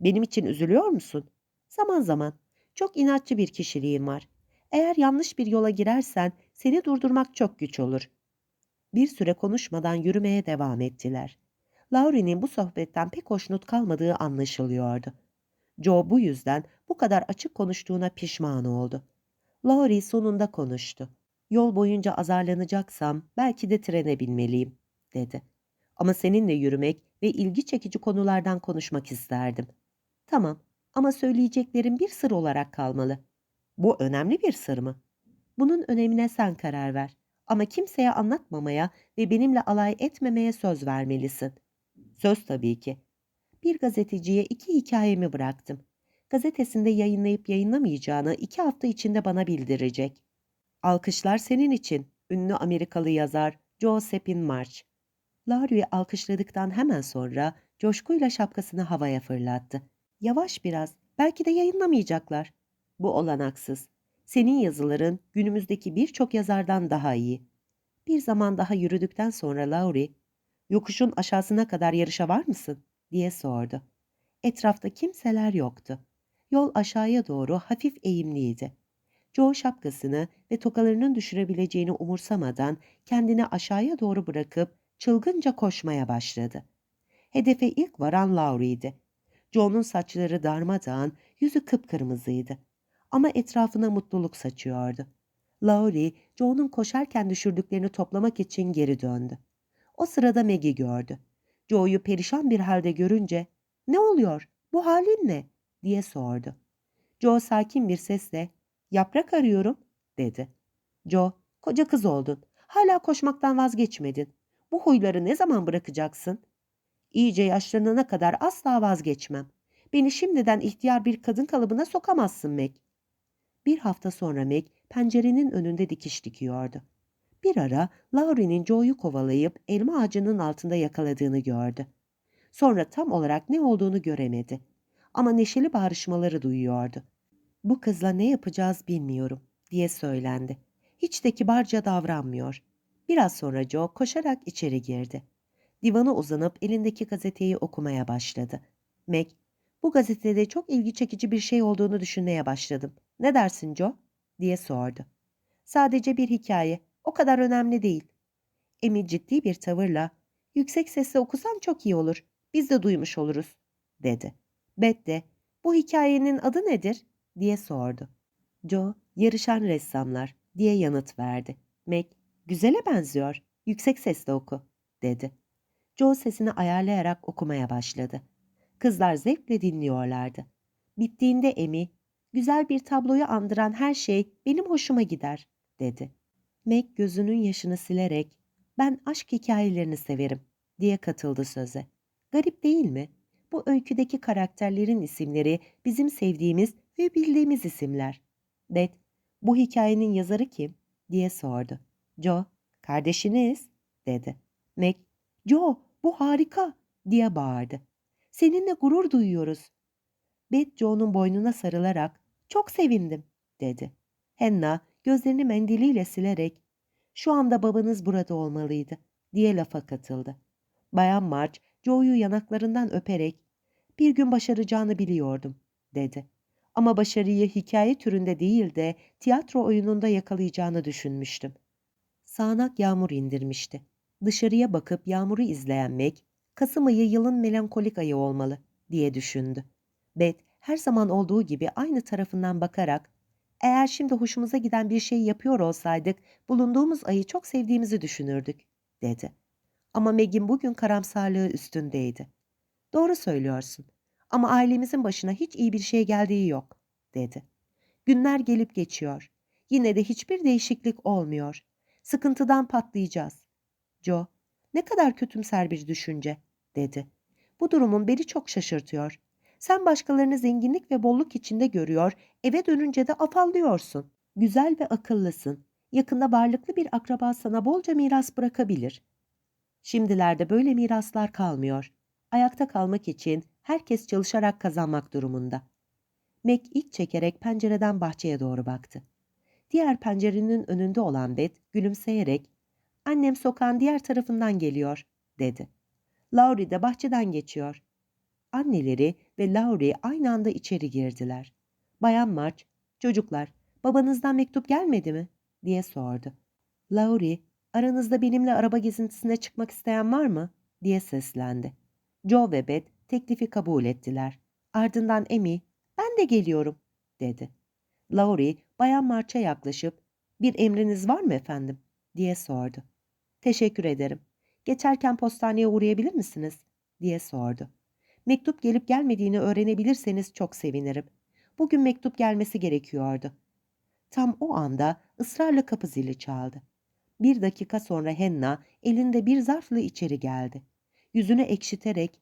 Benim için üzülüyor musun? Zaman zaman. Çok inatçı bir kişiliğin var. Eğer yanlış bir yola girersen seni durdurmak çok güç olur. Bir süre konuşmadan yürümeye devam ettiler. Laurie'nin bu sohbetten pek hoşnut kalmadığı anlaşılıyordu. Joe bu yüzden bu kadar açık konuştuğuna pişman oldu. Laurie sonunda konuştu. Yol boyunca azarlanacaksam belki de trene binmeliyim, dedi. Ama seninle yürümek ve ilgi çekici konulardan konuşmak isterdim. Tamam ama söyleyeceklerim bir sır olarak kalmalı. Bu önemli bir sır mı? Bunun önemine sen karar ver. Ama kimseye anlatmamaya ve benimle alay etmemeye söz vermelisin. Söz tabii ki. Bir gazeteciye iki hikayemi bıraktım. Gazetesinde yayınlayıp yayınlamayacağını iki hafta içinde bana bildirecek. Alkışlar senin için, ünlü Amerikalı yazar Josephine March. Larry'i alkışladıktan hemen sonra coşkuyla şapkasını havaya fırlattı. Yavaş biraz, belki de yayınlamayacaklar. Bu olanaksız. Senin yazıların günümüzdeki birçok yazardan daha iyi. Bir zaman daha yürüdükten sonra Laurie, yokuşun aşağısına kadar yarışa var mısın? diye sordu. Etrafta kimseler yoktu. Yol aşağıya doğru hafif eğimliydi. Joe şapkasını ve tokalarının düşürebileceğini umursamadan kendini aşağıya doğru bırakıp çılgınca koşmaya başladı. Hedefe ilk varan Laurie'ydi. Joe'nun saçları darmadağın, yüzü kıpkırmızıydı. Ama etrafına mutluluk saçıyordu. Laurie, Joe'nun koşarken düşürdüklerini toplamak için geri döndü. O sırada Maggie gördü. Joe'yu perişan bir halde görünce, ''Ne oluyor? Bu halin ne?'' Diye sordu. Joe sakin bir sesle, ''Yaprak arıyorum.'' dedi. Joe, ''Koca kız oldun. Hala koşmaktan vazgeçmedin. Bu huyları ne zaman bırakacaksın?'' İyice yaşlanana kadar asla vazgeçmem. Beni şimdiden ihtiyar bir kadın kalıbına sokamazsın Meg. Bir hafta sonra Meg pencerenin önünde dikiş dikiyordu. Bir ara Laurie'nin Joe'yu kovalayıp elma ağacının altında yakaladığını gördü. Sonra tam olarak ne olduğunu göremedi. Ama neşeli bağrışmaları duyuyordu. Bu kızla ne yapacağız bilmiyorum diye söylendi. Hiç de kibarca davranmıyor. Biraz sonra Joe koşarak içeri girdi. Divana uzanıp elindeki gazeteyi okumaya başladı. Meg, bu gazetede çok ilgi çekici bir şey olduğunu düşünmeye başladım. Ne dersin Joe? diye sordu. Sadece bir hikaye. O kadar önemli değil. Emi ciddi bir tavırla, yüksek sesle okusan çok iyi olur. Biz de duymuş oluruz, dedi. Bet de, bu hikayenin adı nedir? diye sordu. Joe, yarışan ressamlar, diye yanıt verdi. Meg, güzele benziyor. Yüksek sesle oku, dedi. Joe sesini ayarlayarak okumaya başladı. Kızlar zevkle dinliyorlardı. Bittiğinde Emi, güzel bir tabloyu andıran her şey benim hoşuma gider, dedi. Meg gözünün yaşını silerek, ben aşk hikayelerini severim, diye katıldı söze. Garip değil mi? Bu öyküdeki karakterlerin isimleri bizim sevdiğimiz ve bildiğimiz isimler. Beth, bu hikayenin yazarı kim? diye sordu. Joe, kardeşiniz, dedi. Meg, Joe, bu harika, diye bağırdı. Seninle gurur duyuyoruz. Beth Joe'nun boynuna sarılarak, çok sevindim, dedi. Henna gözlerini mendiliyle silerek, şu anda babanız burada olmalıydı, diye lafa katıldı. Bayan March, Joe'yu yanaklarından öperek, bir gün başaracağını biliyordum, dedi. Ama başarıyı hikaye türünde değil de tiyatro oyununda yakalayacağını düşünmüştüm. Sağanak yağmur indirmişti. Dışarıya bakıp yağmuru izleyen Meg, Kasım ayı yılın melankolik ayı olmalı diye düşündü. Beth her zaman olduğu gibi aynı tarafından bakarak eğer şimdi hoşumuza giden bir şey yapıyor olsaydık bulunduğumuz ayı çok sevdiğimizi düşünürdük dedi. Ama Meg'in bugün karamsarlığı üstündeydi. Doğru söylüyorsun ama ailemizin başına hiç iyi bir şey geldiği yok dedi. Günler gelip geçiyor. Yine de hiçbir değişiklik olmuyor. Sıkıntıdan patlayacağız. Joe, ne kadar kötümser bir düşünce, dedi. Bu durumun beni çok şaşırtıyor. Sen başkalarını zenginlik ve bolluk içinde görüyor, eve dönünce de afallıyorsun. Güzel ve akıllısın. Yakında varlıklı bir akraba sana bolca miras bırakabilir. Şimdilerde böyle miraslar kalmıyor. Ayakta kalmak için herkes çalışarak kazanmak durumunda. Meg iç çekerek pencereden bahçeye doğru baktı. Diğer pencerenin önünde olan Beth gülümseyerek "Annem sokağın diğer tarafından geliyor." dedi. Laurie de bahçeden geçiyor. Anneleri ve Laurie aynı anda içeri girdiler. Bayan March, "Çocuklar, babanızdan mektup gelmedi mi?" diye sordu. Laurie, "Aranızda benimle araba gezintisine çıkmak isteyen var mı?" diye seslendi. Joe ve Beth teklifi kabul ettiler. Ardından Amy, "Ben de geliyorum." dedi. Laurie, Bayan March'a yaklaşıp, "Bir emriniz var mı efendim?" diye sordu. "Teşekkür ederim. Geçerken postaneye uğrayabilir misiniz?" diye sordu. Mektup gelip gelmediğini öğrenebilirseniz çok sevinirim. Bugün mektup gelmesi gerekiyordu. Tam o anda ısrarla kapı zili çaldı. Bir dakika sonra Henna elinde bir zarfla içeri geldi. Yüzünü ekşiterek,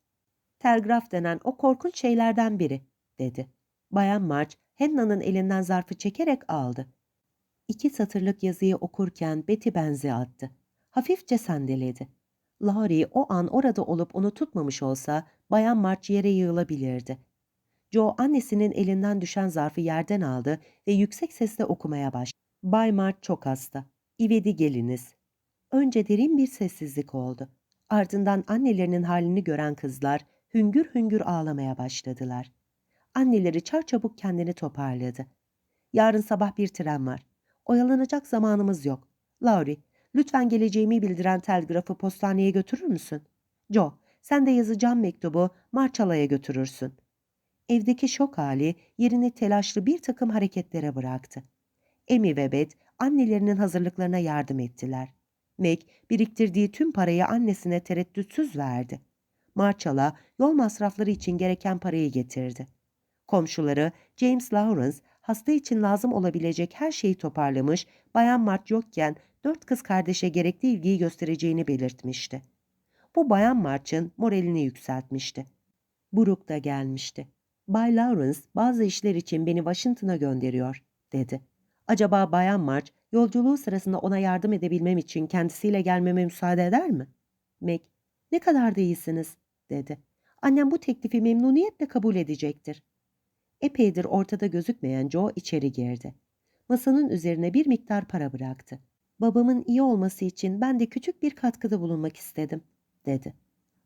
telgraf denen o korkunç şeylerden biri, dedi. Bayan March, Henna'nın elinden zarfı çekerek aldı. İki satırlık yazıyı okurken Betty benzi attı. Hafifçe sendeledi. Laurie o an orada olup onu tutmamış olsa Bayan March yere yığılabilirdi. Joe annesinin elinden düşen zarfı yerden aldı ve yüksek sesle okumaya başladı. Bay March çok hasta. İvedi geliniz. Önce derin bir sessizlik oldu. Ardından annelerinin halini gören kızlar hüngür hüngür ağlamaya başladılar. Anneleri çarçabuk kendini toparladı. Yarın sabah bir tren var. Oyalanacak zamanımız yok. Laurie, lütfen geleceğimi bildiren telgrafı postaneye götürür müsün? Joe, sen de yazacağım mektubu Marçala'ya götürürsün. Evdeki şok hali yerini telaşlı bir takım hareketlere bıraktı. Amy ve Beth annelerinin hazırlıklarına yardım ettiler. Meg biriktirdiği tüm parayı annesine tereddütsüz verdi. Marçala yol masrafları için gereken parayı getirdi. Komşuları James Lawrence hasta için lazım olabilecek her şeyi toparlamış, Bayan Mart yokken dört kız kardeşe gerekli ilgiyi göstereceğini belirtmişti. Bu Bayan March'ın moralini yükseltmişti. Brooke da gelmişti. Bay Lawrence bazı işler için beni Washington'a gönderiyor, dedi. Acaba Bayan March yolculuğu sırasında ona yardım edebilmem için kendisiyle gelmeme müsaade eder mi? Meg, ne kadar da iyisiniz, dedi. Annem bu teklifi memnuniyetle kabul edecektir. Epeydir ortada gözükmeyen Joe içeri girdi. Masanın üzerine bir miktar para bıraktı. Babamın iyi olması için ben de küçük bir katkıda bulunmak istedim, dedi.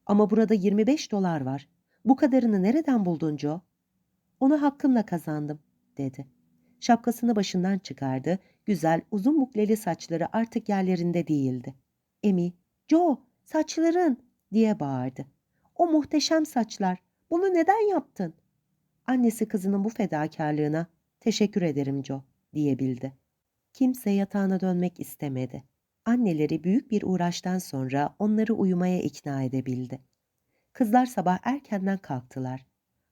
Ama burada 25 dolar var. Bu kadarını nereden buldun Joe? Onu hakkımla kazandım, dedi. Şapkasını başından çıkardı, güzel, uzun bukleli saçları artık yerlerinde değildi. Emi, Joe, saçların, diye bağırdı. O muhteşem saçlar, bunu neden yaptın? Annesi kızının bu fedakarlığına teşekkür ederim Joe diyebildi. Kimse yatağına dönmek istemedi. Anneleri büyük bir uğraştan sonra onları uyumaya ikna edebildi. Kızlar sabah erkenden kalktılar.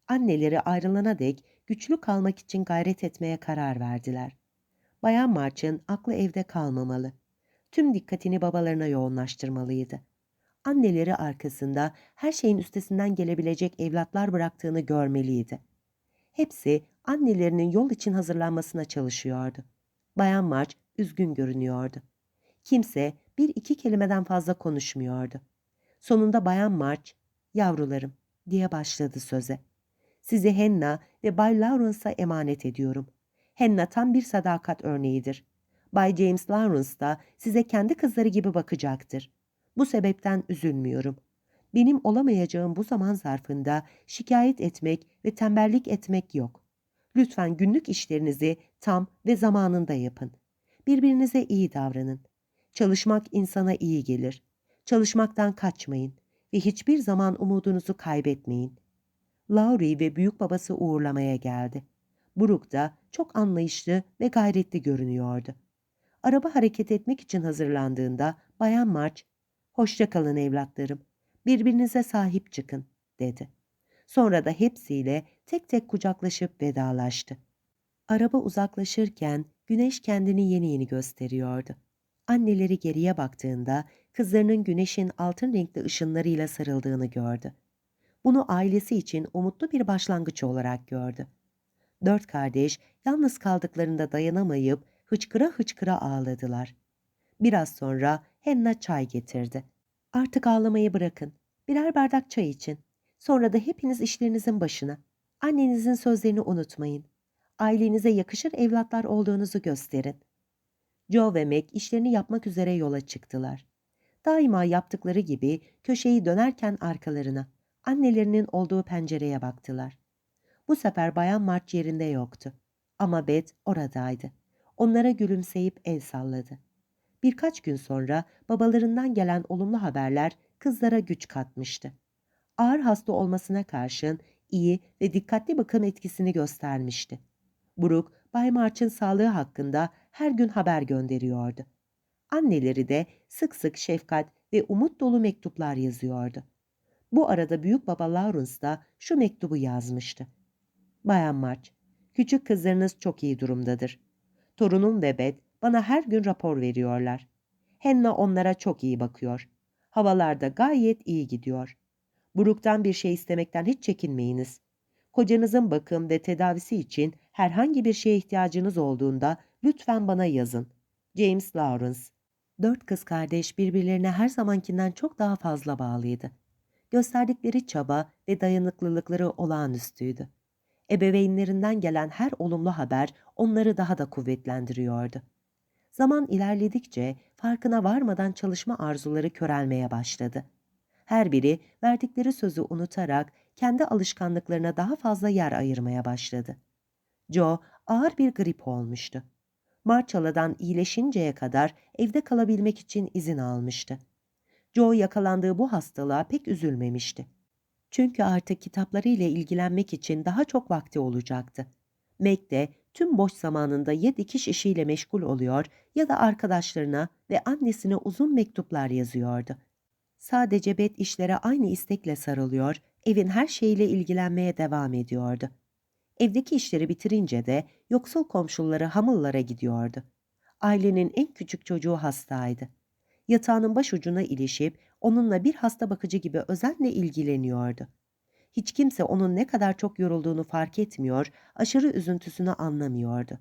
Anneleri ayrılana dek güçlü kalmak için gayret etmeye karar verdiler. Bayan March'ın aklı evde kalmamalı. Tüm dikkatini babalarına yoğunlaştırmalıydı. Anneleri arkasında her şeyin üstesinden gelebilecek evlatlar bıraktığını görmeliydi. Hepsi annelerinin yol için hazırlanmasına çalışıyordu. Bayan March üzgün görünüyordu. Kimse bir iki kelimeden fazla konuşmuyordu. Sonunda Bayan March, yavrularım diye başladı söze. Sizi Henna ve Bay Lawrence'a emanet ediyorum. Henna tam bir sadakat örneğidir. Bay James Lawrence da size kendi kızları gibi bakacaktır. Bu sebepten üzülmüyorum. Benim olamayacağım bu zaman zarfında şikayet etmek ve tembellik etmek yok. Lütfen günlük işlerinizi tam ve zamanında yapın. Birbirinize iyi davranın. Çalışmak insana iyi gelir. Çalışmaktan kaçmayın ve hiçbir zaman umudunuzu kaybetmeyin. Laurie ve büyük babası uğurlamaya geldi. Brooke da çok anlayışlı ve gayretli görünüyordu. Araba hareket etmek için hazırlandığında Bayan March, ''Hoşça kalın evlatlarım, birbirinize sahip çıkın.'' dedi. Sonra da hepsiyle tek tek kucaklaşıp vedalaştı. Araba uzaklaşırken güneş kendini yeni yeni gösteriyordu. Anneleri geriye baktığında kızlarının güneşin altın renkli ışınlarıyla sarıldığını gördü. Bunu ailesi için umutlu bir başlangıç olarak gördü. Dört kardeş yalnız kaldıklarında dayanamayıp hıçkıra hıçkıra ağladılar. Biraz sonra Henna çay getirdi. Artık ağlamayı bırakın. Birer bardak çay için. Sonra da hepiniz işlerinizin başına. Annenizin sözlerini unutmayın. Ailenize yakışır evlatlar olduğunuzu gösterin. Joe ve Meg işlerini yapmak üzere yola çıktılar. Daima yaptıkları gibi köşeyi dönerken arkalarına, annelerinin olduğu pencereye baktılar. Bu sefer Bayan March yerinde yoktu. Ama Beth oradaydı. Onlara gülümseyip el salladı. Birkaç gün sonra babalarından gelen olumlu haberler kızlara güç katmıştı. Ağır hasta olmasına karşın iyi ve dikkatli bakım etkisini göstermişti. Brooke, Bay March'ın sağlığı hakkında her gün haber gönderiyordu. Anneleri de sık sık şefkat ve umut dolu mektuplar yazıyordu. Bu arada büyük baba Lawrence da şu mektubu yazmıştı. Bayan March, küçük kızlarınız çok iyi durumdadır. Torunum ve Beth bana her gün rapor veriyorlar. Henna onlara çok iyi bakıyor. Havalarda gayet iyi gidiyor. Brooke'dan bir şey istemekten hiç çekinmeyiniz. Kocanızın bakım ve tedavisi için herhangi bir şeye ihtiyacınız olduğunda lütfen bana yazın. James Lawrence Dört kız kardeş birbirlerine her zamankinden çok daha fazla bağlıydı. Gösterdikleri çaba ve dayanıklılıkları olağanüstüydü. Ebeveynlerinden gelen her olumlu haber onları daha da kuvvetlendiriyordu. Zaman ilerledikçe farkına varmadan çalışma arzuları körelmeye başladı. Her biri verdikleri sözü unutarak kendi alışkanlıklarına daha fazla yer ayırmaya başladı. Joe ağır bir grip olmuştu. Marçala'dan iyileşinceye kadar evde kalabilmek için izin almıştı. Joe yakalandığı bu hastalığa pek üzülmemişti. Çünkü artık kitaplarıyla ilgilenmek için daha çok vakti olacaktı. Meg de tüm boş zamanında ya dikiş işiyle meşgul oluyor ya da arkadaşlarına ve annesine uzun mektuplar yazıyordu. Sadece Bet işlere aynı istekle sarılıyor, evin her şeyiyle ilgilenmeye devam ediyordu. Evdeki işleri bitirince de yoksul komşuları hamıllara gidiyordu. Ailenin en küçük çocuğu hastaydı. Yatağının başucuna ilişip onunla bir hasta bakıcı gibi özenle ilgileniyordu. Hiç kimse onun ne kadar çok yorulduğunu fark etmiyor, aşırı üzüntüsünü anlamıyordu.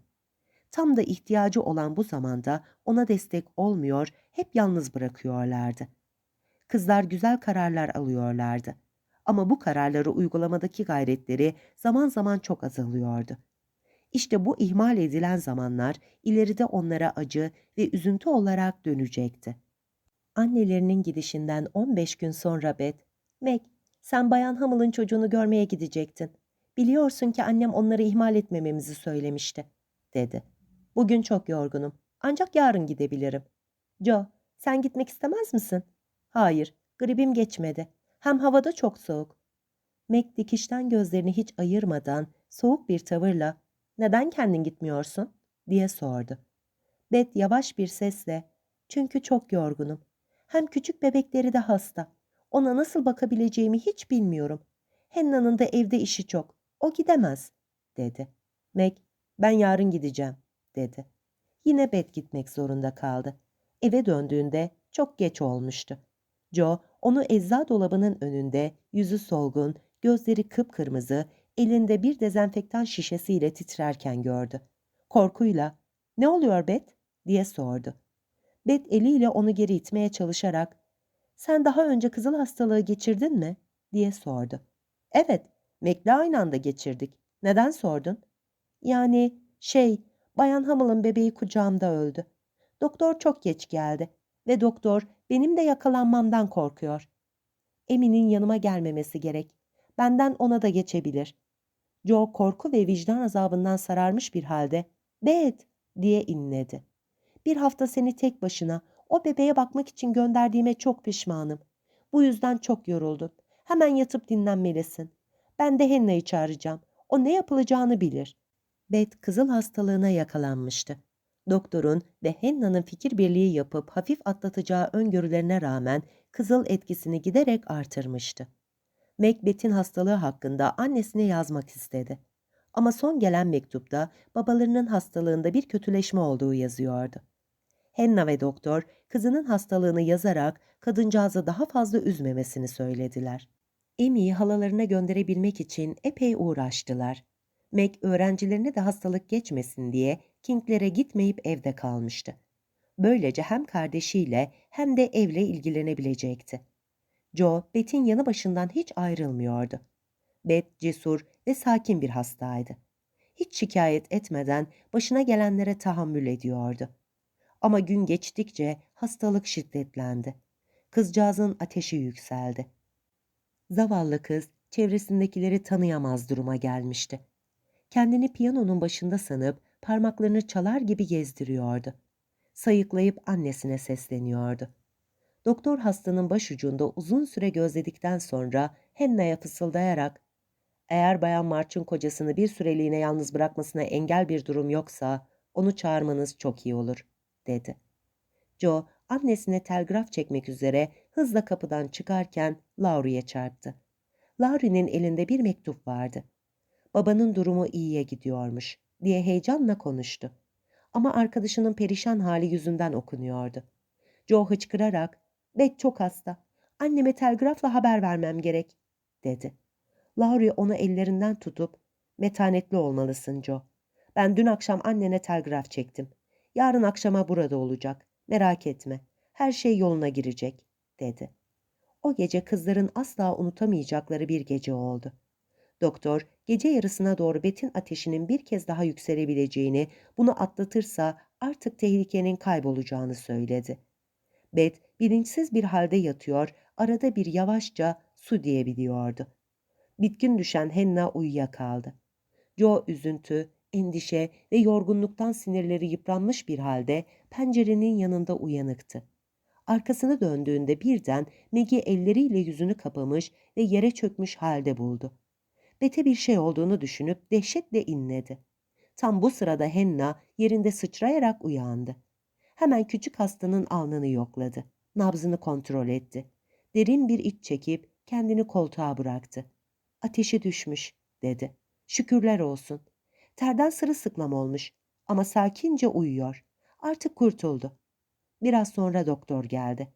Tam da ihtiyacı olan bu zamanda ona destek olmuyor, hep yalnız bırakıyorlardı. Kızlar güzel kararlar alıyorlardı. Ama bu kararları uygulamadaki gayretleri zaman zaman çok azalıyordu. İşte bu ihmal edilen zamanlar ileride onlara acı ve üzüntü olarak dönecekti. Annelerinin gidişinden 15 gün sonra Beth, Meg, sen Bayan Hamil'ın çocuğunu görmeye gidecektin. Biliyorsun ki annem onları ihmal etmememizi söylemişti, dedi. Bugün çok yorgunum. Ancak yarın gidebilirim. Joe, sen gitmek istemez misin? Hayır, gribim geçmedi. Hem havada çok soğuk. Meg dikişten gözlerini hiç ayırmadan soğuk bir tavırla ''Neden kendin gitmiyorsun?'' diye sordu. Beth yavaş bir sesle ''Çünkü çok yorgunum. Hem küçük bebekleri de hasta. Ona nasıl bakabileceğimi hiç bilmiyorum. Henna'nın da evde işi çok. O gidemez.'' dedi. Meg ''Ben yarın gideceğim.'' dedi. Yine Beth gitmek zorunda kaldı. Eve döndüğünde çok geç olmuştu. Joe onu ecza dolabının önünde, yüzü solgun, gözleri kıpkırmızı, elinde bir dezenfektan şişesiyle titrerken gördü. Korkuyla, ''Ne oluyor Bet?'' diye sordu. Bet eliyle onu geri itmeye çalışarak, ''Sen daha önce kızıl hastalığı geçirdin mi?'' diye sordu. ''Evet, Mac'le aynı anda geçirdik. Neden sordun?'' ''Yani şey, Bayan Hamil'ın bebeği kucağımda öldü. Doktor çok geç geldi ve doktor benim de yakalanmamdan korkuyor. Emin'in yanıma gelmemesi gerek. Benden ona da geçebilir. Joe korku ve vicdan azabından sararmış bir halde Beth diye inledi. Bir hafta seni tek başına O bebeğe bakmak için gönderdiğime çok pişmanım. Bu yüzden çok yoruldum. Hemen yatıp dinlenmelisin. Ben de Henna'yı çağıracağım. O ne yapılacağını bilir. Beth kızıl hastalığına yakalanmıştı. Doktorun ve Henna'nın fikir birliği yapıp hafif atlatacağı öngörülerine rağmen kızıl etkisini giderek artırmıştı. Macbeth'in hastalığı hakkında annesine yazmak istedi. Ama son gelen mektupta babalarının hastalığında bir kötüleşme olduğu yazıyordu. Henna ve doktor kızının hastalığını yazarak kadıncağızı daha fazla üzmemesini söylediler. Emmy'yi halalarına gönderebilmek için epey uğraştılar. Meg öğrencilerine de hastalık geçmesin diye King'lere gitmeyip evde kalmıştı. Böylece hem kardeşiyle hem de evle ilgilenebilecekti. Joe, Beth'in yanı başından hiç ayrılmıyordu. Beth cesur ve sakin bir hastaydı. Hiç şikayet etmeden başına gelenlere tahammül ediyordu. Ama gün geçtikçe hastalık şiddetlendi. Kızcağızın ateşi yükseldi. Zavallı kız çevresindekileri tanıyamaz duruma gelmişti. Kendini piyanonun başında sanıp parmaklarını çalar gibi gezdiriyordu. Sayıklayıp annesine sesleniyordu. Doktor hastanın başucunda uzun süre gözledikten sonra Henna'ya fısıldayarak ''Eğer Bayan March'ın kocasını bir süreliğine yalnız bırakmasına engel bir durum yoksa onu çağırmanız çok iyi olur.'' Dedi. Joe annesine telgraf çekmek üzere hızla kapıdan çıkarken Laurie'ye çarptı. Laurie'nin elinde bir mektup vardı. Babanın durumu iyiye gidiyormuş diye heyecanla konuştu. Ama arkadaşının perişan hali yüzünden okunuyordu. Joe hıçkırarak, Beth çok hasta. Anneme telgrafla haber vermem gerek, dedi. Laurie onu ellerinden tutup, metanetli olmalısın Joe. Ben dün akşam annene telgraf çektim. Yarın akşama burada olacak. Merak etme. Her şey yoluna girecek, dedi. O gece kızların asla unutamayacakları bir gece oldu. Doktor, gece yarısına doğru Bet'in ateşinin bir kez daha yükselebileceğini, bunu atlatırsa artık tehlikenin kaybolacağını söyledi. Bet, bilinçsiz bir halde yatıyor, arada bir yavaşça su diyebiliyordu. Bitkin düşen Henna uyuyakaldı. Joe üzüntü, endişe ve yorgunluktan sinirleri yıpranmış bir halde pencerenin yanında uyanıktı. Arkasını döndüğünde birden Maggie elleriyle yüzünü kapamış ve yere çökmüş halde buldu. Bete bir şey olduğunu düşünüp dehşetle inledi. Tam bu sırada Henna yerinde sıçrayarak uyandı. Hemen küçük hastanın alnını yokladı. Nabzını kontrol etti. Derin bir iç çekip kendini koltuğa bıraktı. Ateşi düşmüş, dedi. Şükürler olsun. Terden sırılsıklam olmuş ama sakince uyuyor. Artık kurtuldu. Biraz sonra doktor geldi.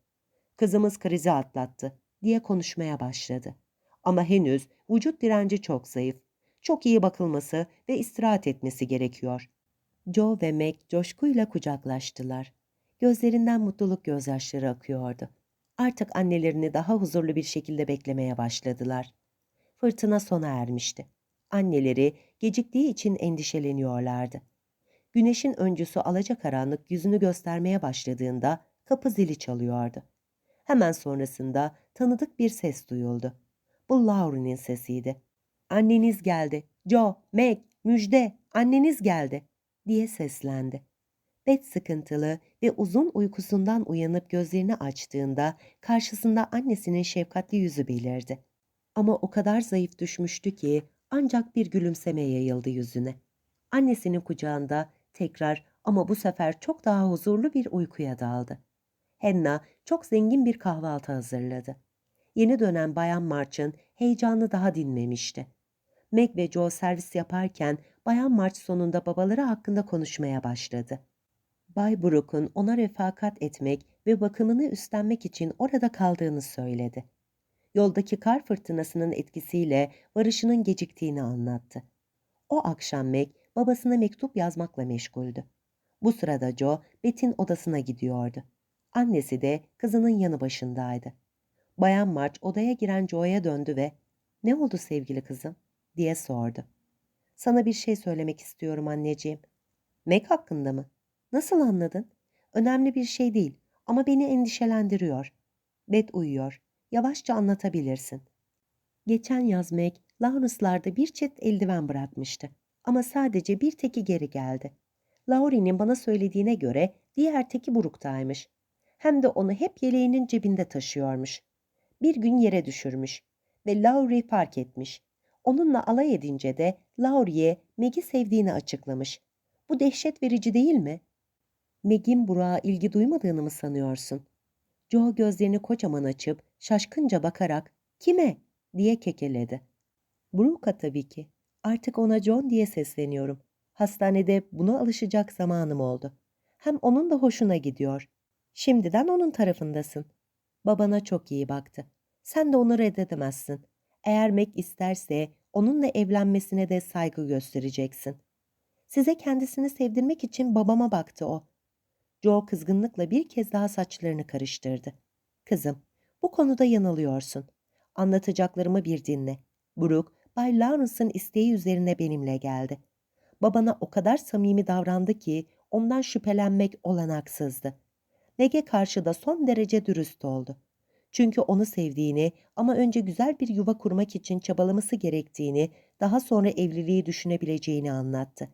Kızımız krizi atlattı diye konuşmaya başladı. Ama henüz vücut direnci çok zayıf. Çok iyi bakılması ve istirahat etmesi gerekiyor. Joe ve Meg coşkuyla kucaklaştılar. Gözlerinden mutluluk gözyaşları akıyordu. Artık annelerini daha huzurlu bir şekilde beklemeye başladılar. Fırtına sona ermişti. Anneleri geciktiği için endişeleniyorlardı. Güneşin öncüsü alacakaranlık yüzünü göstermeye başladığında kapı zili çalıyordu. Hemen sonrasında tanıdık bir ses duyuldu. Bu Laurie'nin sesiydi. Anneniz geldi. Joe, Meg, müjde, anneniz geldi diye seslendi. Beth sıkıntılı ve uzun uykusundan uyanıp gözlerini açtığında karşısında annesinin şefkatli yüzü belirdi. Ama o kadar zayıf düşmüştü ki ancak bir gülümseme yayıldı yüzüne. Annesinin kucağında tekrar ama bu sefer çok daha huzurlu bir uykuya daldı. Henna çok zengin bir kahvaltı hazırladı. Yeni dönen Bayan March'ın heyecanı daha dinmemişti. Meg ve Joe servis yaparken Bayan March sonunda babaları hakkında konuşmaya başladı. Bay Brooke'un ona refakat etmek ve bakımını üstlenmek için orada kaldığını söyledi. Yoldaki kar fırtınasının etkisiyle varışının geciktiğini anlattı. O akşam Meg babasına mektup yazmakla meşguldü. Bu sırada Joe Bet'in odasına gidiyordu. Annesi de kızının yanı başındaydı. Bayan March odaya giren Joe'ya döndü ve ''Ne oldu sevgili kızım?'' diye sordu. ''Sana bir şey söylemek istiyorum anneciğim.'' ''Meg hakkında mı? Nasıl anladın? Önemli bir şey değil ama beni endişelendiriyor. Bet uyuyor. Yavaşça anlatabilirsin.'' Geçen yaz Meg, Lawrence'larda bir çet eldiven bırakmıştı. Ama sadece bir teki geri geldi. Laurie'nin bana söylediğine göre diğer teki buruktaymış. Hem de onu hep yeleğinin cebinde taşıyormuş. Bir gün yere düşürmüş ve Laurie'yi fark etmiş. Onunla alay edince de Laurie'ye Meg'i sevdiğini açıklamış. Bu dehşet verici değil mi? Meg'in Burak'a ilgi duymadığını mı sanıyorsun? Joe gözlerini kocaman açıp şaşkınca bakarak kime diye kekeledi. Brooke'a tabii ki. Artık ona John diye sesleniyorum. Hastanede buna alışacak zamanım oldu. Hem onun da hoşuna gidiyor. Şimdiden onun tarafındasın. Babana çok iyi baktı. Sen de onu reddedemezsin. Eğer Meg isterse onunla evlenmesine de saygı göstereceksin. Size kendisini sevdirmek için babama baktı o. Joe kızgınlıkla bir kez daha saçlarını karıştırdı. Kızım, konuda yanılıyorsun. Anlatacaklarımı bir dinle. Brooke, Bay Lawrence'ın isteği üzerine benimle geldi. Babana o kadar samimi davrandı ki ondan şüphelenmek olanaksızdı. Meg'e karşı da son derece dürüst oldu. Çünkü onu sevdiğini ama önce güzel bir yuva kurmak için çabalaması gerektiğini, daha sonra evliliği düşünebileceğini anlattı.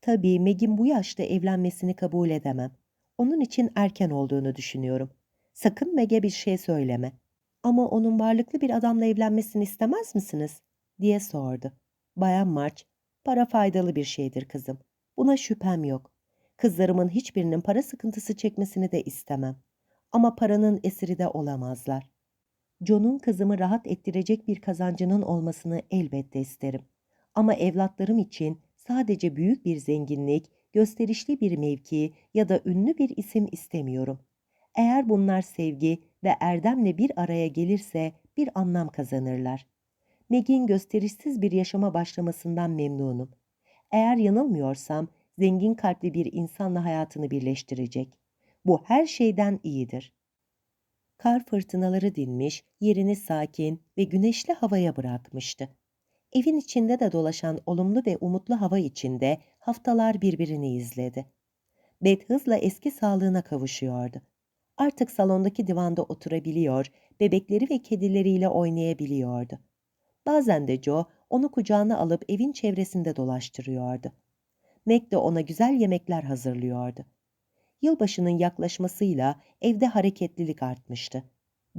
Tabii Meg'in bu yaşta evlenmesini kabul edemem. Onun için erken olduğunu düşünüyorum. Sakın Meg'e bir şey söyleme. Ama onun varlıklı bir adamla evlenmesini istemez misiniz? diye sordu. Bayan March, para faydalı bir şeydir kızım. Buna şüphem yok. Kızlarımın hiçbirinin para sıkıntısı çekmesini de istemem. Ama paranın esiri de olamazlar. John'un kızımı rahat ettirecek bir kazancının olmasını elbette isterim. Ama evlatlarım için sadece büyük bir zenginlik, gösterişli bir mevki ya da ünlü bir isim istemiyorum. Eğer bunlar sevgi ve erdemle bir araya gelirse bir anlam kazanırlar. Meg'in gösterişsiz bir yaşama başlamasından memnunum. Eğer yanılmıyorsam zengin kalpli bir insanla hayatını birleştirecek. Bu her şeyden iyidir. Kar fırtınaları dinmiş, yerini sakin ve güneşli havaya bırakmıştı. Evin içinde de dolaşan olumlu ve umutlu hava içinde haftalar birbirini izledi. Beth hızla eski sağlığına kavuşuyordu. Artık salondaki divanda oturabiliyor, bebekleri ve kedileriyle oynayabiliyordu. Bazen de Joe onu kucağına alıp evin çevresinde dolaştırıyordu. Meg de ona güzel yemekler hazırlıyordu. Yılbaşının yaklaşmasıyla evde hareketlilik artmıştı.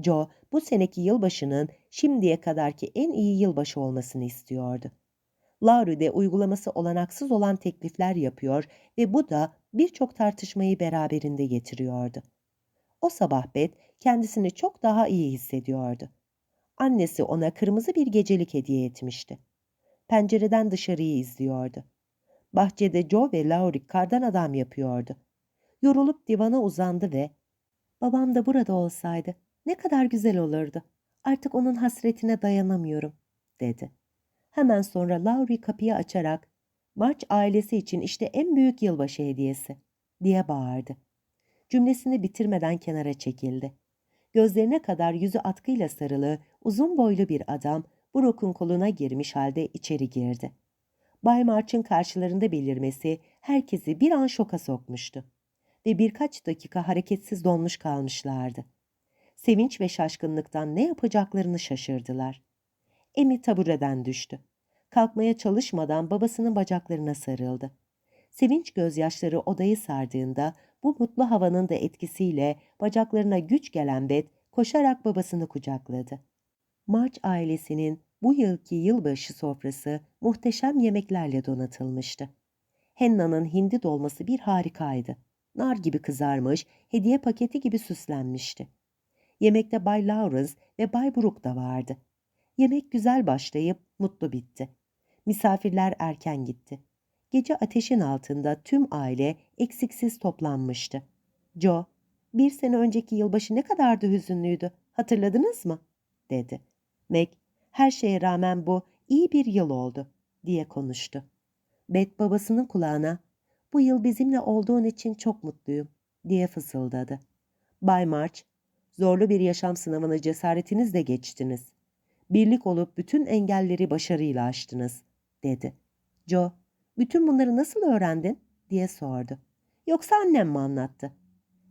Joe bu seneki yılbaşının şimdiye kadarki en iyi yılbaşı olmasını istiyordu. Laurie uygulaması olanaksız olan teklifler yapıyor ve bu da birçok tartışmayı beraberinde getiriyordu. O sabah Beth kendisini çok daha iyi hissediyordu. Annesi ona kırmızı bir gecelik hediye etmişti. Pencereden dışarıyı izliyordu. Bahçede Joe ve Laurie kardan adam yapıyordu. Yorulup divana uzandı ve ''Babam da burada olsaydı ne kadar güzel olurdu. Artık onun hasretine dayanamıyorum.'' dedi. Hemen sonra Laurie kapıyı açarak ''March ailesi için işte en büyük yılbaşı hediyesi.'' diye bağırdı. Cümlesini bitirmeden kenara çekildi. Gözlerine kadar yüzü atkıyla sarılı, uzun boylu bir adam Brooke'un koluna girmiş halde içeri girdi. Bay March'ın karşılarında belirmesi herkesi bir an şoka sokmuştu. Ve birkaç dakika hareketsiz donmuş kalmışlardı. Sevinç ve şaşkınlıktan ne yapacaklarını şaşırdılar. Emi tabureden düştü. Kalkmaya çalışmadan babasının bacaklarına sarıldı. Sevinç gözyaşları odayı sardığında bu mutlu havanın da etkisiyle bacaklarına güç gelen Beth koşarak babasını kucakladı. March ailesinin bu yılki yılbaşı sofrası muhteşem yemeklerle donatılmıştı. Henna'nın hindi dolması bir harikaydı. Nar gibi kızarmış, hediye paketi gibi süslenmişti. Yemekte Bay Lawrence ve Bay Brooke da vardı. Yemek güzel başlayıp mutlu bitti. Misafirler erken gitti. Gece ateşin altında tüm aile eksiksiz toplanmıştı. Joe, bir sene önceki yılbaşı ne kadar da hüzünlüydü, hatırladınız mı? dedi. Meg, her şeye rağmen bu iyi bir yıl oldu, diye konuştu. Beth babasının kulağına, bu yıl bizimle olduğun için çok mutluyum, diye fısıldadı. Bay March, zorlu bir yaşam sınavını cesaretinizle geçtiniz. Birlik olup bütün engelleri başarıyla aştınız, dedi. Joe, bütün bunları nasıl öğrendin? diye sordu. Yoksa annem mi anlattı?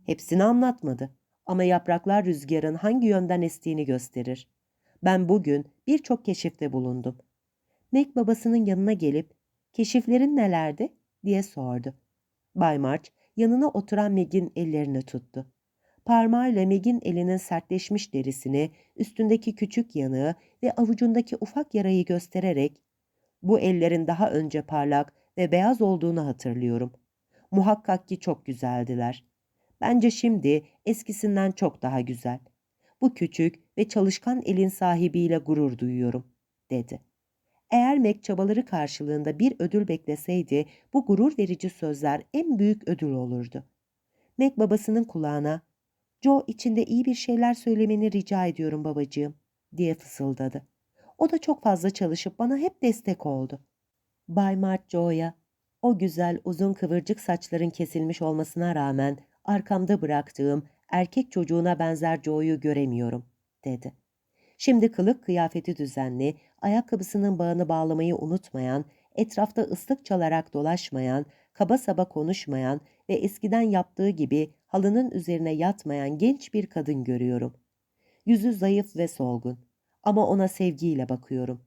Hepsini anlatmadı ama yapraklar rüzgarın hangi yönden estiğini gösterir. Ben bugün birçok keşifte bulundum. Meg babasının yanına gelip keşiflerin nelerdi diye sordu. Bay March yanına oturan Meg'in ellerini tuttu. Parmağıyla Meg'in elinin sertleşmiş derisini, üstündeki küçük yanığı ve avucundaki ufak yarayı göstererek bu ellerin daha önce parlak ve beyaz olduğunu hatırlıyorum. Muhakkak ki çok güzeldiler. Bence şimdi eskisinden çok daha güzel. Bu küçük ve çalışkan elin sahibiyle gurur duyuyorum, dedi. Eğer Meg çabaları karşılığında bir ödül bekleseydi bu gurur verici sözler en büyük ödül olurdu. Meg babasının kulağına Joe içinde iyi bir şeyler söylemeni rica ediyorum babacığım diye fısıldadı. O da çok fazla çalışıp bana hep destek oldu. Bay Mart Joe'ya o güzel uzun kıvırcık saçların kesilmiş olmasına rağmen arkamda bıraktığım erkek çocuğuna benzer Joe'yu göremiyorum dedi. Şimdi kılık kıyafeti düzenli, ayakkabısının bağını bağlamayı unutmayan, etrafta ıslık çalarak dolaşmayan, kaba saba konuşmayan ve eskiden yaptığı gibi halının üzerine yatmayan genç bir kadın görüyorum. Yüzü zayıf ve solgun ama ona sevgiyle bakıyorum.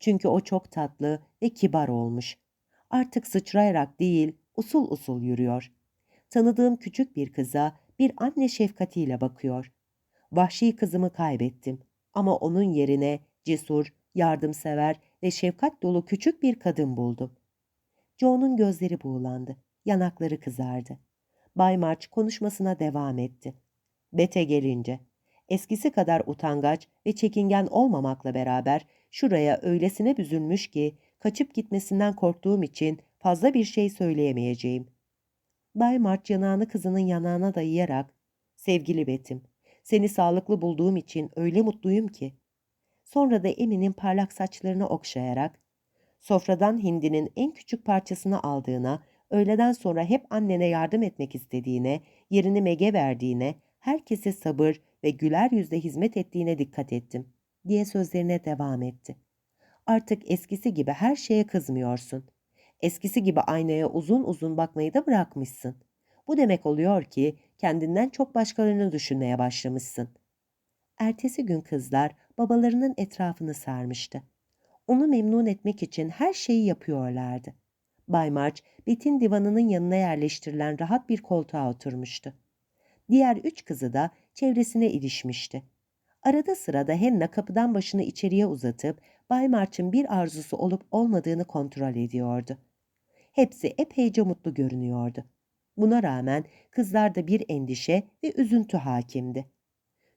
Çünkü o çok tatlı ve kibar olmuş. Artık sıçrayarak değil, usul usul yürüyor. Tanıdığım küçük bir kıza bir anne şefkatiyle bakıyor. Vahşi kızımı kaybettim ama onun yerine cesur, yardımsever ve şefkat dolu küçük bir kadın buldum. Joe'nun gözleri buğulandı, yanakları kızardı. Bay March konuşmasına devam etti. Bete gelince, eskisi kadar utangaç ve çekingen olmamakla beraber şuraya öylesine büzülmüş ki kaçıp gitmesinden korktuğum için fazla bir şey söyleyemeyeceğim. Bay March yanağını kızının yanağına dayayarak, sevgili Betim, seni sağlıklı bulduğum için öyle mutluyum ki. Sonra da Emin'in parlak saçlarını okşayarak, sofradan hindinin en küçük parçasını aldığına, öğleden sonra hep annene yardım etmek istediğine, yerini Meg'e verdiğine, herkese sabır ve güler yüzle hizmet ettiğine dikkat ettim, diye sözlerine devam etti. Artık eskisi gibi her şeye kızmıyorsun. Eskisi gibi aynaya uzun uzun bakmayı da bırakmışsın. Bu demek oluyor ki kendinden çok başkalarını düşünmeye başlamışsın. Ertesi gün kızlar babalarının etrafını sarmıştı. Onu memnun etmek için her şeyi yapıyorlardı. Bay March, Bet'in divanının yanına yerleştirilen rahat bir koltuğa oturmuştu. Diğer üç kızı da çevresine ilişmişti. Arada sırada Henna kapıdan başını içeriye uzatıp Bay March'ın bir arzusu olup olmadığını kontrol ediyordu. Hepsi epeyce mutlu görünüyordu. Buna rağmen kızlarda bir endişe ve üzüntü hakimdi.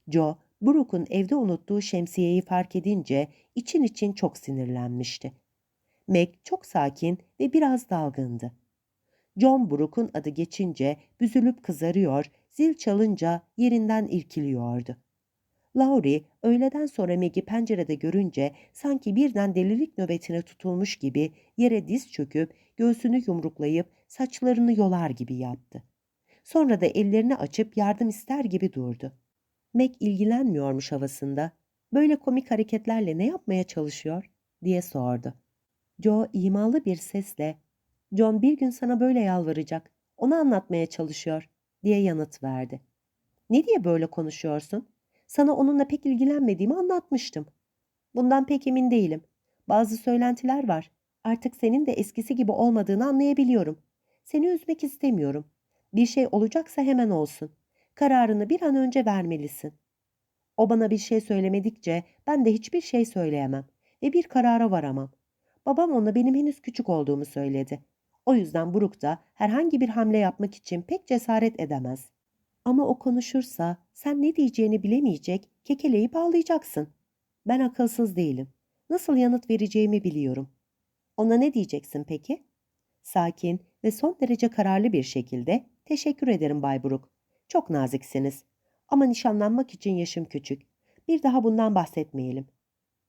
Joe, Brooke'un evde unuttuğu şemsiyeyi fark edince için için çok sinirlenmişti. Meg çok sakin ve biraz dalgındı. John Brooke'un adı geçince büzülüp kızarıyor, zil çalınca yerinden irkiliyordu. Laurie öğleden sonra Meg'i pencerede görünce sanki birden delilik nöbetine tutulmuş gibi yere diz çöküp göğsünü yumruklayıp saçlarını yolar gibi yaptı. Sonra da ellerini açıp yardım ister gibi durdu. Meg ilgilenmiyormuş havasında. Böyle komik hareketlerle ne yapmaya çalışıyor diye sordu. Joe imalı bir sesle John bir gün sana böyle yalvaracak. Onu anlatmaya çalışıyor diye yanıt verdi. Ne diye böyle konuşuyorsun? Sana onunla pek ilgilenmediğimi anlatmıştım. Bundan pek emin değilim. Bazı söylentiler var. Artık senin de eskisi gibi olmadığını anlayabiliyorum. Seni üzmek istemiyorum. Bir şey olacaksa hemen olsun. Kararını bir an önce vermelisin. O bana bir şey söylemedikçe ben de hiçbir şey söyleyemem ve bir karara varamam. Babam ona benim henüz küçük olduğumu söyledi. O yüzden Brooke da herhangi bir hamle yapmak için pek cesaret edemez. Ama o konuşursa sen ne diyeceğini bilemeyecek, kekeleyip ağlayacaksın. Ben akılsız değilim. Nasıl yanıt vereceğimi biliyorum. Ona ne diyeceksin peki? Sakin ve son derece kararlı bir şekilde teşekkür ederim Bay Brooke. Çok naziksiniz. Ama nişanlanmak için yaşım küçük. Bir daha bundan bahsetmeyelim.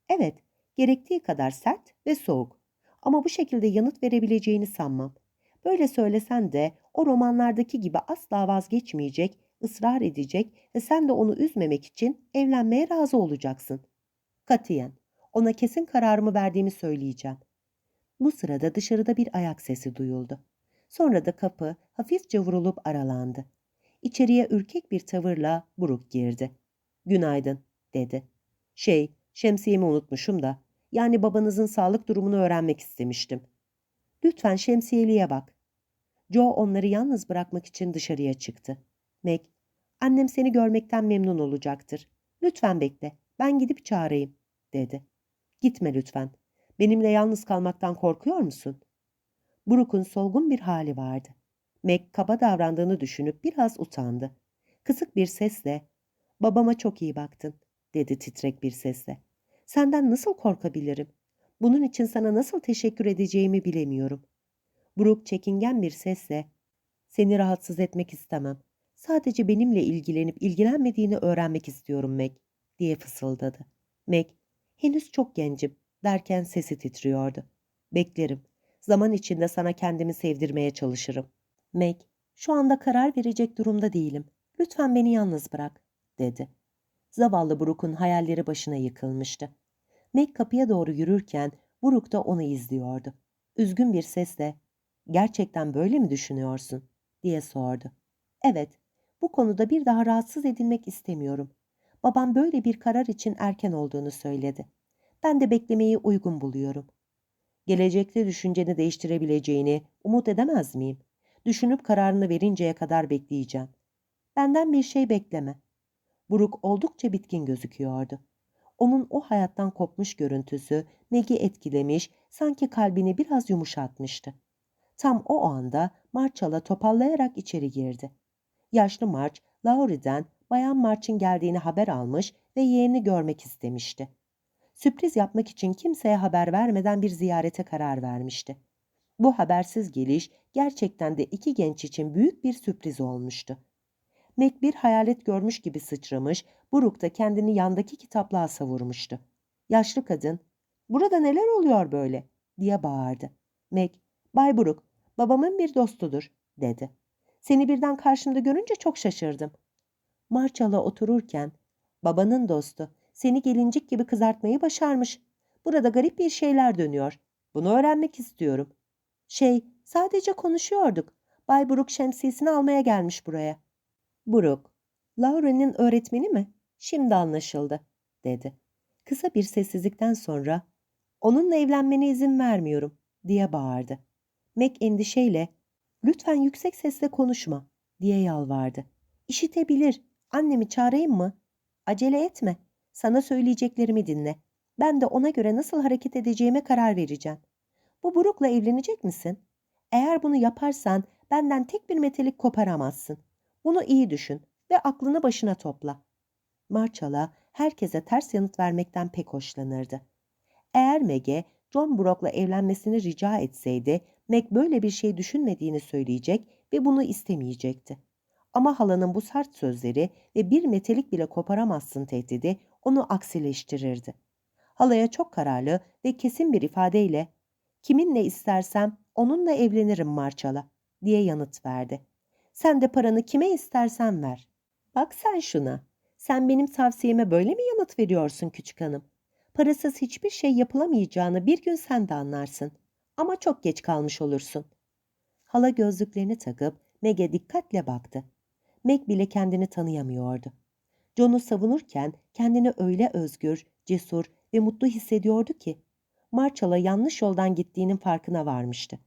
Evet, gerektiği kadar sert ve soğuk. Ama bu şekilde yanıt verebileceğini sanmam. Böyle söylesen de o romanlardaki gibi asla vazgeçmeyecek, ısrar edecek ve sen de onu üzmemek için evlenmeye razı olacaksın. Katiyen, ona kesin kararımı verdiğimi söyleyeceğim. Bu sırada dışarıda bir ayak sesi duyuldu. Sonra da kapı hafifçe vurulup aralandı. İçeriye ürkek bir tavırla Buruk girdi. Günaydın, dedi. Şey, şemsiyemi unutmuşum da, yani babanızın sağlık durumunu öğrenmek istemiştim. Lütfen şemsiyeliğe bak. Joe onları yalnız bırakmak için dışarıya çıktı. Meg, Annem seni görmekten memnun olacaktır. Lütfen bekle. Ben gidip çağırayım, dedi. Gitme lütfen. Benimle yalnız kalmaktan korkuyor musun? Brooke'un solgun bir hali vardı. Meg kaba davrandığını düşünüp biraz utandı. Kısık bir sesle, babama çok iyi baktın, dedi titrek bir sesle. Senden nasıl korkabilirim? Bunun için sana nasıl teşekkür edeceğimi bilemiyorum. Brooke çekingen bir sesle, seni rahatsız etmek istemem. Sadece benimle ilgilenip ilgilenmediğini öğrenmek istiyorum Meg, diye fısıldadı. Meg, henüz çok gencim, derken sesi titriyordu. Beklerim. Zaman içinde sana kendimi sevdirmeye çalışırım. Meg, şu anda karar verecek durumda değilim. Lütfen beni yalnız bırak, dedi. Zavallı Brooke'un hayalleri başına yıkılmıştı. Meg kapıya doğru yürürken Brooke da onu izliyordu. Üzgün bir sesle, gerçekten böyle mi düşünüyorsun, diye sordu. Evet, bu konuda bir daha rahatsız edilmek istemiyorum. Babam böyle bir karar için erken olduğunu söyledi. Ben de beklemeyi uygun buluyorum. Gelecekte düşünceni değiştirebileceğini umut edemez miyim? Düşünüp kararını verinceye kadar bekleyeceğim. Benden bir şey bekleme. Buruk oldukça bitkin gözüküyordu. Onun o hayattan kopmuş görüntüsü Meg'i etkilemiş, sanki kalbini biraz yumuşatmıştı. Tam o anda Marçal'a topallayarak içeri girdi. Yaşlı March, Laurie'den Bayan March'ın geldiğini haber almış ve yeğenini görmek istemişti. Sürpriz yapmak için kimseye haber vermeden bir ziyarete karar vermişti. Bu habersiz geliş gerçekten de iki genç için büyük bir sürpriz olmuştu. Meg bir hayalet görmüş gibi sıçramış, Buruk da kendini yandaki kitaplığa savurmuştu. Yaşlı kadın, ''Burada neler oluyor böyle?'' diye bağırdı. Meg, ''Bay Buruk, babamın bir dostudur.'' dedi. ''Seni birden karşımda görünce çok şaşırdım.'' Marçala otururken, ''Babanın dostu, seni gelincik gibi kızartmayı başarmış. Burada garip bir şeyler dönüyor. Bunu öğrenmek istiyorum.'' ''Şey, sadece konuşuyorduk. Bay Buruk şemsiyesini almaya gelmiş buraya.'' Buruk, Laura'nın öğretmeni mi? Şimdi anlaşıldı, dedi. Kısa bir sessizlikten sonra, onunla evlenmene izin vermiyorum, diye bağırdı. Meg endişeyle, lütfen yüksek sesle konuşma, diye yalvardı. İşitebilir, annemi çağırayım mı? Acele etme, sana söyleyeceklerimi dinle. Ben de ona göre nasıl hareket edeceğime karar vereceğim. Bu Buruk'la evlenecek misin? Eğer bunu yaparsan benden tek bir metelik koparamazsın. Bunu iyi düşün ve aklını başına topla. Marçala herkese ters yanıt vermekten pek hoşlanırdı. Eğer Meg'e John Brock'la evlenmesini rica etseydi, Meg böyle bir şey düşünmediğini söyleyecek ve bunu istemeyecekti. Ama halanın bu sert sözleri ve bir metelik bile koparamazsın tehdidi onu aksileştirirdi. Halaya çok kararlı ve kesin bir ifadeyle ''Kiminle istersem onunla evlenirim Marçala'' diye yanıt verdi. Sen de paranı kime istersen ver. Bak sen şuna. Sen benim tavsiyeme böyle mi yanıt veriyorsun küçük hanım? Parasız hiçbir şey yapılamayacağını bir gün sen de anlarsın. Ama çok geç kalmış olursun. Hala gözlüklerini takıp Meg'e dikkatle baktı. Meg bile kendini tanıyamıyordu. John'u savunurken kendini öyle özgür, cesur ve mutlu hissediyordu ki Marçal'a yanlış yoldan gittiğinin farkına varmıştı.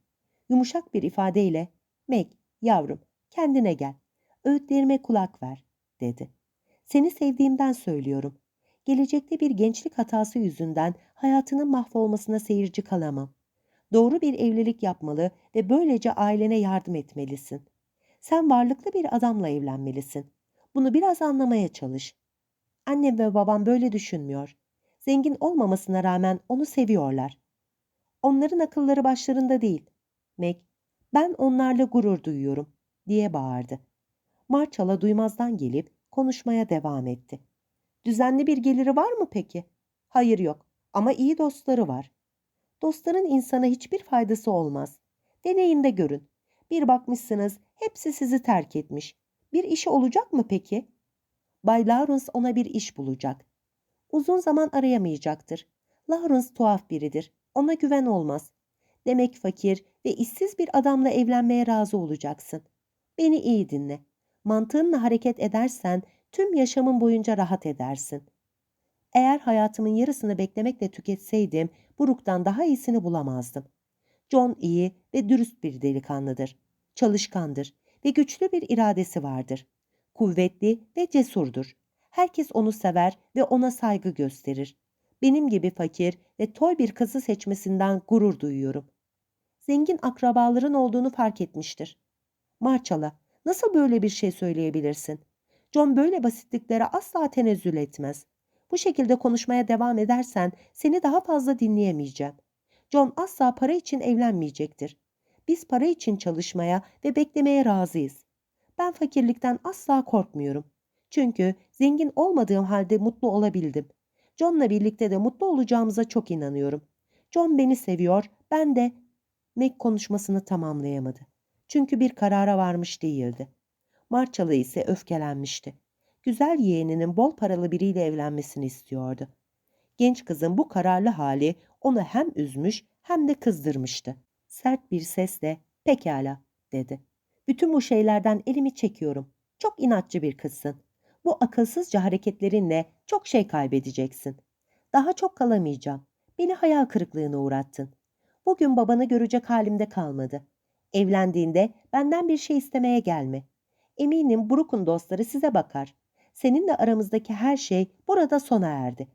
Yumuşak bir ifadeyle Meg, yavrum kendine gel. Öğütlerime kulak ver, dedi. Seni sevdiğimden söylüyorum. Gelecekte bir gençlik hatası yüzünden hayatının mahvolmasına seyirci kalamam. Doğru bir evlilik yapmalı ve böylece ailene yardım etmelisin. Sen varlıklı bir adamla evlenmelisin. Bunu biraz anlamaya çalış. Annem ve babam böyle düşünmüyor. Zengin olmamasına rağmen onu seviyorlar. Onların akılları başlarında değil. Meg, ben onlarla gurur duyuyorum diye bağırdı. Marçala duymazdan gelip konuşmaya devam etti. Düzenli bir geliri var mı peki? Hayır yok ama iyi dostları var. Dostların insana hiçbir faydası olmaz. Deneyin de görün. Bir bakmışsınız hepsi sizi terk etmiş. Bir işi olacak mı peki? Bay Lawrence ona bir iş bulacak. Uzun zaman arayamayacaktır. Lawrence tuhaf biridir. Ona güven olmaz. Demek fakir ve işsiz bir adamla evlenmeye razı olacaksın. Beni iyi dinle. Mantığınla hareket edersen tüm yaşamın boyunca rahat edersin. Eğer hayatımın yarısını beklemekle tüketseydim, Buruk'tan daha iyisini bulamazdım. John iyi ve dürüst bir delikanlıdır. Çalışkandır ve güçlü bir iradesi vardır. Kuvvetli ve cesurdur. Herkes onu sever ve ona saygı gösterir. Benim gibi fakir ve toy bir kızı seçmesinden gurur duyuyorum. Zengin akrabaların olduğunu fark etmiştir. Marçala, nasıl böyle bir şey söyleyebilirsin? John böyle basitliklere asla tenezzül etmez. Bu şekilde konuşmaya devam edersen seni daha fazla dinleyemeyeceğim. John asla para için evlenmeyecektir. Biz para için çalışmaya ve beklemeye razıyız. Ben fakirlikten asla korkmuyorum. Çünkü zengin olmadığım halde mutlu olabildim. John'la birlikte de mutlu olacağımıza çok inanıyorum. John beni seviyor, ben de... Meg konuşmasını tamamlayamadı. Çünkü bir karara varmış değildi. Marçalı ise öfkelenmişti. Güzel yeğeninin bol paralı biriyle evlenmesini istiyordu. Genç kızın bu kararlı hali onu hem üzmüş hem de kızdırmıştı. Sert bir sesle pekala dedi. Bütün bu şeylerden elimi çekiyorum. Çok inatçı bir kızsın. Bu akılsızca hareketlerinle çok şey kaybedeceksin. Daha çok kalamayacağım. Beni hayal kırıklığına uğrattın. Bugün babanı görecek halimde kalmadı. Evlendiğinde benden bir şey istemeye gelme. Eminim Brooke'un dostları size bakar. Seninle aramızdaki her şey burada sona erdi.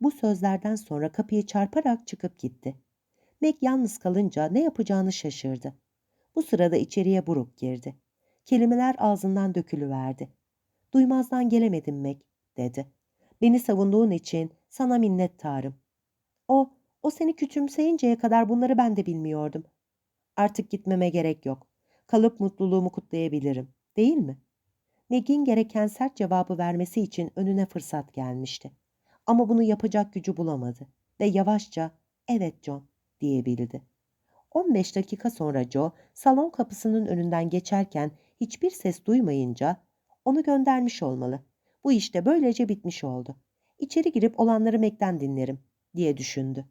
Bu sözlerden sonra kapıyı çarparak çıkıp gitti. Meg yalnız kalınca ne yapacağını şaşırdı. Bu sırada içeriye Brooke girdi. Kelimeler ağzından dökülüverdi. Duymazdan gelemedim Meg, dedi. Beni savunduğun için sana minnettarım. O, o seni küçümseyinceye kadar bunları ben de bilmiyordum. Artık gitmeme gerek yok. Kalıp mutluluğumu kutlayabilirim, değil mi? Meg'in gereken sert cevabı vermesi için önüne fırsat gelmişti. Ama bunu yapacak gücü bulamadı ve yavaşça "Evet John." diyebildi. 15 dakika sonra Joe salon kapısının önünden geçerken hiçbir ses duymayınca onu göndermiş olmalı. Bu işte böylece bitmiş oldu. İçeri girip olanları Meg'den dinlerim diye düşündü.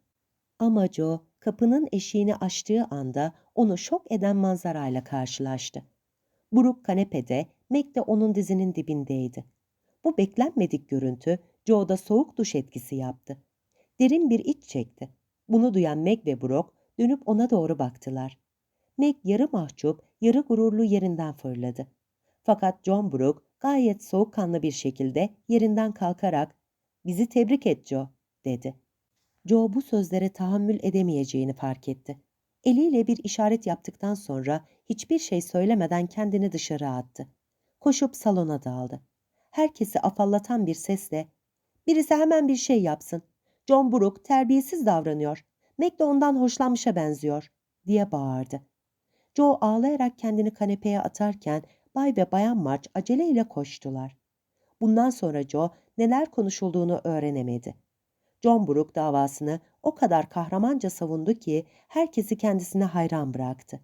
Ama Joe kapının eşiğini açtığı anda onu şok eden manzarayla karşılaştı. Brooke kanepede, Meg de onun dizinin dibindeydi. Bu beklenmedik görüntü Joe'da soğuk duş etkisi yaptı. Derin bir iç çekti. Bunu duyan Meg ve Brooke dönüp ona doğru baktılar. Meg yarı mahcup, yarı gururlu yerinden fırladı. Fakat John Brooke gayet soğukkanlı bir şekilde yerinden kalkarak ''Bizi tebrik et Joe'' dedi. Joe bu sözlere tahammül edemeyeceğini fark etti. Eliyle bir işaret yaptıktan sonra hiçbir şey söylemeden kendini dışarı attı. Koşup salona daldı. Herkesi afallatan bir sesle ''Birisi hemen bir şey yapsın. John Brooke terbiyesiz davranıyor. Meg de ondan hoşlanmışa benziyor.'' diye bağırdı. Joe ağlayarak kendini kanepeye atarken Bay ve Bayan March aceleyle koştular. Bundan sonra Joe neler konuşulduğunu öğrenemedi. John Brooke davasını o kadar kahramanca savundu ki herkesi kendisine hayran bıraktı.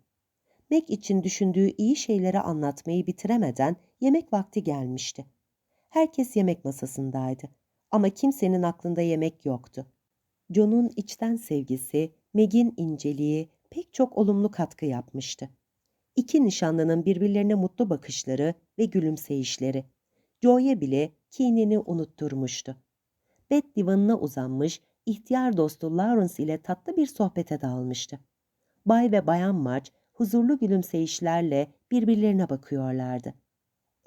Meg için düşündüğü iyi şeyleri anlatmayı bitiremeden yemek vakti gelmişti. Herkes yemek masasındaydı ama kimsenin aklında yemek yoktu. John'un içten sevgisi, Meg'in inceliği pek çok olumlu katkı yapmıştı. İki nişanlının birbirlerine mutlu bakışları ve gülümseyişleri, Joe'ya bile kinini unutturmuştu. Beth divanına uzanmış, ihtiyar dostu Lawrence ile tatlı bir sohbete dalmıştı. Bay ve Bayan March huzurlu gülümseyişlerle birbirlerine bakıyorlardı.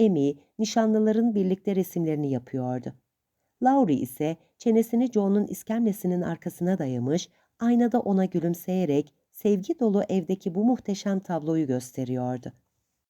Amy, nişanlıların birlikte resimlerini yapıyordu. Laurie ise çenesini Joe'nun iskemlesinin arkasına dayamış, aynada ona gülümseyerek sevgi dolu evdeki bu muhteşem tabloyu gösteriyordu.